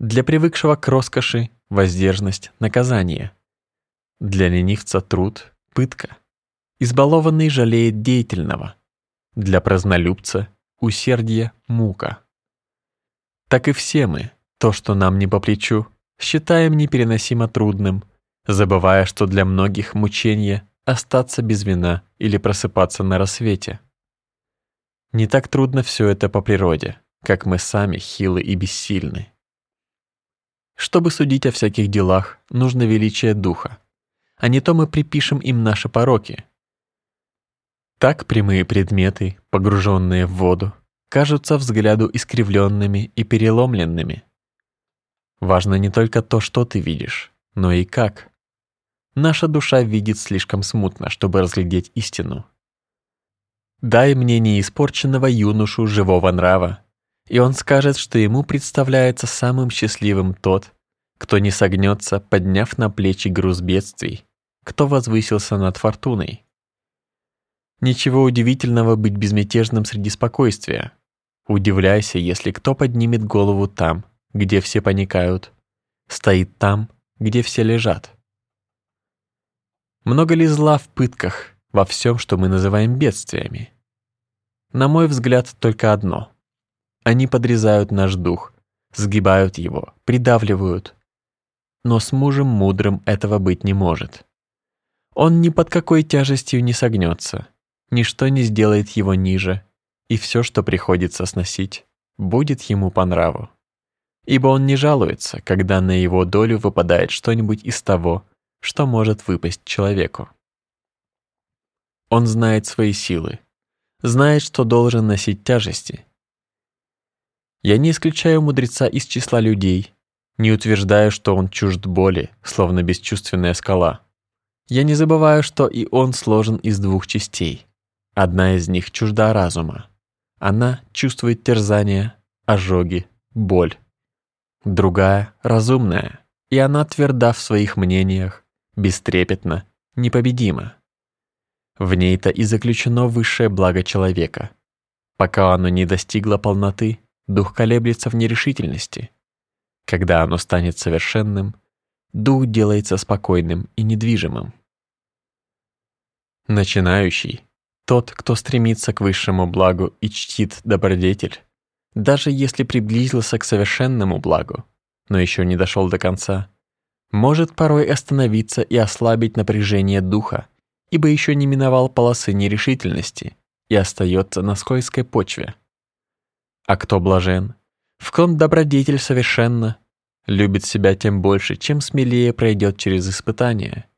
для привыкшего к роскоши – воздержность, наказание. Для ленивца труд – пытка. Избалованный жалеет деятельного. Для празднолюбца – усердие, мука. Так и все мы, то, что нам не по плечу, считаем непереносимо трудным, забывая, что для многих мучение – остаться без вина или просыпаться на рассвете. Не так трудно все это по природе, как мы сами хилы и бессильны. Чтобы судить о всяких делах, нужно величие духа, а не то мы припишем им наши пороки. Так прямые предметы, погруженные в воду, кажутся взгляду искривленными и переломленными. Важно не только то, что ты видишь, но и как. Наша душа видит слишком смутно, чтобы разглядеть истину. Дай мне неиспорченного юношу живого нрава, и он скажет, что ему представляется самым счастливым тот, кто не согнется, подняв на плечи груз бедствий, кто возвысился над фортуной. Ничего удивительного быть безмятежным среди спокойствия. Удивляйся, если кто поднимет голову там, где все паникают, стоит там, где все лежат. Много ли зла в пытках, во всем, что мы называем бедствиями? На мой взгляд, только одно — они подрезают наш дух, сгибают его, придавливают. Но с мужем мудрым этого быть не может. Он ни под какой тяжестью не согнется, ничто не сделает его ниже, и все, что приходится сносить, будет ему по нраву. Ибо он не жалуется, когда на его долю выпадает что-нибудь из того, что может выпасть человеку. Он знает свои силы, знает, что должен носить тяжести. Я не исключаю мудреца из числа людей, не утверждаю, что он чужд боли, словно бесчувственная скала. Я не забываю, что и он сложен из двух частей. Одна из них чужда разума. Она чувствует терзание, ожоги, боль. Другая — разумная, и она тверда в своих мнениях, бестрепетна, непобедима. В ней-то и заключено высшее благо человека. Пока оно не достигло полноты, дух колеблется в нерешительности. Когда оно станет совершенным, дух делается спокойным и недвижимым. Начинающий, тот, кто стремится к высшему благу и чтит добродетель, даже если приблизился к совершенному благу, но еще не дошел до конца, может порой остановиться и ослабить напряжение духа, ибо еще не миновал полосы нерешительности и остается на скользкой почве. А кто блажен, в ком добродетель совершенно, любит себя тем больше, чем смелее пройдет через испытания,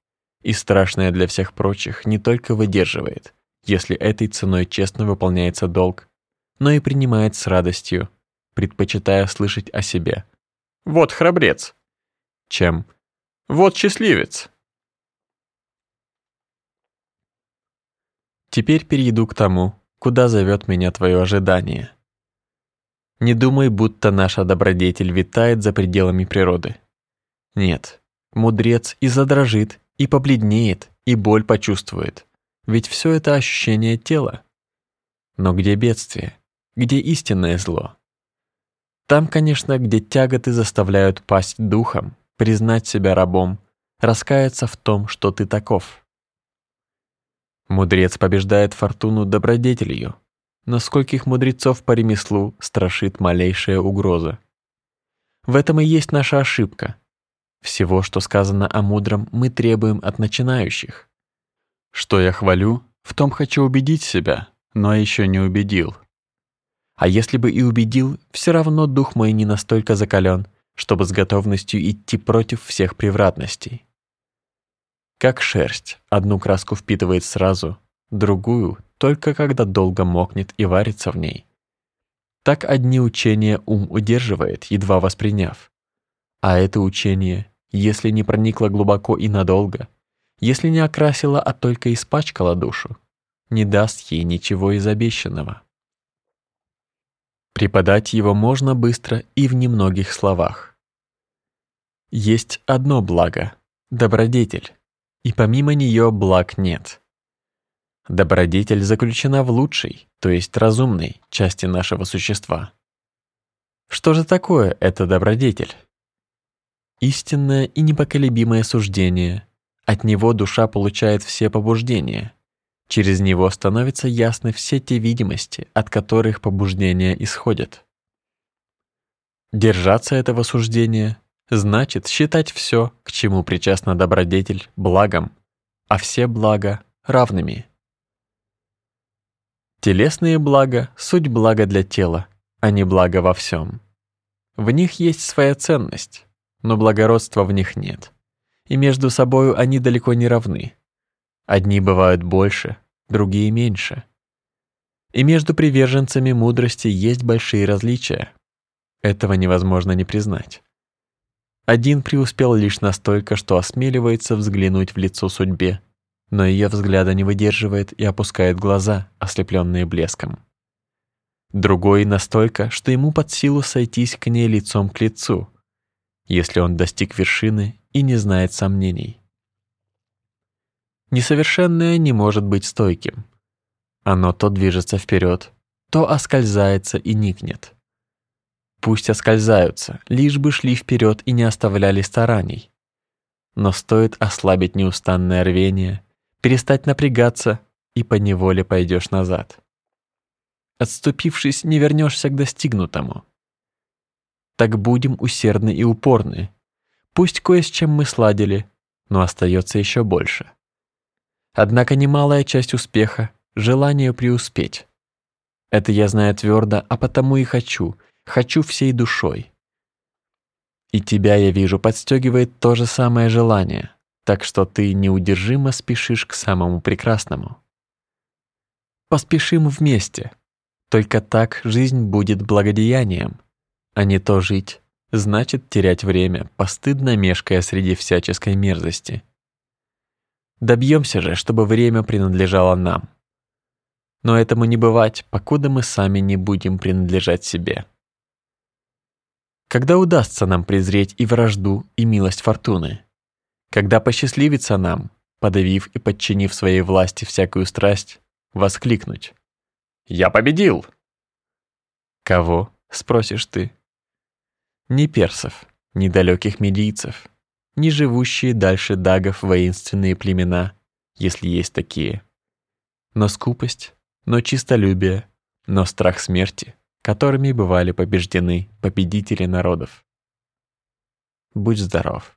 и страшное для всех прочих не только выдерживает, если этой ценой честно выполняется долг, но и принимает с радостью, предпочитая слышать о себе. «Вот храбрец!» чем «Вот счастливец!» Теперь перейду к тому, куда зовет меня твое ожидание. Не думай, будто наша добродетель витает за пределами природы. Нет, мудрец и задрожит, и побледнеет, и боль почувствует. Ведь все это ощущение тела. Но где бедствие? Где истинное зло? Там, конечно, где тяготы заставляют пасть духом, признать себя рабом, раскаяться в том, что ты таков. Мудрец побеждает фортуну добродетелью, но скольких мудрецов по ремеслу страшит малейшая угроза. В этом и есть наша ошибка. Всего, что сказано о мудром, мы требуем от начинающих. Что я хвалю, в том хочу убедить себя, но еще не убедил. А если бы и убедил, все равно дух мой не настолько закален, чтобы с готовностью идти против всех превратностей. Как шерсть одну краску впитывает сразу, другую только когда долго мокнет и варится в ней. Так одни учения ум удерживает, едва восприняв. А это учение, если не проникло глубоко и надолго, если не окрасило, а только испачкало душу, не даст ей ничего из обещанного. Преподать его можно быстро и в немногих словах. Есть одно благо — добродетель, и помимо нее благ нет. Добродетель заключена в лучшей, то есть разумной, части нашего существа. Что же такое это добродетель? Истинное и непоколебимое суждение. От него душа получает все побуждения. Через него становятся ясны все те видимости, от которых побуждения исходят. Держаться этого суждения значит считать все, к чему причастна добродетель, благом, а все блага равными. Телесные блага — суть блага для тела, а не благо во всем. В них есть своя ценность, но благородства в них нет. И между собою они далеко не равны. Одни бывают больше, другие меньше. И между приверженцами мудрости есть большие различия. Этого невозможно не признать. Один преуспел лишь настолько, что осмеливается взглянуть в лицо судьбе, но ее взгляда не выдерживает и опускает глаза, ослепленные блеском. Другой настолько, что ему под силу сойтись к ней лицом к лицу, если он достиг вершины и не знает сомнений. Несовершенное не может быть стойким. Оно то движется вперед, то оскользается и никнет. Пусть оскользаются, лишь бы шли вперед и не оставляли стараний. Но стоит ослабить неустанное рвение, перестать напрягаться, и по неволе пойдешь назад. Отступившись, не вернешься к достигнутому. Так будем усердны и упорны. Пусть кое с чем мы сладили, но остается еще больше. Однако немалая часть успеха — желание преуспеть. Это я знаю твердо, а потому и хочу, хочу всей душой. И тебя, я вижу, подстегивает то же самое желание, так что ты неудержимо спешишь к самому прекрасному. Поспешим вместе. Только так жизнь будет благодеянием, а не то жить, значит терять время, постыдно мешкая среди всяческой мерзости. Добьемся же, чтобы время принадлежало нам. Но этому не бывать, покуда мы сами не будем принадлежать себе. Когда удастся нам презреть и вражду, и милость фортуны? Когда посчастливится нам, подавив и подчинив своей власти всякую страсть, воскликнуть «Я победил!» «Кого?» — спросишь ты. Не персов, ни далеких медийцев, ни живущие дальше дагов воинственные племена, если есть такие. Но скупость, но чистолюбие, но страх смерти, которыми бывали побеждены победители народов. Будь здоров.